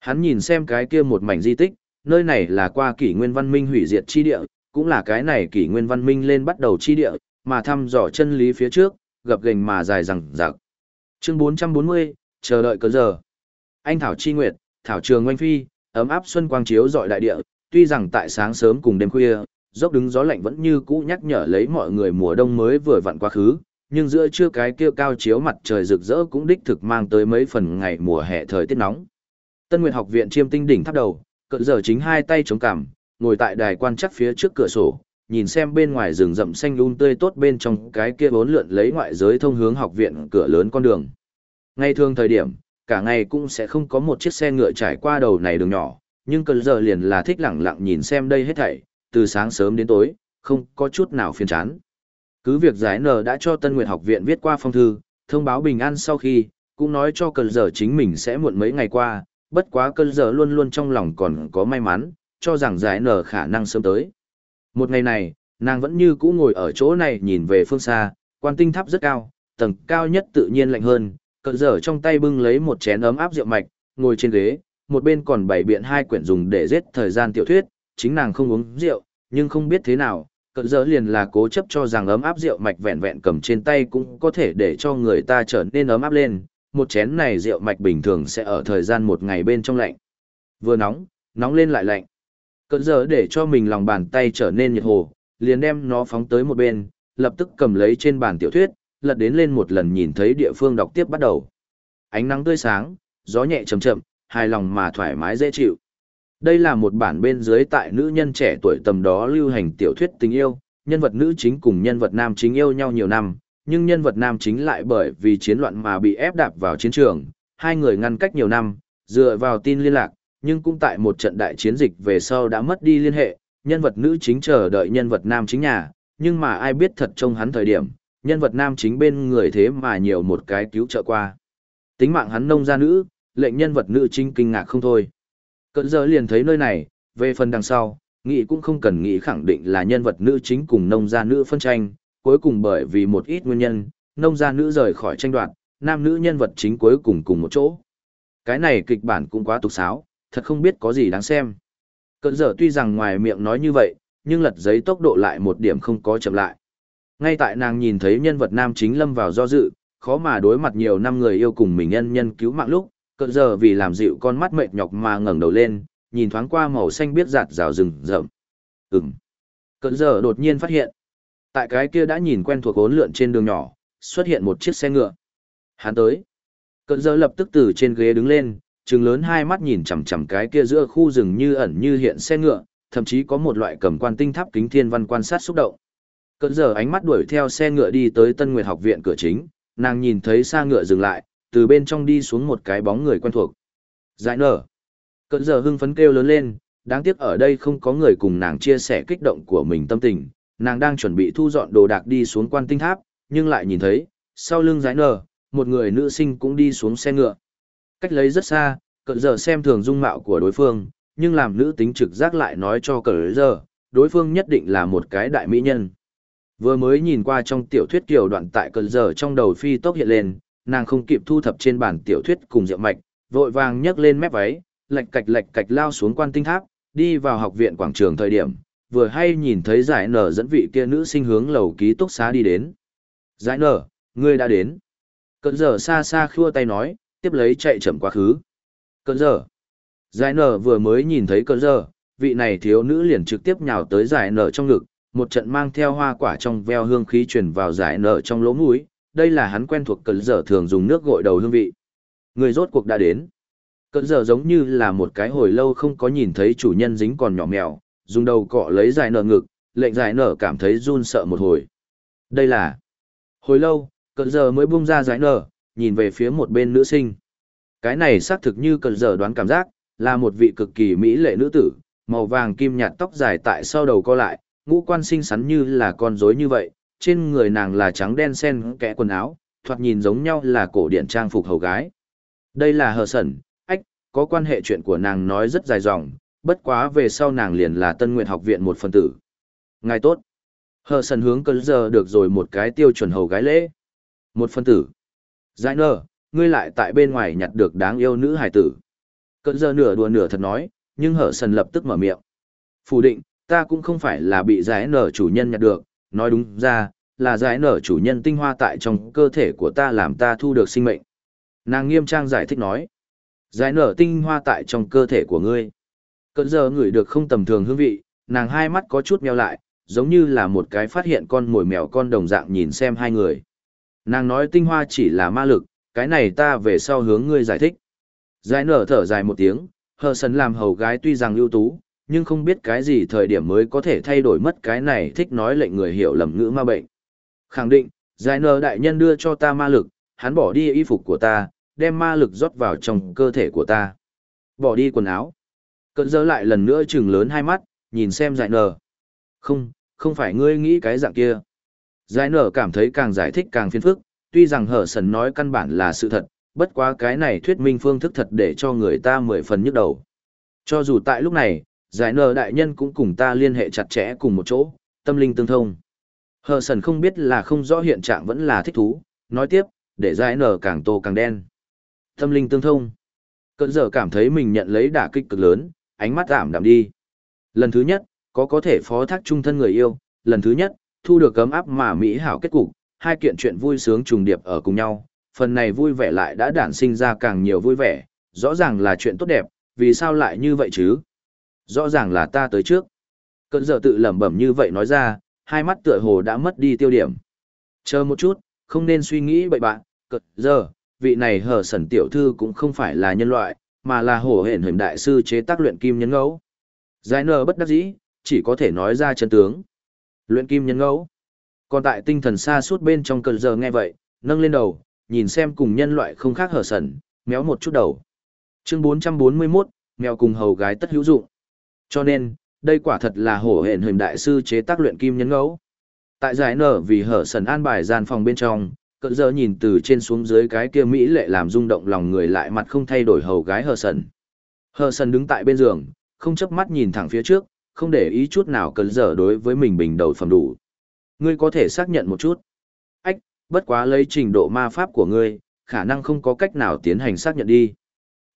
Hắn nhìn xem cái kia một mảnh di tích, nơi này là qua kỷ nguyên văn minh hủy diệt chi địa, cũng là cái này kỷ nguyên văn minh lên bắt đầu chi địa, mà thăm dò chân lý phía trước, gập gềnh mà dài rằng rạc. Chương 440, chờ đợi cơn giờ. Anh Thảo Chi Nguyệt, Thảo Trường Oanh Phi, ấm áp xuân quang chiếu dọi đại địa, tuy rằng tại sáng sớm cùng đêm khuya, dốc đứng gió lạnh vẫn như cũ nhắc nhở lấy mọi người mùa đông mới vừa vặn quá khứ, nhưng giữa trưa cái kia cao chiếu mặt trời rực rỡ cũng đích thực mang tới mấy phần ngày mùa hè thời tiết nóng. Tân Nguyệt học viện chiêm tinh đỉnh tháp đầu, cận giờ chính hai tay chống cằm, ngồi tại đài quan chắc phía trước cửa sổ, nhìn xem bên ngoài rừng rậm xanh um tươi tốt bên trong cái kia bốn lượn lấy ngoại giới thông hướng học viện cửa lớn con đường. Ngay thường thời điểm, cả ngày cũng sẽ không có một chiếc xe ngựa trải qua đầu này đường nhỏ, nhưng cận giờ liền là thích lặng lặng nhìn xem đây hết thảy, từ sáng sớm đến tối, không có chút nào phiền chán. Cứ việc giải nở đã cho Tân Nguyệt học viện viết qua phong thư, thông báo bình an sau khi, cũng nói cho cơn giờ chính mình sẽ muộn mấy ngày qua, bất quá cơn giờ luôn luôn trong lòng còn có may mắn, cho rằng giải nở khả năng sớm tới. Một ngày này, nàng vẫn như cũ ngồi ở chỗ này nhìn về phương xa, quan tinh tháp rất cao, tầng cao nhất tự nhiên lạnh hơn, cơn giờ trong tay bưng lấy một chén ấm áp rượu mạch, ngồi trên ghế, một bên còn bày biện hai quyển dùng để giết thời gian tiểu thuyết, chính nàng không uống rượu, nhưng không biết thế nào, cận dỡ liền là cố chấp cho rằng ấm áp rượu mạch vẹn vẹn cầm trên tay cũng có thể để cho người ta trở nên ấm áp lên, một chén này rượu mạch bình thường sẽ ở thời gian một ngày bên trong lạnh. Vừa nóng, nóng lên lại lạnh. Cận dỡ để cho mình lòng bàn tay trở nên nhiệt hồ, liền đem nó phóng tới một bên, lập tức cầm lấy trên bàn tiểu thuyết, lật đến lên một lần nhìn thấy địa phương đọc tiếp bắt đầu. Ánh nắng tươi sáng, gió nhẹ chầm chậm, hài lòng mà thoải mái dễ chịu. Đây là một bản bên dưới tại nữ nhân trẻ tuổi tầm đó lưu hành tiểu thuyết tình yêu, nhân vật nữ chính cùng nhân vật nam chính yêu nhau nhiều năm, nhưng nhân vật nam chính lại bởi vì chiến loạn mà bị ép đạp vào chiến trường, hai người ngăn cách nhiều năm, dựa vào tin liên lạc, nhưng cũng tại một trận đại chiến dịch về sau đã mất đi liên hệ, nhân vật nữ chính chờ đợi nhân vật nam chính nhà, nhưng mà ai biết thật trông hắn thời điểm, nhân vật nam chính bên người thế mà nhiều một cái cứu trợ qua. Tính mạng hắn nông gia nữ, lệnh nhân vật nữ chính kinh ngạc không thôi. Cận giờ liền thấy nơi này, về phần đằng sau, nghĩ cũng không cần nghĩ khẳng định là nhân vật nữ chính cùng nông gia nữ phân tranh, cuối cùng bởi vì một ít nguyên nhân, nông gia nữ rời khỏi tranh đoạt, nam nữ nhân vật chính cuối cùng cùng một chỗ. Cái này kịch bản cũng quá tục sáo, thật không biết có gì đáng xem. Cận giờ tuy rằng ngoài miệng nói như vậy, nhưng lật giấy tốc độ lại một điểm không có chậm lại. Ngay tại nàng nhìn thấy nhân vật nam chính lâm vào do dự, khó mà đối mặt nhiều năm người yêu cùng mình nhân nhân cứu mạng lúc, cận giờ vì làm dịu con mắt mệt nhọc mà ngẩng đầu lên, nhìn thoáng qua màu xanh biết giạt rào rừng rậm. Ừm. Cận giờ đột nhiên phát hiện, tại cái kia đã nhìn quen thuộc ốn lượn trên đường nhỏ, xuất hiện một chiếc xe ngựa. Hắn tới. Cận giờ lập tức từ trên ghế đứng lên, trừng lớn hai mắt nhìn chằm chằm cái kia giữa khu rừng như ẩn như hiện xe ngựa, thậm chí có một loại cầm quan tinh tháp kính thiên văn quan sát xúc động. Cận giờ ánh mắt đuổi theo xe ngựa đi tới Tân Nguyệt học viện cửa chính, nàng nhìn thấy xa ngựa dừng lại, từ bên trong đi xuống một cái bóng người quen thuộc. Giải nở. Cận giờ hưng phấn kêu lớn lên, đáng tiếc ở đây không có người cùng nàng chia sẻ kích động của mình tâm tình, nàng đang chuẩn bị thu dọn đồ đạc đi xuống quan tinh tháp, nhưng lại nhìn thấy, sau lưng giải nở, một người nữ sinh cũng đi xuống xe ngựa. Cách lấy rất xa, cận giờ xem thường dung mạo của đối phương, nhưng làm nữ tính trực giác lại nói cho cận giờ, đối phương nhất định là một cái đại mỹ nhân. Vừa mới nhìn qua trong tiểu thuyết kiểu đoạn tại cận giờ trong đầu phi tốc hiện lên, nàng không kịp thu thập trên bản tiểu thuyết cùng rượu mạch, vội vàng nhấc lên mép váy, lệch cạch lệch cạch lao xuống quan tinh tháp, đi vào học viện quảng trường thời điểm, vừa hay nhìn thấy giải nở dẫn vị kia nữ sinh hướng lầu ký túc xá đi đến. Giải nở, ngươi đã đến. Cận giờ xa xa khua tay nói, tiếp lấy chạy chậm quá khứ. Cận giờ. Giải nở vừa mới nhìn thấy cận giờ, vị này thiếu nữ liền trực tiếp nhào tới giải nở trong ngực, một trận mang theo hoa quả trong veo hương khí truyền vào giải nở trong lỗ mũi, đây là hắn quen thuộc cẩn dở thường dùng nước gội đầu hương vị. Người rốt cuộc đã đến. Cẩn dở giống như là một cái hồi lâu không có nhìn thấy chủ nhân dính còn nhỏ mèo, dùng đầu cọ lấy giải nở ngực, lệnh giải nở cảm thấy run sợ một hồi. Đây là... Hồi lâu, cẩn dở mới buông ra giải nở, nhìn về phía một bên nữ sinh. Cái này xác thực như cẩn dở đoán cảm giác, là một vị cực kỳ mỹ lệ nữ tử, màu vàng kim nhạt tóc dài tại sau đầu co lại, ngũ quan xinh xắn như là con rối như vậy, trên người nàng là trắng đen xen kẽ quần áo, thoạt nhìn giống nhau là cổ điển trang phục hầu gái. Đây là hờ sẩn, ách, có quan hệ chuyện của nàng nói rất dài dòng, bất quá về sau nàng liền là tân nguyện học viện một phần tử. Ngài tốt. Hờ sẩn hướng cơn giờ được rồi một cái tiêu chuẩn hầu gái lễ. Một phân tử. Giải nơ, ngươi lại tại bên ngoài nhặt được đáng yêu nữ hài tử. Cơn giờ nửa đùa nửa thật nói, nhưng hờ sẩn lập tức mở miệng. Phủ định, ta cũng không phải là bị giải nở chủ nhân nhặt được, nói đúng ra, là giải nở chủ nhân tinh hoa tại trong cơ thể của ta làm ta thu được sinh mệnh. Nàng nghiêm trang giải thích nói, giải nở tinh hoa tại trong cơ thể của ngươi. Cận giờ ngửi được không tầm thường hương vị, nàng hai mắt có chút meo lại, giống như là một cái phát hiện con mồi mèo con đồng dạng nhìn xem hai người. Nàng nói tinh hoa chỉ là ma lực, cái này ta về sau hướng ngươi giải thích. Giải nở thở dài một tiếng, hờ sấn làm hầu gái tuy rằng ưu tú, nhưng không biết cái gì thời điểm mới có thể thay đổi mất cái này thích nói lệnh người hiểu lầm ngữ ma bệnh. Khẳng định, giải nờ đại nhân đưa cho ta ma lực, hắn bỏ đi y phục của ta, đem ma lực rót vào trong cơ thể của ta. Bỏ đi quần áo. Cận dơ lại lần nữa trừng lớn hai mắt, nhìn xem giải nờ. Không, không phải ngươi nghĩ cái dạng kia. Giải nở cảm thấy càng giải thích càng phiền phức, tuy rằng hở sần nói căn bản là sự thật, bất quá cái này thuyết minh phương thức thật để cho người ta mười phần nhức đầu. Cho dù tại lúc này, giải nờ đại nhân cũng cùng ta liên hệ chặt chẽ cùng một chỗ, tâm linh tương thông. Hờ sần không biết là không rõ hiện trạng vẫn là thích thú, nói tiếp, để giải nờ càng tô càng đen. Tâm linh tương thông. Cận giờ cảm thấy mình nhận lấy đả kích cực lớn, ánh mắt giảm đạm đi. Lần thứ nhất, có có thể phó thác trung thân người yêu, lần thứ nhất, thu được cấm áp mà mỹ hảo kết cục, hai kiện chuyện vui sướng trùng điệp ở cùng nhau, phần này vui vẻ lại đã đản sinh ra càng nhiều vui vẻ, rõ ràng là chuyện tốt đẹp, vì sao lại như vậy chứ? Rõ ràng là ta tới trước. Cơn giờ tự lẩm bẩm như vậy nói ra, hai mắt tựa hồ đã mất đi tiêu điểm. Chờ một chút, không nên suy nghĩ bậy bạn, cơn giờ, vị này hở sẩn tiểu thư cũng không phải là nhân loại, mà là hổ hển hình đại sư chế tác luyện kim nhân ngẫu. Giải nờ bất đắc dĩ, chỉ có thể nói ra chân tướng. Luyện kim nhân ngẫu. Còn tại tinh thần xa suốt bên trong cơn giờ nghe vậy, nâng lên đầu, nhìn xem cùng nhân loại không khác hở sẩn, méo một chút đầu. Chương 441, mèo cùng hầu gái tất hữu dụng. Cho nên, đây quả thật là hổ hển hình đại sư chế tác luyện kim nhân ngẫu. Tại giải nở vì hở sần an bài gian phòng bên trong, cỡ giờ nhìn từ trên xuống dưới cái kia mỹ lệ làm rung động lòng người lại mặt không thay đổi hầu gái hở sần. Hở sần đứng tại bên giường, không chớp mắt nhìn thẳng phía trước, không để ý chút nào cỡ giờ đối với mình bình đầu phẩm đủ. Ngươi có thể xác nhận một chút. Ách, bất quá lấy trình độ ma pháp của ngươi, khả năng không có cách nào tiến hành xác nhận đi.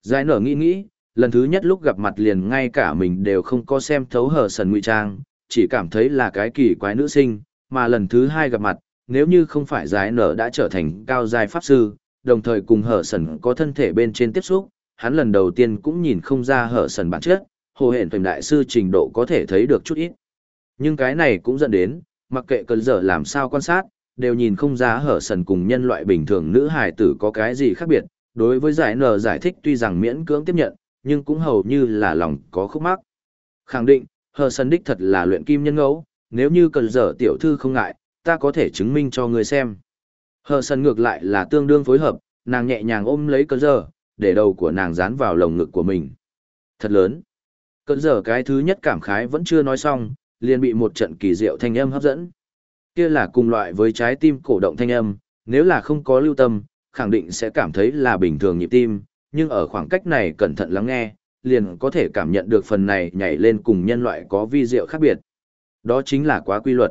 Giải nở nghĩ nghĩ, lần thứ nhất lúc gặp mặt liền ngay cả mình đều không có xem thấu hờ sần ngụy trang, chỉ cảm thấy là cái kỳ quái nữ sinh, mà lần thứ hai gặp mặt, nếu như không phải giải nở đã trở thành cao giai pháp sư, đồng thời cùng hở sần có thân thể bên trên tiếp xúc, hắn lần đầu tiên cũng nhìn không ra hở sần bản chất, hồ hển tuần đại sư trình độ có thể thấy được chút ít. Nhưng cái này cũng dẫn đến, mặc kệ cần giờ làm sao quan sát, đều nhìn không ra hở sần cùng nhân loại bình thường nữ hài tử có cái gì khác biệt. Đối với giải nở giải thích tuy rằng miễn cưỡng tiếp nhận, nhưng cũng hầu như là lòng có khúc mắc. Khẳng định, Hờ Sân đích thật là luyện kim nhân ngẫu, nếu như cần giờ tiểu thư không ngại, ta có thể chứng minh cho người xem. Hờ Sân ngược lại là tương đương phối hợp, nàng nhẹ nhàng ôm lấy cơn giờ, để đầu của nàng dán vào lồng ngực của mình. Thật lớn. Cơn giờ cái thứ nhất cảm khái vẫn chưa nói xong, liền bị một trận kỳ diệu thanh âm hấp dẫn. Kia là cùng loại với trái tim cổ động thanh âm, nếu là không có lưu tâm, khẳng định sẽ cảm thấy là bình thường nhịp tim, nhưng ở khoảng cách này cẩn thận lắng nghe, liền có thể cảm nhận được phần này nhảy lên cùng nhân loại có vi diệu khác biệt. Đó chính là quá quy luật.